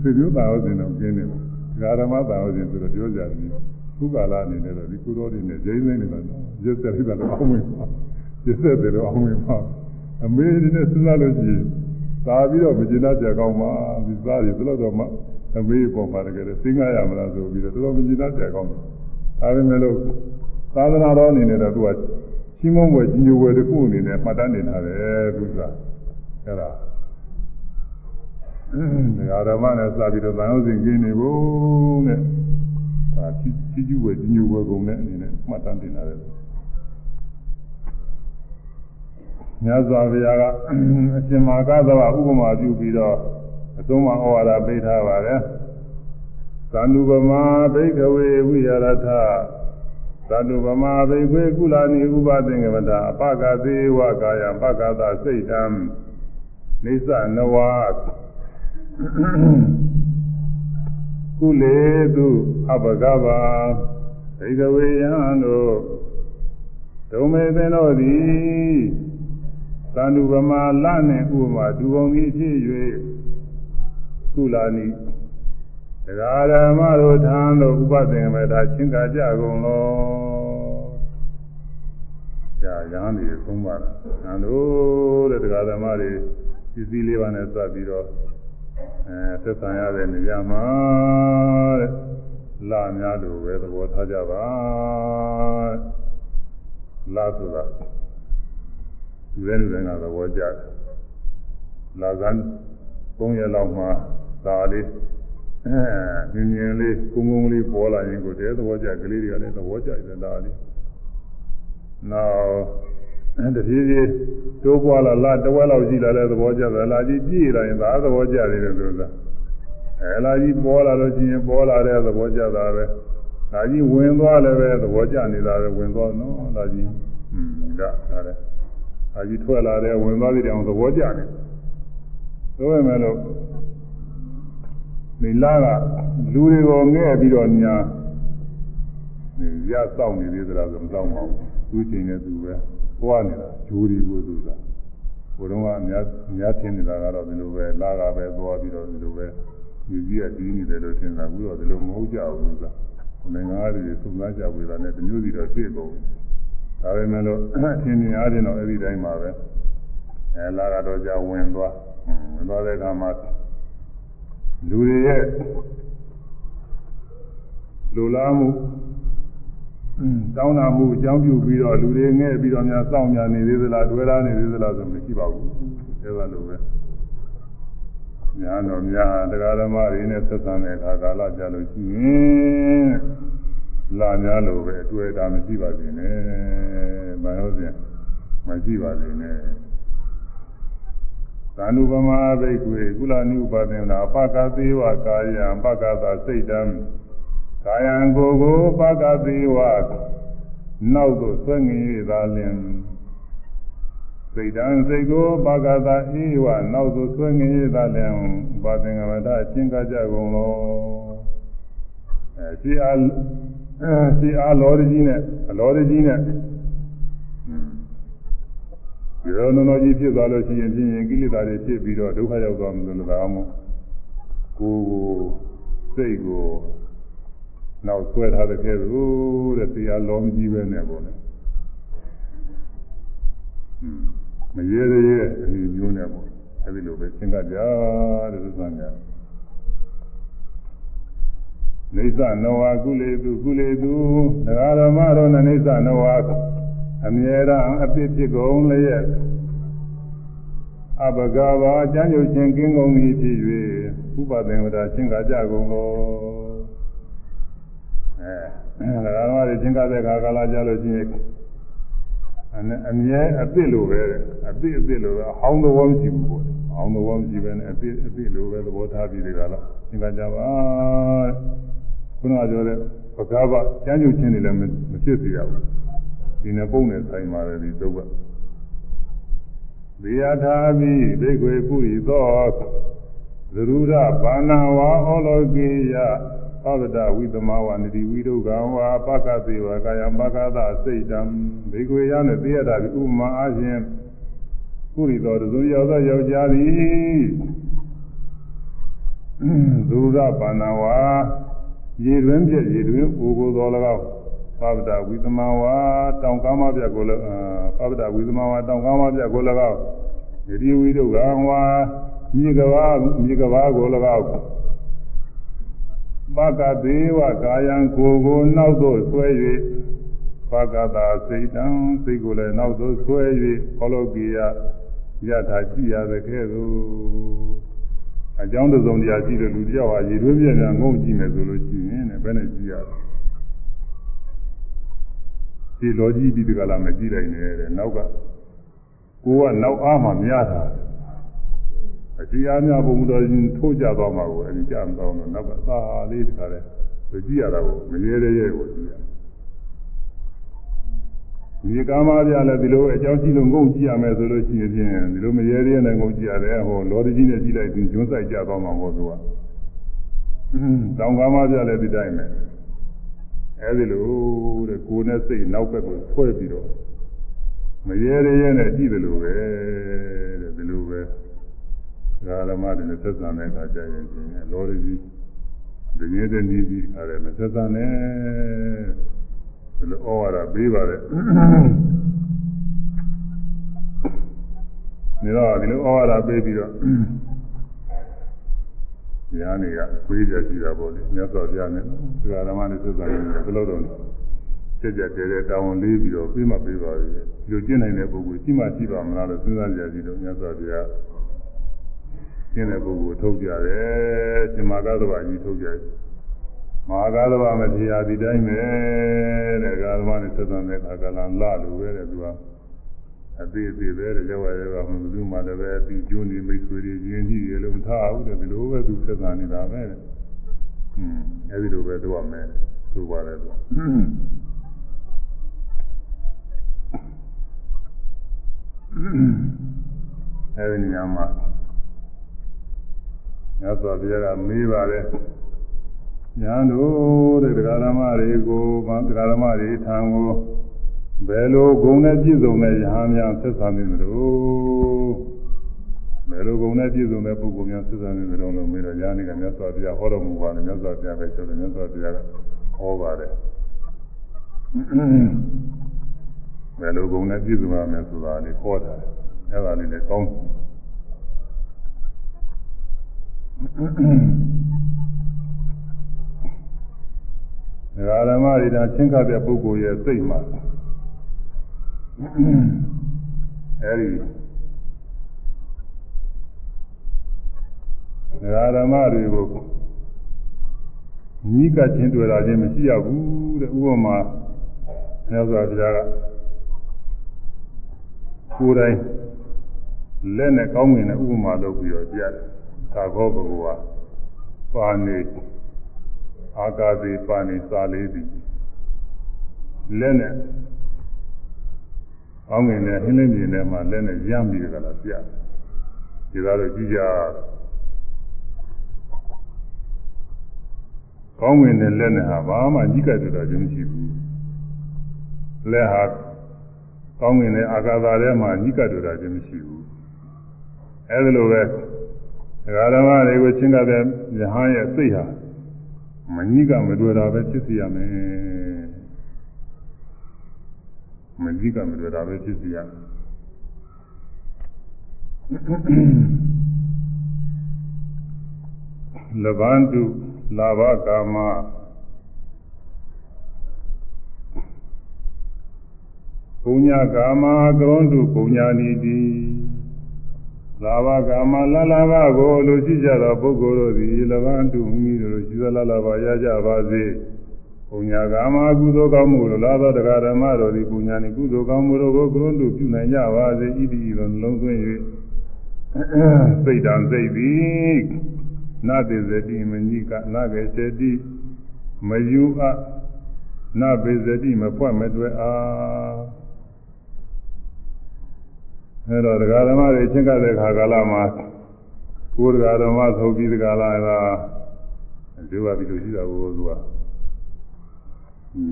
ဆွေမျိုးသားဟုတ်တယ်တော့ကင်းနေပုံဒကာဓမ္မသားဟုတ်တယ်ဆိုတော့ပြောကြတယ် ခုကာလအနေနဲ့တော့ဒီကုသိုလ်တွေနဲ့ဂျိမ်းသိနေတာတော့ရစ်ဆက်လိုက်တာတော့အောင်မင်းပါရစ်ဆက်တယ်တော့အောင်မင်းပါအမေနဲ့စဉ်းစားလို့ရှိရင်သာပြီးတော့မကျင်တတ်ကြကောင်းပါဒီသားတွေဘယ်တော့တော့မှအမေပေါ်မှာတကယ်စဉ်းစားရမလားဆိုပြီးတော့တော်တော်မကျင်တတ်ကြကောင်းတယ်ဒါပေမဲ့လို့သာသနာတော်အနေနဲ့တော့သူကချင်းမုံဘွယ်ကြီးညိုဘွယ်တစ်ခုအနေနဲ့မှတ်တမ်းနေတာပဲသူကအဲ့ဒါဒကာဓမ္မနဲ့စပြီးတော့သံဃာစဉ်ကျင်းနေဖို့တဲ့ ဒါချီချီကျူဝဲကြီးညိုဘွယ်ကုန်တဲ့အနေနဲ့မှတ်တမ်းတင်တာလေမြတ်စွာဘုရားကအရှင်မာကသဝဥပမာပြုပြီးတော့အသုံးမဩဝါဒပေးထားပါတယ်သန္တုပမာဘိကဝေဝိရထသန္တုပမာဘိခွေကုလာနိဥပသင်္ကမတာအပကသေးဝကာယပကသစိတ်တံနိစ္စနဝ ကုလေတုအပကဘာဘိကဝေယံတို့ဒုမေသင်တို့သည်သန္တုပမာလနှင့်ဥပမာဒူပုံကြီးဖြစ်၍ကုလာနိတရားဓမ္မတို့ထံသို့ဥပသင်မေတာချင်းကကြကုန်လောကြာရဟန်းတွေသုံးပါလား။အဲတို့တဲ့တရားဓမ္မတွေပစ္စည်းလေးပါးနဲ့စပ်ပြီးတော့ အဲသက်ဆိုင်ရတဲ့နေရာမှာတဲ့လာများလို့ပဲသဘောထားကြပါလာဆိုတာလူတဲ့လူတိုင်းကသဘောကျတယ်လာကန်း3ရက်လောက်မှဒါလေးအဲမြင်မြင်လေးကုန်းကုန်းလေးပေါ်လာရင်ကိုတည်းသဘောကျကလေးတွေကလည်းသဘောကျတယ်ဒါလေးနောက် တဖြည်းဖြည်းတိုးပွားလာလာတဝက်လောက်ရှိလာတဲ့သဘောကျတယ်လာကြီးကြည့်လာရင်ဒါသဘောကျတယ်လို့ဆိုတာအဲလာကြီးပေါ်လာလို့ရှိရင်ပေါ်လာတဲ့သဘောကျတာပဲလာကြီးဝင်သွားလည်းပဲသဘောကျနေတာပဲဝင်သွားနော်လာကြီးဟွန်းဒါဒါလည်းလာကြီးထွက်လာတဲ့ဝင်သွားတဲ့အောင်သဘောကျနေဆိုပေမဲ့လို့ဒီလာကလူတွေကိုငဲ့ပြီးတော့ညာရစောင့်နေသေးသလားဆိုမစောင့်ပါဘူးသူချိန်နဲ့သူပဲ ဟွာနေတာဂျိုးဒီကိုသူကဘုရုံးကအများအများထင်နေတာကတော့ဒီလိုပဲလာကပဲသွားပြီးတော့ဒီလိုပဲဒီကြီးကတီးနေတယ်လို့ထင်တာဘူးတော့ဒီလိုမဟုတ်ကြဘူးကနိုင်ငံသားတွေစုံစမ်းကြဝေတာနဲ့တမျိုးစီတော့ဖြစ်ကုန်ဒါပေမဲ့လို့ထင်မြင်အားဖြင့်တော့အဲ့ဒီတိုင်းပါပဲအဲလာကတော့じゃဝင်သွားဝင်သွားတဲ့အခါမှာလူတွေရဲ့လူလားမှု တောင်းတာမှုအကြောင်းပြုပြီးတော့လူတွေငဲ့ပြီးတော့များစောင့်များနေသေးသလားတွေ့လားနေသေးသလားဆိုမရှိပါဘူးအဲလိုလိုပဲညာတော်များတရားဓမ္မတွေနဲ့သက်သာတဲ့အခါကာလကြလို့ရှိရင်လာများလို့ပဲအတွေ့အတာမရှိပါစေနဲ့။ဘာလို့လဲမရှိပါစေနဲ့။သာနုပမာဘိက္ခွေကုလနုပါဒင်နာပကသေးဝကာယံပကသာစိတ်တံ ကာယံကိုယ်ကိုပကသေးဝနောက်သို့ဆွဲငင်၍သာလင်စိတ်တံစိတ်ကိုပါကသာအေးဝနောက်သို့ဆွဲငင်းရသလျံပါသင်္ကမတအချင်းကကြကုန်လောအဲရှိအားရှိအားလောရကြီးနဲ့အလောရကြီးနဲ့ဒီလိုနနောကြီးဖြစ်သွားလို့ရှိရင်ဖြင့်ကိလေသာတွေဖြစ်ပြီးတော့ဒုက္ခရောက်သွားမယ်လို့သာမို့ကိုယ်ကိုစိတ်ကို နောက်ဆွဲထားတဲ့ကဲလို့တဲ့တရားလောမကြီးပဲနဲ့ပေါ့လေမရေရဲအနည်းမျိုးနဲ့ပေါ့အဲဒီလိုပဲသင်္ကကြတဲ့သုသံကြနေသနောဝကုလေသူကုလေသူဒဂရမရောနေသနောဝအမြဲတမ်းအပြစ်ဖြစ်ကုန်လျက်အဘဂဘာအကျမ်းချုပ်ခြင်းကင်းကုန်၏ဖြစ်၍ဥပဒေဝဒချင်းကကြကုန်လော အဲဒဂရမတွေချင်းကတဲ့ခါကာလကြလို့ရှိရင်အမြဲအသစ်လိုပဲအသစ်အသစ်လိုပဲအဟောင်းသဘောမရှိဘူးပေါ့အဟောင်းသဘောမရှိပဲနဲ့အသစ်အသစ်လိုပဲသဘောထားပြီးဒီကလာသင်္ကကြပါခုနကပြောတဲ့ပကားပကျမ်းကျုပ်ချင်းတွေလည်းမဖြစ်စေရဘူးဒီနဲ့ပုံနဲ့ဆိုင်ပါတယ်ဒီသုတ်ကဒီယထာပိဒိဋ္ဌေပုရိသောသရုဒဘာနာဝါဩလောကိယ သဗ္ဗတဝိသမဝနတိဝိဒုက္ခဝါပကသေဝကာယံပကသစိတ်တံဘေကွေရနဲ့သိရတာဒီဥပမာအချင်းပုရိသောသူရောက်သောယောက်ျားသည်သုရပါဏဝါရေတွင်ပြည့်ရေတွင်ကိုကိုတော်၎င်းသဗ္ဗတဝိသမဝါတောင်ကားမပြတ်ကိုလည်းသဗ္ဗတဝိသမဝါတောင်ကားမပြတ်ကို၎င်းဒီဝိဒုက္ခဝါမြေကဘာမြေကဘာကို၎င်း ပကသေးဝကာယံကိုကိုနောက်သို့ဆွဲ၍ပကတာစိတ်တံစိတ်ကိုလည်းနောက်သို့ဆွဲ၍ဘောလောကီယယထာကြည့်ရတဲ့ကဲ့သို့အကြောင်းတစုံတရားရှိတဲ့လူတယောက်ဟာရေတွင်းပြည့်ပြန်ငုံကြည့်မယ်ဆိုလို့ရှိရင်လည်းဘယ်နဲ့ကြည့်ရလဲဒီလောကြီးပြီးတကလားမကြည့်နိုင်နဲ့တဲ့နောက်ကကိုကနောက်အားမှမရတာ အစီအားများဘုံတော်ရင်ထိုးကြသွားမှာကိုအဲဒီကြမတော့တော့နောက်ကသာလေးတခါလဲကြည့်ရတာကိုမရေရဲရဲကိုကြည့်ရဒီကာမပြလည်းဒီလိုအကြောင်းရှိလို့ငုံကြည့်ရမယ်ဆိုလို့ရှိရင်ဒီလိုမရေရဲနဲ့ငုံကြည့်ရတယ်ဟိုလောတကြီးနဲ့ကြည့်လိုက်ရင်ကျွန်းဆိုင်ကြသွားမှာမဟုတ်သူကတောင်ကာမပြလည်းဒီတိုင်းပဲအဲဒီလိုတဲ့ကိုယ်နဲ့စိတ်နောက်ဘက်ကိုဆွဲပြီးတော့မရေရဲနဲ့ကြည့်တယ်လို့ပဲတဲ့ဒီလိုပဲဒါ ဓမ္မတွေနဲ့သက်သာတဲ့အခါကျရင်ရှင်လောရကြီးဒီနေ့တည်းနေပြီးအဲ့ဒါမသက်သာနဲ့ဒီလိုဩဝါဒပေးပါတဲ့နေတော့ဒီလိုဩဝါဒပေးပြီးတော့ညာနေကပေးကြရှိတာပေါ့လေမြတ်စွာဘုရားနဲ့ဒီဓမ္မနဲ့သက်သာနေတယ်ဘယ်လိုတော့စက်ကြတဲတဲတောင်းလေးပြီးတော့ပေးမှပေးပါပြီဒီလိုကျင့်နိုင်တဲ့ပုဂ္ဂိုလ်ရှိမှရှိပါမလားလို့စဉ်းစားကြကြည့်လို့မြတ်စွာဘုရား ကျင့်တဲ့ပုဂ္ဂိုလ်ထုတ်ကြတယ်ရှင်မာကသဘာကြီးထုတ်ကြတယ်မဟာကာသဘာမထေရဒီတိုင်းပဲတဲ့ကာသဘာနဲ့သက်သက်တဲ့အခါကလာလာလို့ပဲတဲ့သူကအသေးအသေးပဲတဲ့ရောက်ရရကမှဘယ်သူမှလည်းပဲအပြီးကျိုးနေမိတ်ဆွေတွေရင်းကြီးတွေလုံးထားဘူးတဲ့ဒီလိုပဲသူသက်သက်နေတာပဲတဲ့ဟွန်းအဲဒီလိုပဲသူကမယ်သူပါတယ်သူအဲဒီညမှာ မြတ်စွာဘုရားကမေးပါတယ်ညာတို့တဲ့တရားဓမ္မတွေကိုဘာတရားဓမ္မတွေထံကိုဘယ်လိုဂုဏ်နဲ့ပြည့်စုံတဲ့ယဟန်များဆက်ဆံနေမလို့ဘယ်လိုဂုဏ်နဲ့ပြည့်စုံတဲ့ပုဂ္ဂိုလ်များဆက်ဆံနေမလို့လို့မေးတော့ညာနေကမြတ်စွာဘုရားဟောတော်မူပါတယ်မြတ်စွာဘုရားပဲဆိုတယ်မြတ်စွာဘုရားကဟောပါတယ်ဘယ်လိုဂုဏ်နဲ့ပြည့်စုံရမလဲဆိုတာလေးဟောတာအဲ့ဒါလေးလည်းကောင်း ဒကာဓမ္မတွေဒါချင်းခတ်တဲ့ပုဂ္ဂိုလ်ရဲ့စိတ်မှာအဲဒီဒကာဓမ္မတွေကိုညီးကချင်းတွေ့တာချင်းမရှိရဘူးတဲ့ဥပမာမြတ်စွာဘုရားကကိုယ်တိုင်လက်နဲ့ကောင်းငင်နဲ့ဥပမာလုပ်ပြီးတော့ကြားတယ် သာဘောဘဂဝါပါနေအာကာသေပါနေစာလေးသည်လက်နဲ့ကောင်းငင်နဲ့ဟင်းလင်းပြင်ထဲမှာလက်နဲ့ရမ်းပြီးကြလားပြဒီကတော့ကြည့်ကြကောင်းငင်နဲ့လက်နဲ့ဟာဘာမှကြီးကပ်တယ်တော့ခြင်းမရှိဘူးလက်ဟာကောင်းငင်နဲ့အာကာသထဲမှာကြီးကပ်တယ်တော့ခြင်းမရှိဘူးအဲဒီလိုပဲ ဒကာဓမ္မတွေကိုချင်းကတဲ့ယဟန်ရဲ့စိတ်ဟာမကြီးကမတွေ့တာပဲဖြစ်စီရမယ်မကြီးကမတွေ့တာပဲဖြစ်စီရမယ်လဗန္တုလာဘကာမပုညကာမကရွန်တုပုညာနီတိ လာဘကာမလလဘကိုလူရှိကြသောပုဂ္ဂိုလ်တို့သည်လဗန္တုမိမိတို့ရှိသလလဘရကြပါစေပုညကာမကုသိုလ်ကောင်းမှုတို့လာသောတရားဓမ္မတို့သည်ပုညာနီကုသိုလ်ကောင်းမှုတို့ကိုကရွန်တုပြုနိုင်ကြပါစေဣတိဤသို့နှလုံးသွင်း၍စိတ်တံစိတ်သည်နာတိဇတိမညိကနာကေစတိမယူအနာဘေဇတိမဖွက်မတွေ့အား အဲတော့တရားဓမ္မတွေချင်းကတဲ့ခါကာလမှာကိုယ်တရားဓမ္မဆိုပြီးဒီကာလကဒီဝါပြီးလို့ရှိတာကိုသူက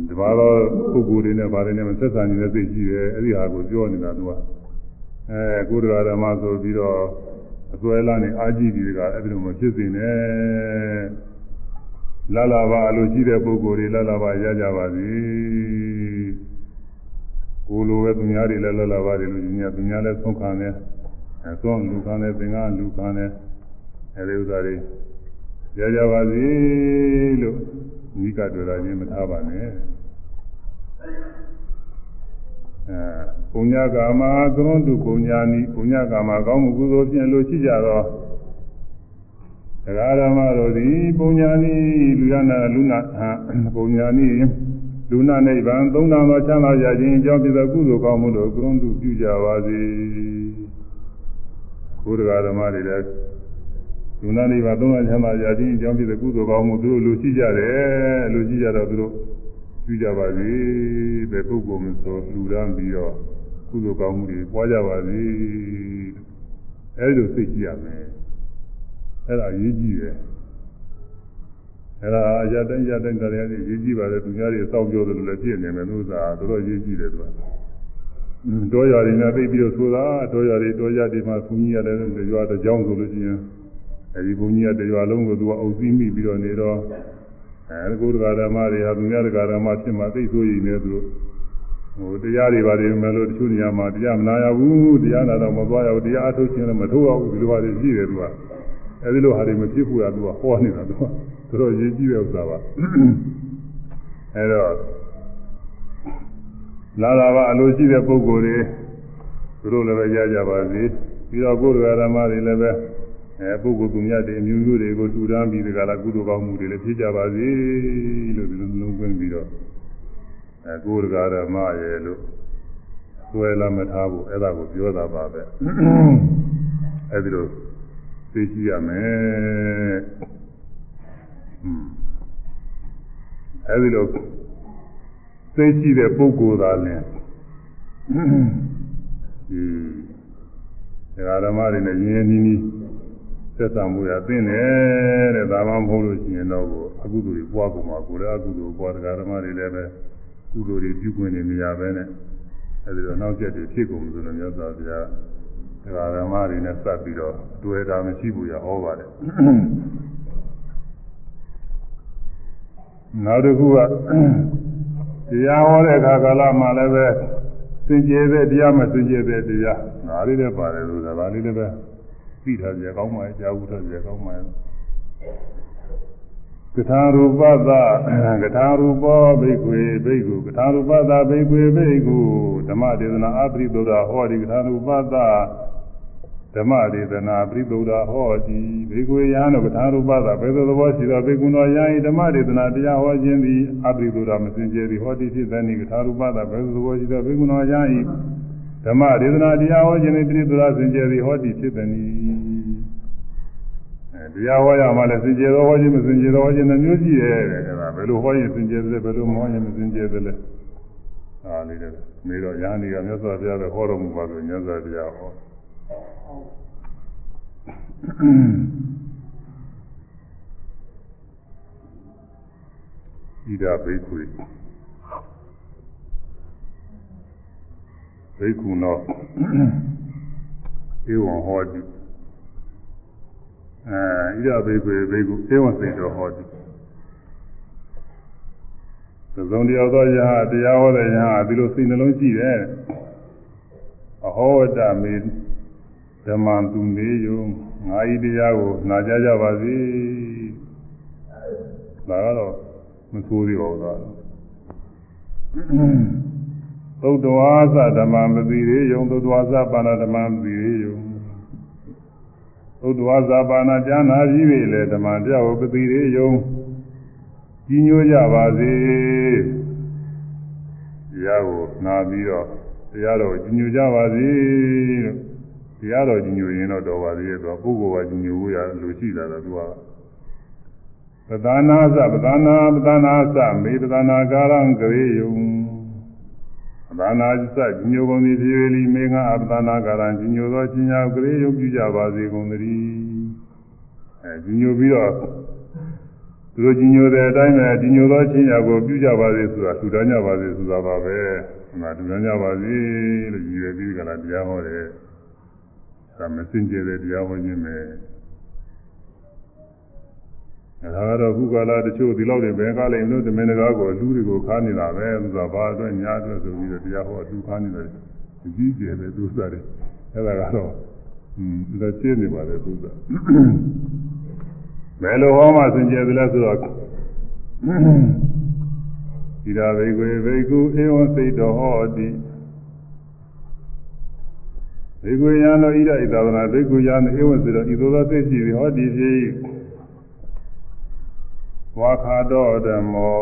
ဒီမှာတော့ပုဂ္ဂိုလ်တွေနဲ့ဗားတွေနဲ့ဆက်ဆံနေတဲ့သိရှိတယ်အဲ့ဒီဟာကိုပြောနေတာသူကအဲကိုယ်တရားဓမ္မဆိုပြီးတော့အစွဲလာနေအာကြည့်ပြီးတကအဲ့ဒီလိုမဖြစ်စေနဲ့လာလာပါအလိုရှိတဲ့ပုဂ္ဂိုလ်တွေလာလာပါရကြပါစေ ကိုလိုပဲသူများတွေလည်းလာလာပါတွေလို့ညီညာသူများလည်းဆုံးခံတယ်အဲဆုံးလူခံတယ်သင်္ကန်းလူခံတယ်အဲဒီဥစ္စာတွေရကြပါစေလို့ညီကတွေ့တာချင်းမထားပါနဲ့အဲပုညကာမသရွန်တုပုညာနိပုညကာမကောင်းမှုကုသိုလ်ဖြင့်လို့ရှိကြတော့တရားဓမ္မတို့သည်ပုညာနိလူရနာလူနာပုညာနိ လူနာနိဗ္ဗာန်သုံးတန်သောချမ်းသာကြခြင်းအကြောင်းပြသောကုသိုလ်ကောင်းမှုတို့ကရုံတုပြုကြပါစေဘုရားဓမ္မတွေလည်းလူနာနိဗ္ဗာန်သုံးတန်ချမ်းသာကြခြင်းအကြောင်းပြသောကုသိုလ်ကောင်းမှုသူတို့လူရှိကြတယ်လူရှိကြတော့သူတို့ပြုကြပါစေဘယ်ပုဂ္ဂိုလ်မဆိုလူရမ်းပြီးတော့ကုသိုလ်ကောင်းမှုတွေပွားကြပါစေအဲဒီလိုသိကြရမယ်အဲ့ဒါရေးကြည့်တယ် အဲ့ဒါအကြတိုင်းကြတိုင်းတရားတွေရေးကြည့်ပါလေသူများတွေစောင့်ပြောတယ်လို့လည်းပြည့်နေမယ်လို့သာတော်တော်ရေးကြည့်တယ်သူကတောရွာတွေနဲ့သိပြီးတော့ဆိုတာတောရွာတွေတောရွာတွေမှာဘုန်းကြီးရတယ်ရွာတစ်ကြောင်းဆိုလို့ရှိရင်အဲဒီဘုန်းကြီးကတရွာလုံးကိုသူကအုပ်စီးမိပြီးတော့နေတော့အဲကိုယ်တရားဓမ္မတွေဟာသူများတရားဓမ္မဖြစ်မှသိဆိုရည်နေသူဟိုတရားတွေပါတယ်မယ်လို့တချို့နေရာမှာတရားမနာရဘူးတရားနာတော့မသွားရဘူးတရားအထုတ်ခြင်းလည်းမထုတ်ရဘူးဒီလိုဟာတွေရှိတယ်သူက အဲဒီလိုဟာတွေမဖြစ်ဘူးကသူကဟောနေတာသူကသူတို့ရေးကြည့်တဲ့ဥစ္စာပါအဲတော့လာလာပါအလိုရှိတဲ့ပုဂ္ဂိုလ်တွေသူတို့လည်းပဲရကြပါစေပြီးတော့ကိုယ်တရားဓမ္မတွေလည်းပဲအဲပုဂ္ဂိုလ်သူများတွေအမျိုးမျိုးတွေကိုတူတန်းပြီးဒီကလာကုသိုလ်ကောင်းမှုတွေလည်းဖြစ်ကြပါစေလို့ဒီလိုလုံးသွင်းပြီးတော့အဲကိုယ်တရားဓမ္မရဲ့လို့ဆွဲလာမထားဘူးအဲ့ဒါကိုပြောတာပါပဲအဲဒီလို သိရှိရမယ်အဲဒီလိုသိရှိတဲ့ပုဂ္ဂိုလ်သာလင်ဒီဓမ္မတွေနဲ့ရင်းရင်းနှီးနှီးသက်သာမှုရသိနေတဲ့ဒါမှမဟုတ်လို့ရှိရင်တော့အကုသိုလ်တွေပွားကုန်မှာကိုယ်လည်းအကုသိုလ်ပွားတရားဓမ္မတွေလည်းပဲကုသိုလ်တွေပြုခွင့်နေနေရပဲနဲ့အဲဒီတော့နောက်ဆက်တွေဖြစ်ကုန်ဆိုလို့မြတ်စွာဘုရား တရားဓမ္မတွေနဲ့စပ်ပြီးတော့တွေ့တာမရှိဘူးရဟောပါတယ်နောက်တစ်ခုကတရားဟောတဲ့အခါကာလမှာလည်းပဲစင်ကြယ်တဲ့တရားမစင်ကြယ်တဲ့တရားငါလေးလည်းပါတယ်လို့ဒါလေးလည်းပဲသိထားကြကောင်းပါရဲ့ကြားဘူးထားကြကောင်းပါရဲ့ကထာရူပသကထာရူပောဘိက္ခွေဘိက္ခုကထာရူပသဘိက္ခွေဘိက္ခုဓမ္မဒေသနာအပရိသုဒ္ဓဟောဒီကထာရူပသ ဓမ္မဒေသနာပရိသုဒ္ဓဟောဒီဘိက္ခွေယဟန်တို့ကထာရူပသဘယ်သို့သဘောရှိသောဘိက္ခုတော်ယဟန်ဓမ္မဒေသနာတရားဟောခြင်းသည်အပရိသုဒ္ဓမစင်ကြယ်သည်ဟောဒီဖြစ်သည်ကထာရူပသဘယ်သို့သဘောရှိသောဘိက္ခုတော်ယဟန်ဓမ္မဒေသနာတရားဟောခြင်းသည်ပရိသုဒ္ဓစင်ကြယ်သည်ဟောဒီဖြစ်သည်တရားဟောရမှလည်းစင်ကြယ်သောဟောခြင်းမစင်ကြယ်သောဟောခြင်းနှမျိုးရှိတယ်တဲ့အဲဒါဘယ်လိုဟောရင်စင်ကြယ်တယ်ဘယ်လိုမဟောရင်မစင်ကြယ်တယ်လဲအာလေးတဲ့မေတော့ရဟန်းကြီးကမြတ်စွာဘုရားပဲဟောတော်မူပါဆိုမြတ်စွာဘုရားဟော ဣဒဘိက္ခုဘိက္ခုနောဧဝံဟောတိအဲဣဒဘိက္ခုဘိက္ခုဧဝံစိတ်တော်ဟောတိသုံးတရားသောယဟတရားဟောတဲ့ယဟဒီလိုစိတ်နှလုံးရှိတယ်အဟောတမေ ဓမ္မံသူနေယုံငါဤတရားကိုနာကြကြပါစေဒါကတော့မဆိုးသေးပါဘူးသားသုတ္တဝါသဓမ္မမသိရေယုံသုတ္တဝါသပါဏဓမ္မမသိရေယုံသုတ္တဝါသပါဏကျမ်းနာကြီးပြီလေဓမ္မပြောပသိရေယုံကြီးညိုကြပါစေတရားကိုနာပြီးတော့တရားတော်ကြီးညိုကြပါစေလို့ တရားတော်ကြီးညိုရင်တော့တော်ပါသေးရဲ့သူကပုဂ္ဂိုလ်ကကြီးညိုဖို့ရလို့ရှိတာတော့သူကပဒနာသပဒနာပဒနာသမေပဒနာကာရံကရေယုံပဒနာသကြီးညိုကုန်သည်ပြေလီမေငါအပဒနာကာရံကြီးညိုသောချင်းညာကရေယုံပြုကြပါစေကုန်သတည်းအဲကြီးညိုပြီးတော့သူတို့ကြီးညိုတဲ့အတိုင်းပဲကြီးညိုသောချင်းရာကိုပြုကြပါစေဆိုတာထူထမ်းကြပါစေဆိုတာပါပဲဒီမှာထူထမ်းကြပါစေလို့ရည်ရွယ်ပြီးကြလားတရားဟောတယ် ဒါမစင်ကြယ်တဲ့တရားဟောခြင်းပဲဒါကတော့ခုကလာတချို့ဒီလောက်တွေပဲကားလိုက်လို့တမင်တကားကိုလူတွေကိုခါနေတာပဲဆိုတာဘာအတွက်ညာအတွက်ဆိုပြီးတော့တရားဟောအတူခါနေတယ်ကြီးကျယ်တဲ့သူစားတယ်အဲ့ဒါကတော့อืมလက်ချင်းနေပါလေသူစားဘယ်လိုဟောမှစင်ကြယ်သလဲဆိုတော့ဒီရာဘေကွေဘေကုဧဝံစိတ်တော်ဟောတိ ဘေကွေယံတော်ဣဒဣသာသနာဘေကုယံဧဝံစိတ်တော်ဤသို့သောစိတ်ရှိသည်ဟောတိဖြစ်ဝါခါတော်ဓမ္မော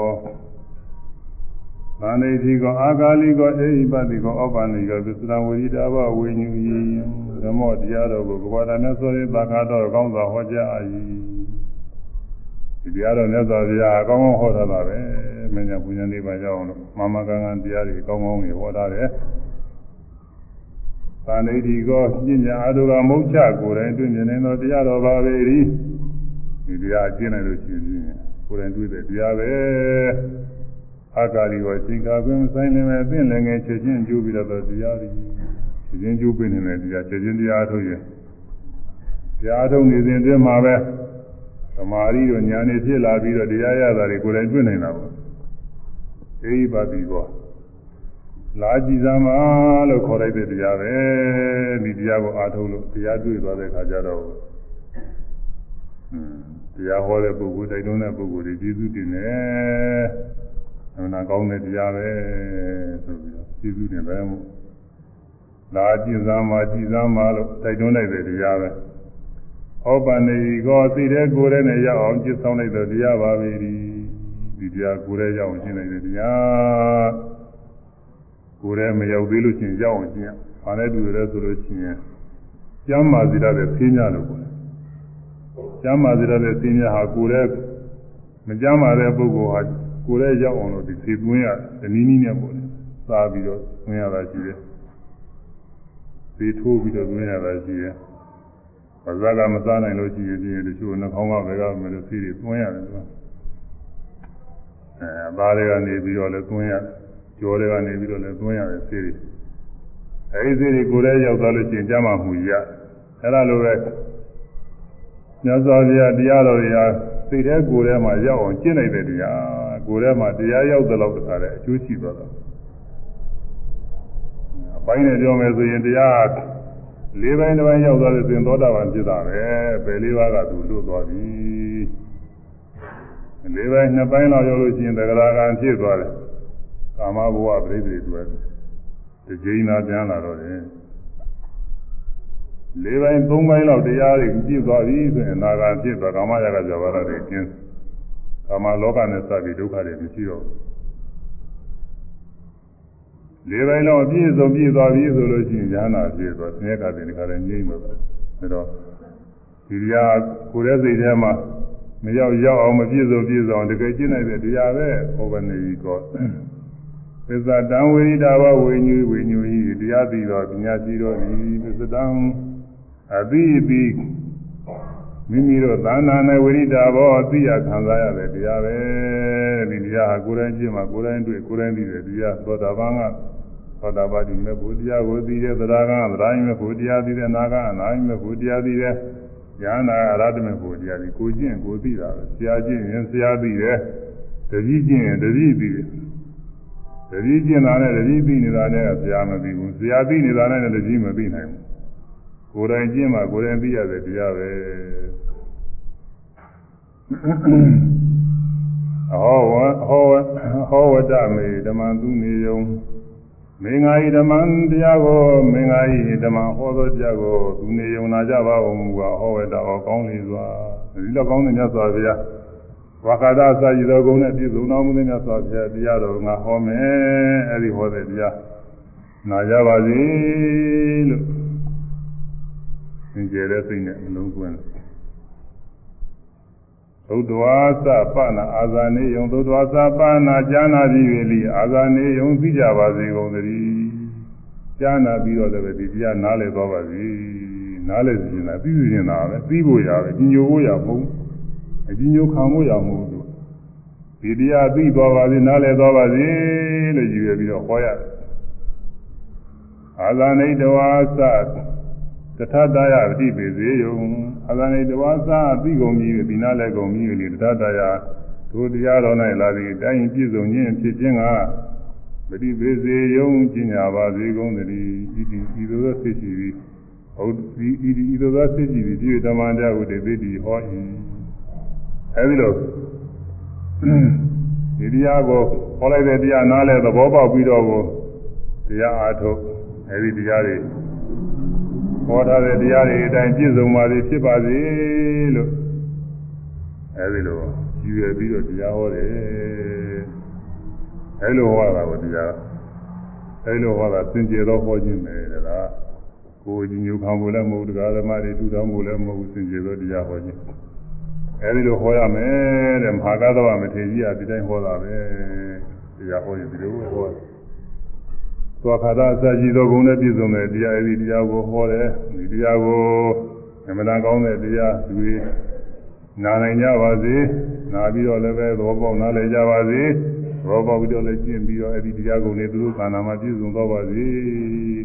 သန္တိတိကောအာဂါလိကောအေဟိပတိကောဩပန္နိကောသစ္စရဝိရိတာဘဝိညူယိဓမ္မောတရားတော်ကိုဘဂဝါဒနဲ့ဆိုရင်သာခါတော်ကောင်းစွာဟောကြား၏ဒီတရားတော်မြတ်စွာဘုရားအကောင်းကောင်းဟောထားတာပဲမညာပူညာနေပါကြအောင်လို့မမကံကံတရားတွေအကောင်းကောင်းကြီးဟောထားတယ် သန္တိတိကောပညာအတုကမုတ်ချကိုယ်တိုင်တွေ့မြင်နေသောတရားတော်ပါပဲဒီတရားကျင့်လိုက်လို့ရှိရင်ကိုယ်တိုင်တွေ့တဲ့တရားပဲအာကာရီကိုချိန်ကာကွင်းဆိုင်နေမဲ့အသင့်လည်းငယ်ချက်ချင်းကျိုးပြီးတော့တရားတွေချက်ချင်းကျိုးပြီးနေတဲ့တရားချက်ချင်းတရားထုတ်ရင်တရားထုတ်နေစဉ်အတွင်းမှာပဲသမာဓိတို့ဉာဏ်တွေဖြစ်လာပြီးတော့တရားရတာတွေကိုယ်တိုင်တွေ့နေတာပေါ့အေးပါပြီကော လာကြည်စမ်းပါလို့ခေါ်လိုက်တဲ့တရားပဲဒီတရားကိုအားထုတ်လို့တရားတွေ့သွားတဲ့ခါကျတော့တရားဟောတဲ့ပုဂ္ဂိုလ်တိုက်တွန်းတဲ့ပုဂ္ဂိုလ်တွေကျေးဇူးတင်တယ်။အမှန်ကောင်းတဲ့တရားပဲဆိုပြီးတော့ကျေးဇူးတင်တယ်မို့လာကြည်စမ်းပါကြည်စမ်းပါလို့တိုက်တွန်းလိုက်တဲ့တရားပဲ။ဩပန္နေကောသိတဲ့ကိုယ်ရဲ့နဲ့ရောက်အောင်จิตဆောင်လိုက်တဲ့တရားပါပဲဒီဒီတရားကိုယ်ရဲ့ရောက်အောင်ရှင်းလိုက်တဲ့တရား ကိုယ်ရဲ့မရောက်သေးလို့ရှိရင်ရောက်အောင်ရှင်းရ။ဘာနဲ့တူရဲဆိုလို့ရှိရင်ကျမ်းမာစီရတဲ့သိညာလို့ပေါ့ကျမ်းမာစေတဲ့သင်ညာဟာကိုယ်ရဲ့မကျမ်းမာတဲ့ပုဂ္ဂိုလ်ဟာကိုယ်ရဲ့ရောက်အောင်လို့ဒီသေသွင်းရတနည်းနည်းနဲ့ပေါ့လေစားပြီးတော့သွင်းရတာရှိတယ်သေထိုးပြီးတော့သွင်းရတာရှိတယ်ဘာသာကမစားနိုင်လို့ရှိရင်ဒီတချို့နှာခေါင်းကဘယ်ကမလို့သေတွေသွင်းရတယ်သူကအဲသားတွေကနေပြီးတော့လည်းသွင်းရတယ် ကြောတွေကနေပြီးတော့လည်းသွင်းရတယ်သေတွေအဲဒီသေတွေကိုယ်ရဲ့ရောက်သွားလို့ရှိရင်ကျမ်းမာမှုရအဲ့ဒါလိုပဲမြတ်စွာဘုရားတရားတော်တွေဟာစိတ်ထဲကိုယ်ထဲမှာရောက်အောင်ကျင့်နိုင်တဲ့တရားကိုယ်ထဲမှာတရားရောက်တဲ့လောက်တခါတည်းအကျိုးရှိသွားတော့အပိုင်းနဲ့ပြောမယ်ဆိုရင်တရားလေးပိုင်းတစ်ပိုင်းရောက်သွားတဲ့စဉ်သောတာပန်ဖြစ်တာပဲပဲလေးပါးကသူလွတ်သွားပြီလေးပိုင်းနှစ်ပိုင်းလောက်ရောက်လို့ရှိရင်တဂရကံဖြစ်သွားတယ် ကာမဘဝပြိတ္တိတွေတကြိမ်သာပြန်လာတော့တယ်လေးပိုင်းသုံးပိုင်းလောက်တရားတွေပြည့်သွားပြီဆိုရင်နာဂာဖြစ်သွားကာမရာဂဇဝရတွေကျင်းကာမလောကနဲ့စပြီးဒုက္ခတွေမရှိတော့လေးပိုင်းလောက်ပြည့်စုံပြည့်သွားပြီဆိုလို့ရှိရင်ဉာဏ်နာဖြစ်သွားဆင်းရဲကတဲ့ဒီခါလည်းငြိမ့်သွားတယ်အဲတော့ဒီတရားကိုယ်ရဲ့စိတ်ထဲမှာမရောက်ရောက်အောင်မပြည့်စုံပြည့်စုံတကယ်ကျင့်နိုင်တဲ့တရားပဲဟောဘနေကြီးကောဘ သစ္စာတံဝိရိတာဘဝိညူဝိညူဤတရားသိတော်ပညာရှိတော်ဤသစ္စာတံအတိအတိမိမိတို့သာနာနဲ့ဝိရိတာဘောအသိရခံစားရတဲ့တရားပဲဒီတရားဟာကိုယ်တိုင်ကြည့်မှကိုယ်တိုင်တွေ့ကိုယ်တိုင်သိတဲ့တရားသောတာပန်ကသောတာပတိမေဖို့တရားကိုသိတဲ့သရဂံသရယမေဖို့တရားသိတဲ့နာဂံအနာယမေဖို့တရားသိတဲ့ဉာဏ်နာအရဟတမေဖို့တရားဒီကိုကျင့်ကိုသိတာပဲဆရာကျင့်ရင်ဆရာသိတယ်တတိကျင့်ရင်တတိသိတယ် တတိကျင့်တာနဲ့တတိသိနေတာနဲ့ဆရာမသိဘူးဆရာသိနေတာနဲ့တတိမသိနိုင်ဘူးကိုယ်တိုင်ကျင့်မှကိုယ်တိုင်သိရတဲ့တရားပဲဟောဝဟောဟောဝတ္တမေဓမ္မသူနေယုံမင်္ဂာဤဓမ္မတရားကိုမင်္ဂာဤဓမ္မဟောသောတရားကိုသူနေယုံနာကြပါဦးမူပါဟောဝတ္တဟောကောင်းလေစွာဒီလိုကောင်းတဲ့မြတ်စွာဘုရား ဝါခါဒစာရည်တော်ကုန်းနဲ့ပြည့်စုံတော်မူတဲ့မြတ်စွာဘုရားတရားတော်ငါဟောမယ်အဲ့ဒီဟောတဲ့တရားနာကြပါစေလို့သင်ကျဲတဲ့စိတ်နဲ့အလုံးကွင်းသုဒ္ဓဝါသပနာအာဇာနေယုံသုဒ္ဓဝါသပနာဈာနာပြီးပြီလိအာဇာနေယုံသိကြပါစေကုန်သတည်းဈာနာပြီးတော့လည်းဒီတရားနားလည်သွားပါစေနားလည်စီရင်တာသိစီရင်တာပဲသိဖို့ရပဲညိုဖို့ရမဟုတ် အကြီးညိုခံဖို့ရမဟုတ်ဘူးဒီတရားသိသွားပါစေနားလည်သွားပါစေလို့ယူရပြီးတော့ဟောရတယ်အာဇာနေတဝါသတထတယပฏิပေစေယုံအာဇာနေတဝါသပြီးကုန်ပြီဒီနာလည်းကုန်ပြီလေတထတယတို့တရားတော်၌လာသည်တိုင်းပြည့်စုံခြင်းဖြစ်ခြင်းကပฏิပေစေယုံကျင်ညာပါစေကုန်သတည်းဤဒီဤသို့သောသိရှိသည်ဟုတ်ဒီဤဒီဤသို့သောသိရှိသည်ဒီဓမ္မတရားကိုတည်သည်ဟော၏ အဲဒီလိုဒီတရားကိုဟောလိုက်တဲ့တရားနားလဲသဘောပေါက်ပြီးတော့ကိုတရားအားထုတ်အဲဒီတရားတွေဟောထားတဲ့တရားတွေအတိုင်းပြည့်စုံပါစေဖြစ်ပါစေလို့အဲဒီလိုယူရပြီးတော့တရားဟောတယ်အဲဒီလိုဟောတာကိုတရားအဲဒီလိုဟောတာသင်ကျေတော့ဟောခြင်းပဲလားကိုယ်ကြီးညူခံဖို့လည်းမဟုတ်တရားဓမ္မတွေထူထောင်ဖို့လည်းမဟုတ်သင်ကျေတော့တရားဟောခြင်း အဲဒီလိုဟောရမယ်တဲ့မဟာကသဗ္ဗမထေရကြီးကဒီတိုင်းဟောတာပဲတရားဟောရင်ဒီလိုဟောတယ်သွားခါသာအစရှိသောဂုဏ်နဲ့ပြည့်စုံတဲ့တရားအဲဒီတရားကိုဟောတယ်ဒီတရားကိုအမှန်တန်ကောင်းတဲ့တရားသူတွေနာနိုင်ကြပါစေနာပြီးတော့လည်းပဲသဘောပေါက်နားလည်ကြပါစေသဘောပေါက်ပြီးတော့လည်းကျင့်ပြီးတော့အဲဒီတရားကိုလည်းသူတို့ခန္ဓာမှာပြည့်စုံတော့ပါစေ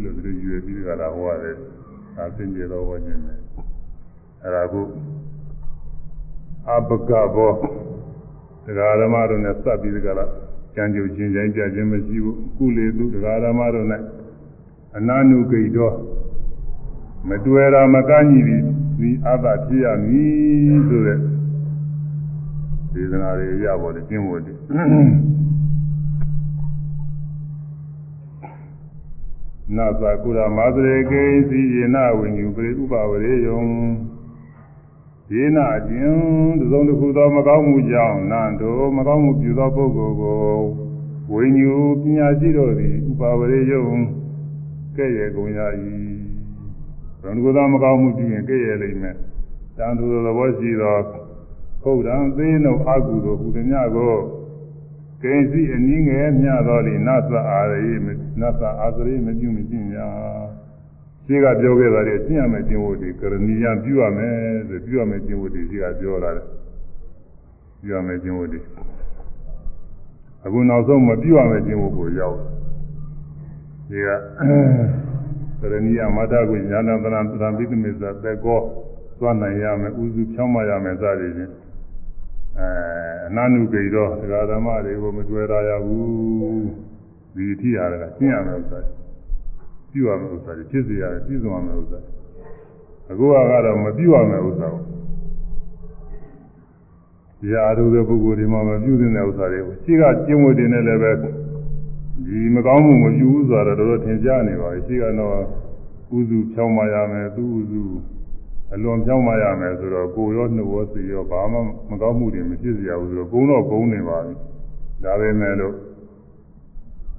လို့သူတို့ယူရပြီးကြတာဟောရတယ်ဒါသင်ကျေတော်ဟောခြင်းပဲအဲဒါကု အပကဘောတရားဓမ္မတို့နဲ့စပ်ပြီးကြလားကြံကြုတ်ချင်းချင်းကြခြင်းမရှိဘူးကုလေသူတရားဓမ္မတို့၌အနာနုဂိတ်တော်မတွေ့တာမကန့်ညီသည်ဒီအဘဖြစ်ရမည်ဆိုတဲ့ဒေသနာတွေရပေါ်တယ်ကျင့်ဝတ်တယ်နာသကုရမာသရေကေစီယေနဝိညုပရိဥပဝရေယုံ ဒီနာခြင်းသုံးတစ်ခုသောမကောင်းမှုကြောင့်နန္တောမကောင်းမှုပြုသောပုဂ္ဂိုလ်ကိုဝိညူပညာရှိတော်သည်ဥပါဝရေယုံကဲ့ရဲ့ကုန်ရ၏သုံးတစ်ခုသောမကောင်းမှုပြုရင်ကဲ့ရဲ့လိမ့်မယ်တန်သူသောသဘောရှိသောဖုဒ္ဓံသေးနှုတ်အကုသိုလ်ဟူသည်များကိုကိဉ္စီအနည်းငယ်မြသောလိနသအာရိနသအာသရိမပြုမကျင့်ရာ ရှိကပြောခဲ့တာလေကျင့်ရမယ်ကျင့်ဝတ်ဒီကရဏီယပြုရမယ်ဆိုပြုရမယ်ကျင့်ဝတ်ဒီရှိကပြောလာတယ်ပြုရမယ်ကျင့်ဝတ်ဒီအခုနောက်ဆုံးမပြုရမယ်ကျင့်ဝတ်ကိုရောက်ဒီကကရဏီယမတ္တကိုညာနာတရံတရံပိသမေဇသက်ကောသွားနိုင်ရမယ်ဥစုဖြောင်းမရမယ်စသည်ဖြင့်အဲအနန္နုဂိတော်တရားဓမ္မတွေကိုမတွေ့ရရဘူးဒီအထိရတယ်ကကျင့်ရမယ်ဥစ္စာ ပြုရမယ်ဥစ္စာဖြစ်စေရတယ်ပြည့်စုံရမယ်ဥစ္စာအခုကတော့မပြုရမယ်ဥစ္စာကိုရာထုတဲ့ပုဂ္ဂိုလ်ဒီမှာမပြုသင့်တဲ့ဥစ္စာတွေကိုရှိကကျင့်ဝတ်တင်နေလည်းပဲဒီမကောင်းမှုမပြုဘူးဆိုတာတော့တော်တော်ထင်ရှားနေပါပြီရှိကတော့ဥစုဖြောင်းမရမယ်သူဥစုအလွန်ဖြောင်းမရမယ်ဆိုတော့ကိုရောနှုတ်ရောစီရောဘာမှမကောင်းမှုတွေမဖြစ်စေရဘူးဆိုတော့ဂုံတော့ဂုံနေပါပြီဒါပဲမဲ့လို့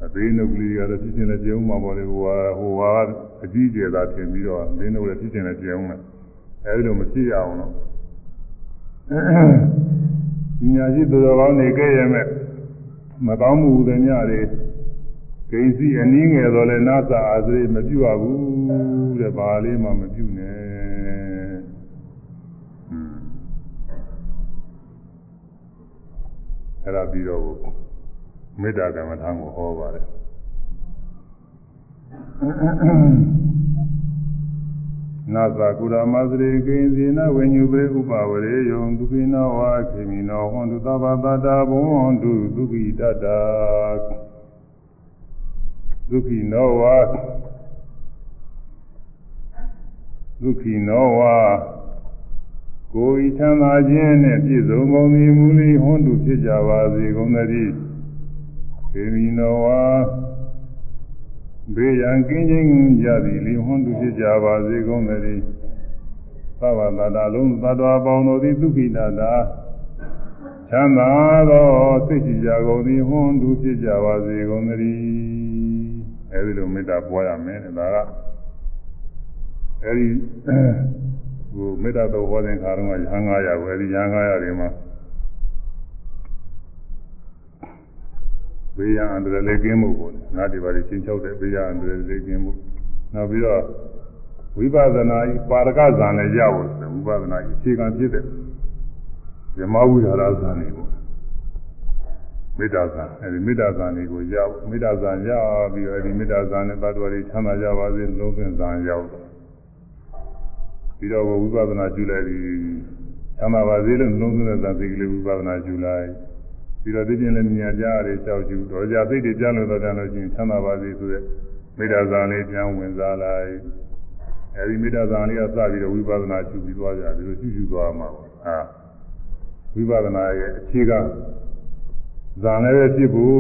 အသေးနှုတ်ကလေးကတော့ဖြစ်ချင်းလည်းကြုံမှာပေါ့လေဟိုဟာဟိုဟာအကြီးကျယ်သာထင်ပြီးတော့သေးနှုတ်လည်းဖြစ်ချင်းလည်းကြုံမယ်အဲဒီလိုမဖြစ်ရအောင်လို့ညာရှိသူတော်ကောင်းနေခဲ့ရမယ်မကောင်းမှုတွေညတွေဂိဉ္စီအနည်းငယ်တော့လဲနာစာအာသရိမပြုတ်ရဘူးတဲ့ဘာလေးမှမပြုတ်နဲ့အဲ့ဒါပြီးတော့ မေတ္တာကမ္မထာကိုဟောပါတယ်နာသာကုရမသရေကိဉ္စီနဝိညုပေဥပဝရေယုံဒုက္ခိနောဝါခေမိနောဟွန်တုသဗ္ဗတတာဘုံတုဒုက္ခိတတ္တာဒုက္ခိနောဝါဒုက္ခိနောဝါကိုယ်ဤချမ်းသာခြင်းနှင့်ပြည့်စုံကုန်သည်မူလီဟွန်းတုဖြစ်ကြပါစေကုန်သတည်း ခေမိနောဝါဘေးရန်ကင်းခြင်းကြသည်လီဟွန်းတုဖြစ်ကြပါစေကုန်သတည်းသဗ္ဗတတလုံးသတ္တဝါပေါင်းတို့သည်ဒုက္ခိတတာချမ်းသာသောစိတ်ရှိကြကုန်သည်ဟွန်းတုဖြစ်ကြပါစေကုန်သတည်းအဲဒီလိုမေတ္တာပွားရမယ်ဒါကအဲဒီဟိုမေတ္တာတော်ဟောတဲ့ခါတုန်းကရဟန်း900ပဲအဲဒီရဟန်း900တွေမှာ ဘေးရန်အန္တရာယ်လေးကင်းမှုပေါ့ငါဒီပါလေးချင်းချောက်တဲ့ဘေးရန်အန္တရာယ်လေးကင်းမှုနောက်ပြီးတော့ဝိပဿနာဤပါရကဇာန်လည်းရဖို့ဆိုတယ်ဝိပဿနာဤအခြေခံဖြစ်တဲ့ဇမဝိဟာရဇာန်တွေပေါ့မေတ္တာဇာန်အဲဒီမေတ္တာဇာန်တွေကိုရမေတ္တာဇာန်ရပြီးတော့အဲဒီမေတ္တာဇာန်နဲ့တ attva တွေချမ်းသာကြပါစေလုံးသင်ဇာန်ရောက်ပြီးတော့ဝိပဿနာကျူလိုက်ပြီးချမ်းသာပါစေလို့လုံးသင်တဲ့ဇာန်စိတ်ကလေးဝိပဿနာကျူလိုက် ပြီးတော့သိချင်းလည်းမြင်ကြရတယ်ကြောက်ကျူတော့ကြသိတွေပြန်လို့တော့တယ်လို့ချင်းချမ်းသာပါစေဆိုတဲ့မေတ္တာဇာန်လေးပြန်ဝင်စားလိုက်အဲဒီမေတ္တာဇာန်လေးကစပြီးတော့ဝိပဿနာကျူပြီးသွားကြတယ်ဒီလိုကျူကျူသွားမှာပေါ့ဟာဝိပဿနာရဲ့အခြေခံဇာန်လည်းပဲဖြစ်ဖို့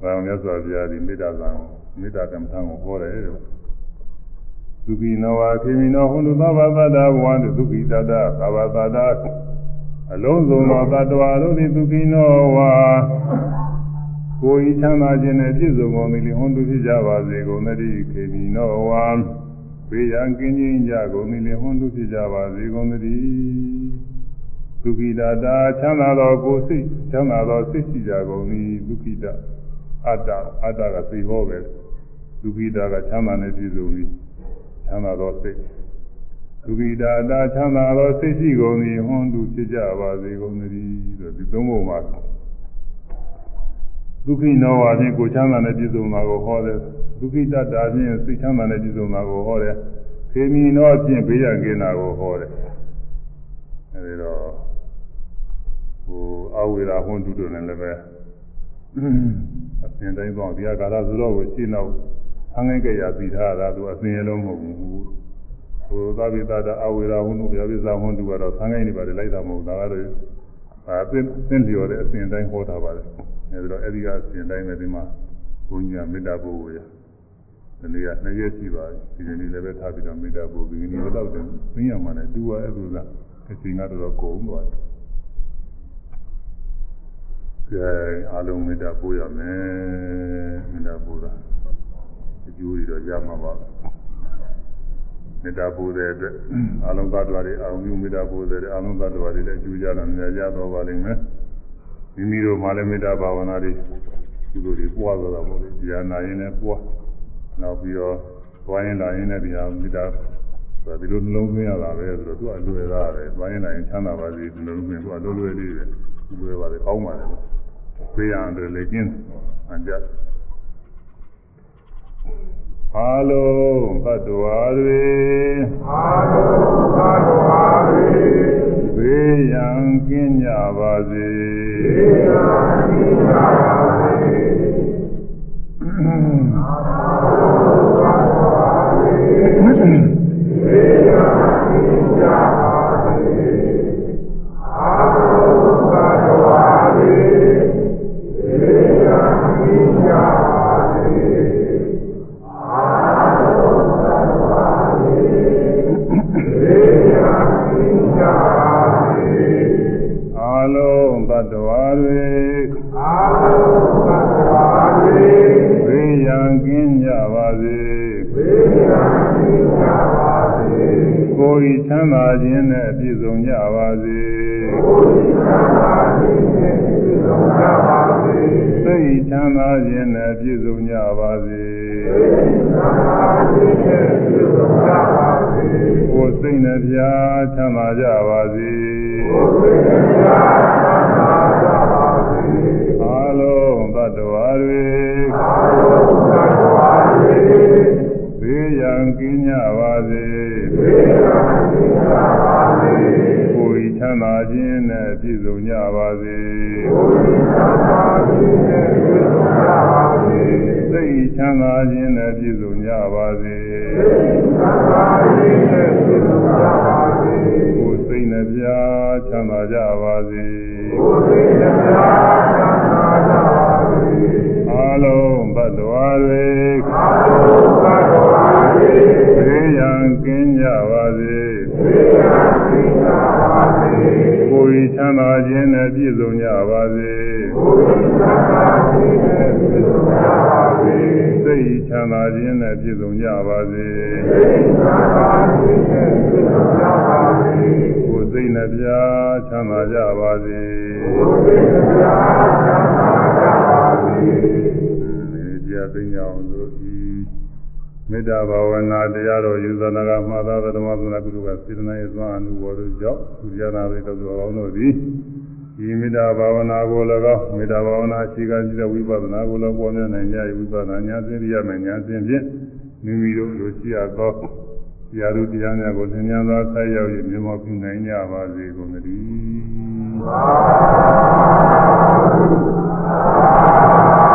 ဘာလို့လဲဆိုတော့ဘုရားဒီမေတ္တာဇာန်မေတ္တာကမ္မထံကိုဟောတယ်တဲ့သုခိနောဝါခေမိနောဟွန်တုသဗ္ဗသတ္တဝန္တုသုခိတတ္တသဗ္ဗသတ္တ အလုံးစုံသောတ attva တို့သည်သုခိနောဝါကိုယ်ဤချမ်းသာခြင်းနဲ့ပြည့်စုံကုန်သည်ဟွန်တုဖြစ်ကြပါစေကုန်သတည်းခေမိနောဝါဘေးရန်ကင်းခြင်းကြကုန်သည်ဟွန်တုဖြစ်ကြပါစေကုန်သတည်းဒုက္ခိတတာချမ်းသာသောကိုယ်စိတ်ချမ်းသာသောစိတ်ရှိကြကုန်သည်ဒုက္ခိတအတ္တအတ္တကသိဟောပဲဒုက္ခိတကချမ်းသာနဲ့ပြည့်စုံသည်ချမ်းသာသောစိတ် ဒုက္ခိတတာချမ်းသာသောစိတ်ရှိကုန်သည်ဟွန်းတုဖြစ်ကြပါစေကုန်သတည်းဆိုဒီသုံးပုံမှာဒုက္ခိနောဝါဖြင့်ကိုချမ်းသာနဲ့ပြည့်စုံတာကိုဟောတယ်ဒုက္ခိတတာဖြင့်စိတ်ချမ်းသာနဲ့ပြည့်စုံတာကိုဟောတယ်ခေမီနောဖြင့်ဘေးရကင်းတာကိုဟောတယ်အဲဒီတော့ဟိုအဝေရာဟွန်းတုတို့နဲ့လည်းပဲအစဉ်တိုင်းတော့ဒီကကာလဆိုတော့ကိုရှင်းတော့အငိုင်းကြရသီထားတာသူအစဉ်ရလုံးမဟုတ်ဘူး ဟိုသာဝိသတာအဝေရာဟွန်းတုဗျာပိဇာဟွန်းတုကတော့ဆန်းကိုင်းနေပါတယ်လိုက်တာမဟုတ်ဒါကတော့အသင်သင်လျော်တဲ့အစဉ်တိုင်းဟောထားပါတယ်အဲဒီတော့အဲဒီကအစဉ်တိုင်းပဲဒီမှာဘုန်းကြီးကမေတ္တာပို့ရဒီနေ့ကနှစ်ရက်ရှိပါပြီဒီနေ့လည်းပဲထားပြီးတော့မေတ္တာပို့ပြီးဒီနေ့တော့သိရမှာနဲ့တူရအဲ့လိုကအချိန်ကတော့ကုန်သွားတယ်ကဲအလုံးမေတ္တာပို့ရမယ်မေတ္တာပို့တာအကျိုးတွေတော့ရမှာပါ မေတ္တာပို့တဲ့အတွက်အလုံးသတ္တဝါတွေအာရုံပြုမေတ္တာပို့တဲ့အလုံးသတ္တဝါတွေလည်းအကျိုးကြတာများကြတော့ပါလိမ့်မယ်မိမိတို့မှလည်းမေတ္တာဘာဝနာတွေကုသိုလ်တွေပွားသွားတာပေါ့လေတရားနာရင်လည်းပွားနောက်ပြီးတော့ပွားရင်လာရင်လည်းတရားမေတ္တာဆိုဒီလိုနှလုံးသွင်းရတာပဲဆိုတော့သူအလွယ်သားတယ်ပွားရင်လာရင်ချမ်းသာပါစေဒီလိုမျိုးသူအလွယ်လွယ်လေးပဲလွယ်ပါလေကောင်းပါလေဘေးရန်တွေလည်းကျင်းအကြ အာလုံးသတ္တဝါတွေအာလုံးသတ္တဝါတွေဘေးရန်ကင်းကြပါစေဘေးရန်ကင်းကြပါစေအာလုံးသတ္တဝါတွေဘေးရန်ကင်းကြပါတ္ကိုယ်ဤချမ်းသာခြင်းနဲ့ပြည့်စုံကြပါစေကိုယ်ဤချမ်းသာခြင်းနဲ့ပြည့်စုံကြပါစေစိတ်ချမ်းသာခြင်းနဲ့နဲ့ပြည့်စုံကြပါစေကိုယ်စိတ်နှပြချမ်းသာကြပါစေအားလုံးသတ္တဝါတွေဘေး ရန်ကင်းကြပါစေကိုယ်ဤချမ်းသာခြင်းနဲ့ပြည့်စုံကြပါစေစိတ်ဤချမ်းသာခြင်းနဲ့ပြည့်စုံကြပါစေကိုယ်စိတ်နှပြချမ်းသာကြပါစေအားလုံးသတ္တဝါတွေဘေး ရန်ကင်းကြပါစေကိုယ်ဤချမ်းသာခြင်းနဲ့ပြည့်စုံကြပါစေစိတ်ဤချမ်းသာခြင်းနဲ့ပြည့်စုံကြပါစေကိုယ်စိတ်နှပြချမ်းသာကြပါစေဒီတရားသိကြအောင်လို့ဒီ မေတ္တာဘာဝနာတရားတော်ယူဇနာကမှာသာဓမ္မသနာကုသကစေတနာရဲ့သွားအမှုပေါ်တို့ကြောင့်သူရနာတွေတော်တော်အောင်တို့သည်ဒီမေတ္တာဘာဝနာကို၎င်းမေတ္တာဘာဝနာအခြေခံရှိတဲ့ဝိပဿနာကို၎င်းပေါ်များနိုင်ကြ၏ဝိပဿနာဉာဏ်သိရမယ်ဉာဏ်သိဖြင့်မိမိတို့လိုရှိရသောတရားတို့တရားများကိုသင်ညာသောဆက်ရောက်၍မြတ်မောပြုနိုင်ကြပါစေကုန်သတည်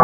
း